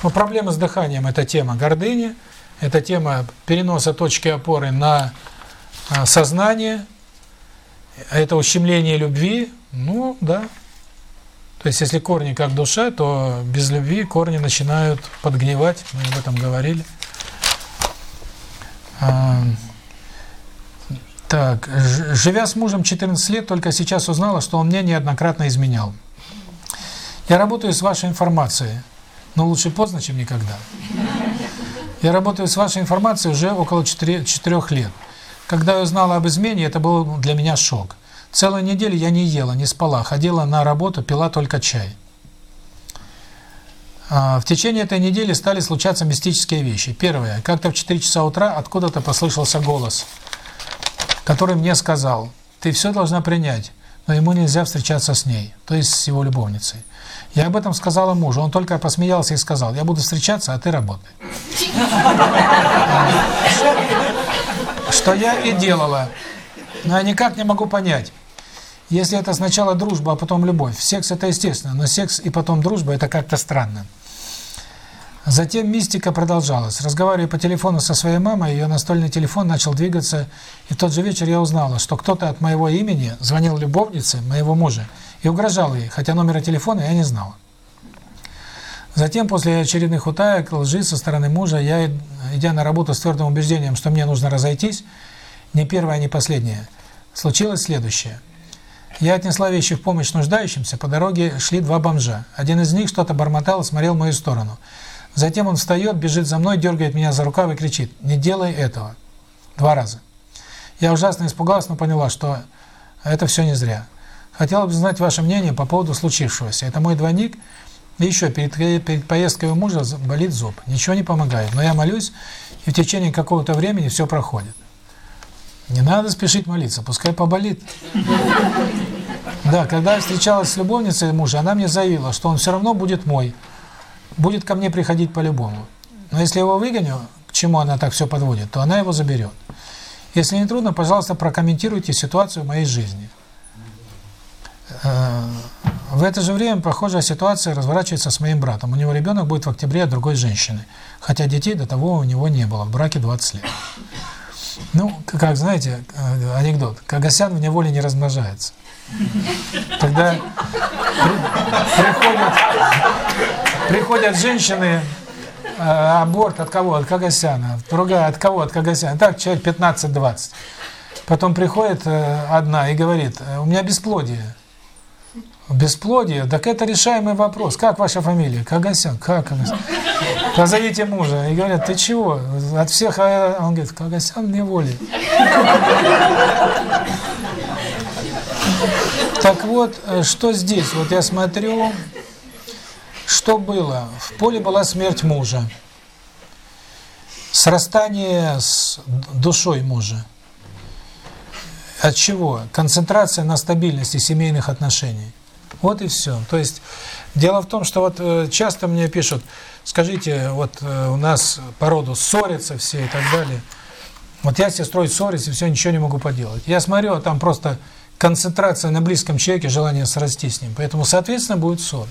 Но проблема с дыханием – это тема гордыни, это тема переноса точки опоры на а, сознание, это ущемление любви, ну да. То есть если корни как душа, то без любви корни начинают подгнивать, мы об этом говорили. А, так, живя с мужем 14 лет, только сейчас узнала, что он мне неоднократно изменял. Я работаю с вашей информацией. Но лучше поздно, чем никогда. Я работаю с вашей информацией уже около 4, 4 лет. Когда я узнала об измене, это был для меня шок. Целую неделю я не ела, не спала, ходила на работу, пила только чай. А, в течение этой недели стали случаться мистические вещи. Первое. Как-то в 4 часа утра откуда-то послышался голос, который мне сказал, ты все должна принять, но ему нельзя встречаться с ней, то есть с его любовницей. Я об этом сказала мужу, он только посмеялся и сказал, я буду встречаться, а ты работай. Что я и делала. Но я никак не могу понять. Если это сначала дружба, а потом любовь. Секс это естественно, но секс и потом дружба это как-то странно. Затем мистика продолжалась. Разговаривая по телефону со своей мамой, ее настольный телефон начал двигаться, и тот же вечер я узнала, что кто-то от моего имени звонил любовнице моего мужа и угрожал ей, хотя номера телефона я не знала. Затем, после очередных утаек, лжи со стороны мужа, я, идя на работу с твердым убеждением, что мне нужно разойтись, не первое, не последнее, случилось следующее. Я отнесла вещи в помощь нуждающимся, по дороге шли два бомжа. Один из них что-то бормотал и смотрел в мою сторону. Затем он встает, бежит за мной, дергает меня за рукав и кричит «Не делай этого!» Два раза. Я ужасно испугалась, но поняла, что это все не зря. Хотела бы знать ваше мнение по поводу случившегося. Это мой двойник. И еще, перед, перед поездкой у мужа болит зуб. Ничего не помогает. Но я молюсь, и в течение какого-то времени все проходит. Не надо спешить молиться, пускай поболит. Да, когда я встречалась с любовницей мужа, она мне заявила, что он все равно будет мой. Будет ко мне приходить по-любому. Но если его выгоню, к чему она так все подводит, то она его заберет. Если не трудно, пожалуйста, прокомментируйте ситуацию в моей жизни. Э, в это же время похожая ситуация разворачивается с моим братом. У него ребенок будет в октябре от другой женщины, хотя детей до того у него не было, в браке 20 лет. Ну, как знаете, э, анекдот. Кагасян в неволе не размножается. Когда при, приходят, приходят женщины, э, аборт от кого? От Кагасяна. Другая от кого? От Кагасяна. Так, человек 15-20. Потом приходит э, одна и говорит, у меня бесплодие. Бесплодие? Так это решаемый вопрос. Как ваша фамилия? Кагасян. Как Кагасян? Позовите мужа. И говорят, ты чего? От всех... А он говорит, Кагасян в неволе. Так вот, э, что здесь? Вот я смотрю, что было? В поле была смерть мужа. Срастание с душой мужа. От чего? Концентрация на стабильности семейных отношений. Вот и все. То есть дело в том, что вот э, часто мне пишут, скажите, вот э, у нас по роду ссорятся все и так далее. Вот я с сестрой ссорюсь и все, ничего не могу поделать. Я смотрю, а там просто концентрация на близком человеке, желание срасти с ним. Поэтому, соответственно, будет ссор.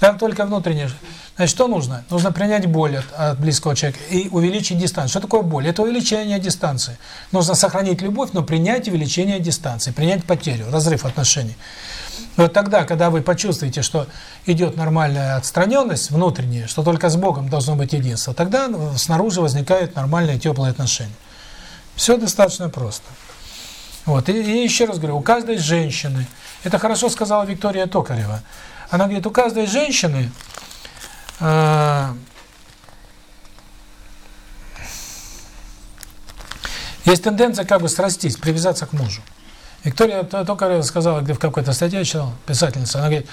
Там только внутреннее. Значит, что нужно? Нужно принять боль от, от близкого человека и увеличить дистанцию. Что такое боль? Это увеличение дистанции. Нужно сохранить любовь, но принять увеличение дистанции, принять потерю, разрыв отношений. Вот тогда, когда вы почувствуете, что идет нормальная отстраненность внутренняя, что только с Богом должно быть единство, тогда снаружи возникают нормальные теплые отношения. Все достаточно просто. Вот. И, и еще раз говорю, у каждой женщины, это хорошо сказала Виктория Токарева, она говорит, у каждой женщины э, есть тенденция как бы срастись, привязаться к мужу. Виктория только сказала, в какой-то статье читал, писательница, она говорит,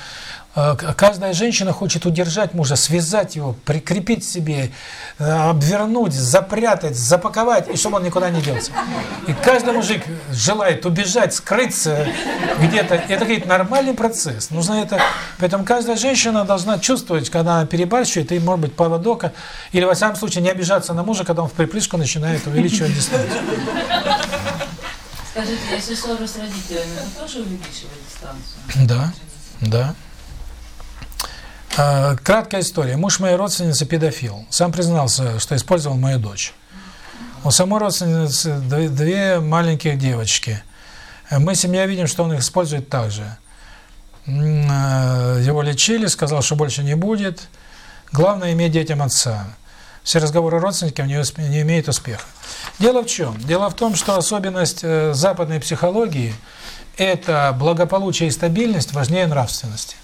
«Э, каждая женщина хочет удержать мужа, связать его, прикрепить себе, э, обвернуть, запрятать, запаковать, и чтобы он никуда не делся. И каждый мужик желает убежать, скрыться где-то. Это, говорит, нормальный процесс. Нужно это... Поэтому каждая женщина должна чувствовать, когда она перебарщивает, и, может быть, поводок, или, во всяком случае, не обижаться на мужа, когда он в припрыжку начинает увеличивать дистанцию. Скажите, если ссора с родителями, это тоже увеличивает дистанцию? Да, да. А, краткая история. Муж моей родственницы педофил. Сам признался, что использовал мою дочь. У самой родственницы две маленьких девочки. Мы, семья, видим, что он их использует так же. А, его лечили, сказал, что больше не будет. Главное – иметь детям отца. Все разговоры родственников не, не имеют успеха. Дело в чем? Дело в том, что особенность э, западной психологии – это благополучие и стабильность важнее нравственности.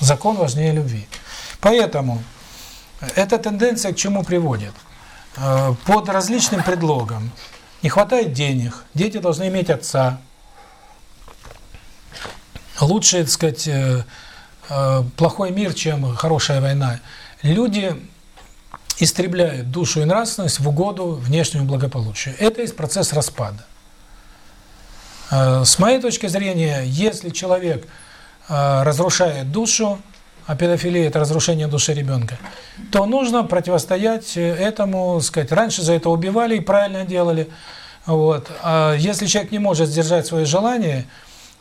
Закон важнее любви. Поэтому эта тенденция к чему приводит? Э, под различным предлогом. Не хватает денег, дети должны иметь отца. Лучше, так сказать, э, плохой мир, чем хорошая война. Люди истребляют душу и нравственность в угоду внешнему благополучию. Это есть процесс распада. Э, с моей точки зрения, если человек э, разрушает душу, а педофилия – это разрушение души ребенка, то нужно противостоять этому, сказать, раньше за это убивали и правильно делали. Вот. А если человек не может сдержать свои желания,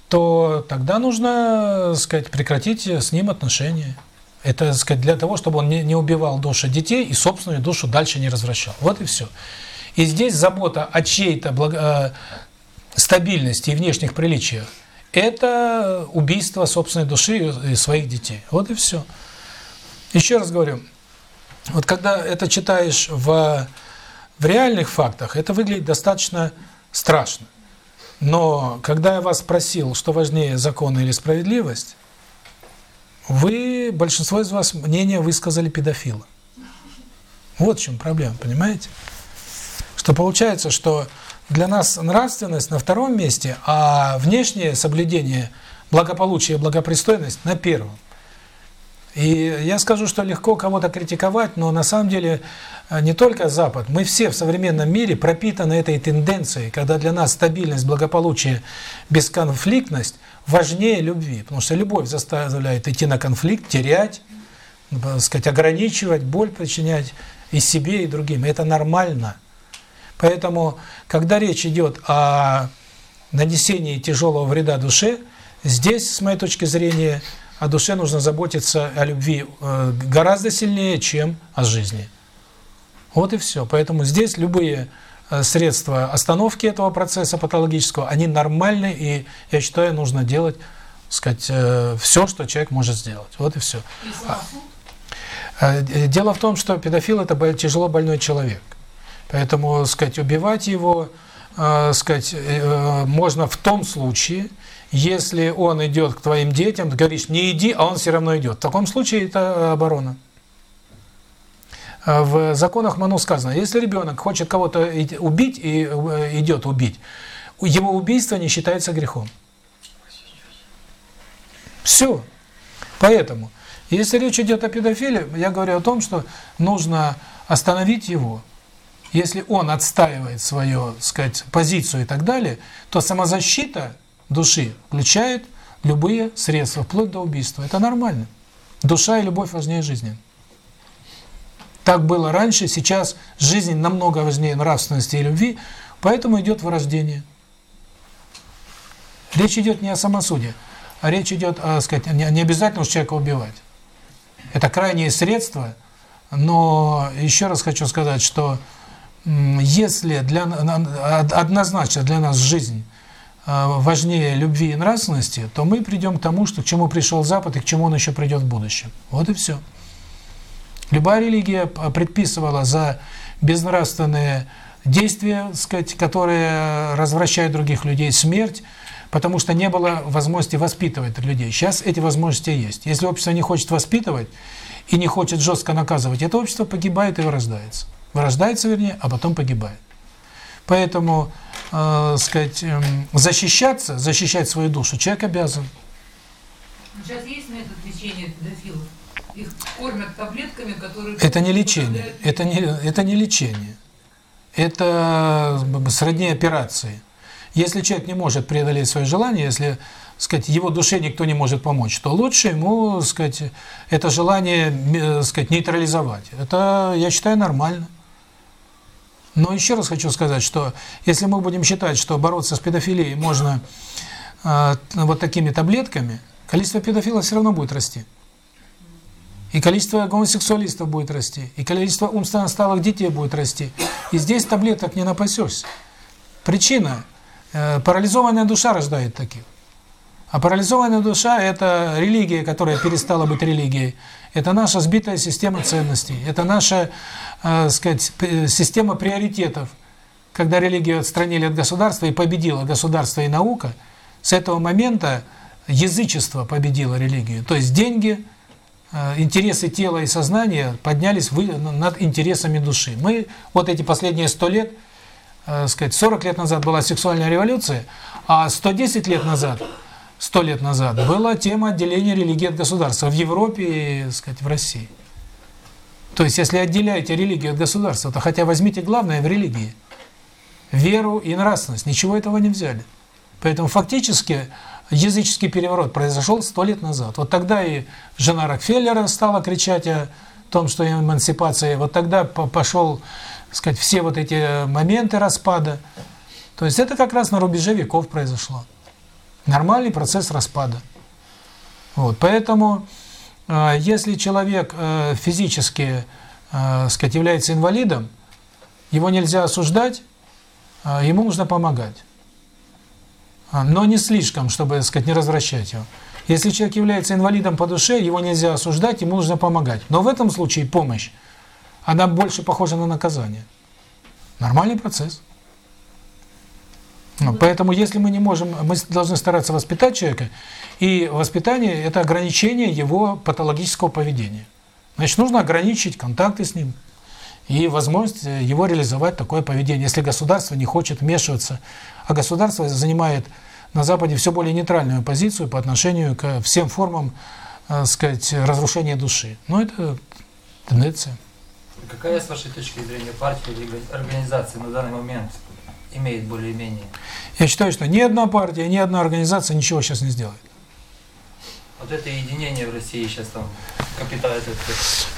то тогда нужно, сказать, прекратить с ним отношения. Это, так сказать, для того, чтобы он не, не убивал души детей и собственную душу дальше не развращал. Вот и все. И здесь забота о чьей-то благо... Э, стабильности и внешних приличиях – это убийство собственной души и своих детей. Вот и все. Еще раз говорю, вот когда это читаешь в, в реальных фактах, это выглядит достаточно страшно. Но когда я вас спросил, что важнее, закон или справедливость, вы, большинство из вас, мнение высказали педофила. Вот в чем проблема, понимаете? Что получается, что для нас нравственность на втором месте, а внешнее соблюдение благополучия и благопристойность на первом. И я скажу, что легко кого-то критиковать, но на самом деле э, не только Запад, мы все в современном мире пропитаны этой тенденцией, когда для нас стабильность, благополучие, бесконфликтность важнее любви. Потому что любовь заставляет идти на конфликт, терять, сказать, ограничивать, боль причинять и себе, и другим. Это нормально. Поэтому, когда речь идет о нанесении тяжелого вреда душе, здесь, с моей точки зрения, о душе нужно заботиться о любви э, гораздо сильнее, чем о жизни. Вот и все. Поэтому здесь любые э, средства остановки этого процесса патологического, они нормальны, и я считаю, нужно делать, сказать, э, все, что человек может сделать. Вот и все. Дело в том, что педофил – это тяжело больной человек. Поэтому, сказать, убивать его, сказать, можно в том случае, если он идет к твоим детям, ты говоришь, не иди, а он все равно идет. В таком случае это э, оборона. А в законах Ману сказано, если ребенок хочет кого-то убить и э, идет убить, его убийство не считается грехом. Все. Поэтому, если речь идет о педофиле, я говорю о том, что нужно остановить его. Если он отстаивает свою, сказать, позицию и так далее, то самозащита души включает любые средства, вплоть до убийства. Это нормально. Душа и любовь важнее жизни. Так было раньше, сейчас жизнь намного важнее нравственности и любви, поэтому идет вырождение. Речь идет не о самосуде, а речь идет, о, сказать, не, обязательно человека убивать. Это крайние средства, но еще раз хочу сказать, что если для однозначно для нас жизнь важнее любви и нравственности, то мы придем к тому, что к чему пришел Запад и к чему он еще придет в будущем. Вот и все. Любая религия предписывала за безнравственные действия, сказать, которые развращают других людей, смерть, потому что не было возможности воспитывать людей. Сейчас эти возможности есть. Если общество не хочет воспитывать и не хочет жестко наказывать, это общество погибает и вырождается. Вырождается, вернее, а потом погибает. Поэтому э, сказать, э, защищаться, защищать свою душу человек обязан. Сейчас есть метод лечения педофилов? Их кормят таблетками, которые... Это не лечение. Это не, это не лечение. Это сродни операции. Если человек не может преодолеть свое желание, если сказать, его душе никто не может помочь, то лучше ему сказать, это желание э, сказать, нейтрализовать. Это, я считаю, нормально. Но еще раз хочу сказать, что если мы будем считать, что бороться с педофилией можно э, вот такими таблетками, количество педофилов все равно будет расти. И количество гомосексуалистов будет расти, и количество умственно отсталых детей будет расти. И здесь таблеток не напасешься. Причина э, парализованная душа рождает таких. А парализованная душа – это религия, которая перестала быть религией. Это наша сбитая система ценностей. Это наша э, сказать, система приоритетов. Когда религию отстранили от государства и победила государство и наука, с этого момента язычество победило религию. То есть деньги, э, интересы тела и сознания поднялись над интересами души. Мы вот эти последние сто лет, э, сказать, 40 лет назад была сексуальная революция, а 110 лет назад – сто лет назад, была тема отделения религии от государства в Европе и, сказать, в России. То есть, если отделяете религию от государства, то хотя возьмите главное в религии – веру и нравственность. Ничего этого не взяли. Поэтому фактически языческий переворот произошел сто лет назад. Вот тогда и жена Рокфеллера стала кричать о том, что эмансипация. Вот тогда пошел, сказать, все вот эти моменты распада. То есть это как раз на рубеже веков произошло. Нормальный процесс распада. Вот, поэтому, э, если человек э, физически, э, сказать, является инвалидом, его нельзя осуждать, э, ему нужно помогать. А, но не слишком, чтобы, сказать, не развращать его. Если человек является инвалидом по душе, его нельзя осуждать, ему нужно помогать. Но в этом случае помощь, она больше похожа на наказание. Нормальный процесс. Ну, поэтому, если мы не можем, мы должны стараться воспитать человека, и воспитание – это ограничение его патологического поведения. Значит, нужно ограничить контакты с ним и возможность его реализовать такое поведение, если государство не хочет вмешиваться. А государство занимает на Западе все более нейтральную позицию по отношению к всем формам, э, сказать, разрушения души. Но это тенденция. Какая, с вашей точки зрения, партия или организация на данный момент имеет более-менее? Я считаю, что ни одна партия, ни одна организация ничего сейчас не сделает. Вот это единение в России сейчас там капитан этот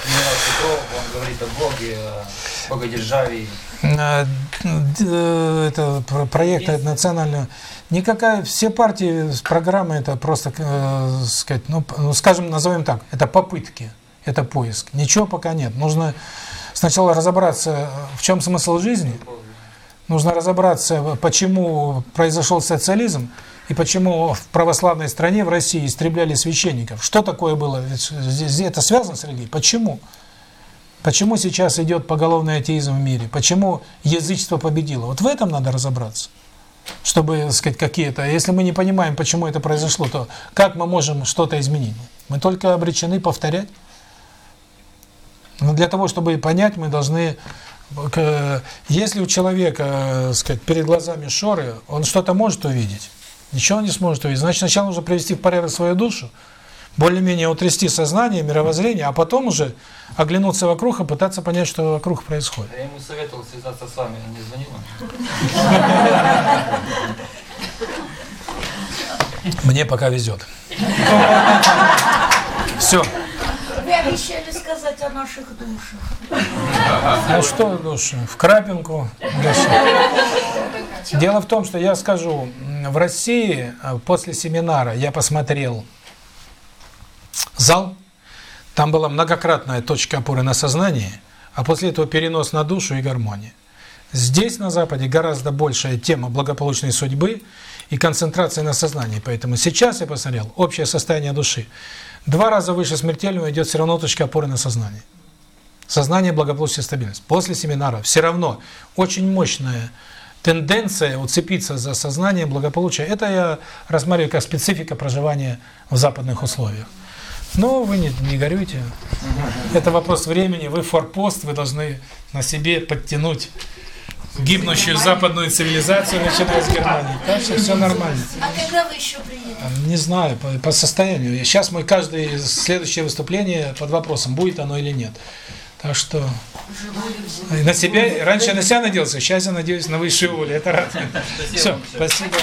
генерал Петров, он говорит о Боге, о богодержавии. Э, э, Это про- проект это национального. Никакая, все партии, программы это просто, э, сказать, ну, ну, скажем, назовем так, это попытки, это поиск. Ничего пока нет. Нужно сначала разобраться, в чем смысл жизни, нужно разобраться, почему произошел социализм, и почему в православной стране, в России, истребляли священников. Что такое было? Ведь это связано с религией. Почему? Почему сейчас идет поголовный атеизм в мире? Почему язычество победило? Вот в этом надо разобраться. Чтобы, сказать, какие-то... Если мы не понимаем, почему это произошло, то как мы можем что-то изменить? Мы только обречены повторять. Но для того, чтобы понять, мы должны... Если у человека, э, сказать, перед глазами шоры, он что-то может увидеть, ничего не сможет увидеть. Значит, сначала нужно привести в порядок свою душу, более-менее утрясти сознание, мировоззрение, а потом уже оглянуться вокруг и пытаться понять, что вокруг происходит. Я ему советовал связаться с вами, не звонил Мне пока везет. Все. Вы обещали сказать о наших душах. Ну что, души, в крапинку. дальше. Дело в том, что я скажу, в России э, после семинара я посмотрел зал, там была многократная точка опоры на сознание, а после этого перенос на душу и гармония. Здесь, на Западе, гораздо большая тема благополучной судьбы и концентрация на сознании. Поэтому сейчас я посмотрел общее состояние души. Два раза выше смертельного идет все равно точка опоры на сознание. Сознание, благополучие, стабильность. После семинара все равно очень мощная тенденция уцепиться за сознание, благополучие. Это я рассматриваю как специфика проживания в западных условиях. Но вы не, не горюйте. Это вопрос времени. Вы форпост, вы должны на себе подтянуть гибнущую западную цивилизацию, начиная с Германии. Так что все нормально. А когда вы еще приедете? Не знаю, по, по состоянию. Сейчас мой каждое следующее выступление под вопросом, будет оно или нет. Так что на себя, раньше на себя надеялся, сейчас я надеюсь на высшую волю. Это радует. Все, спасибо.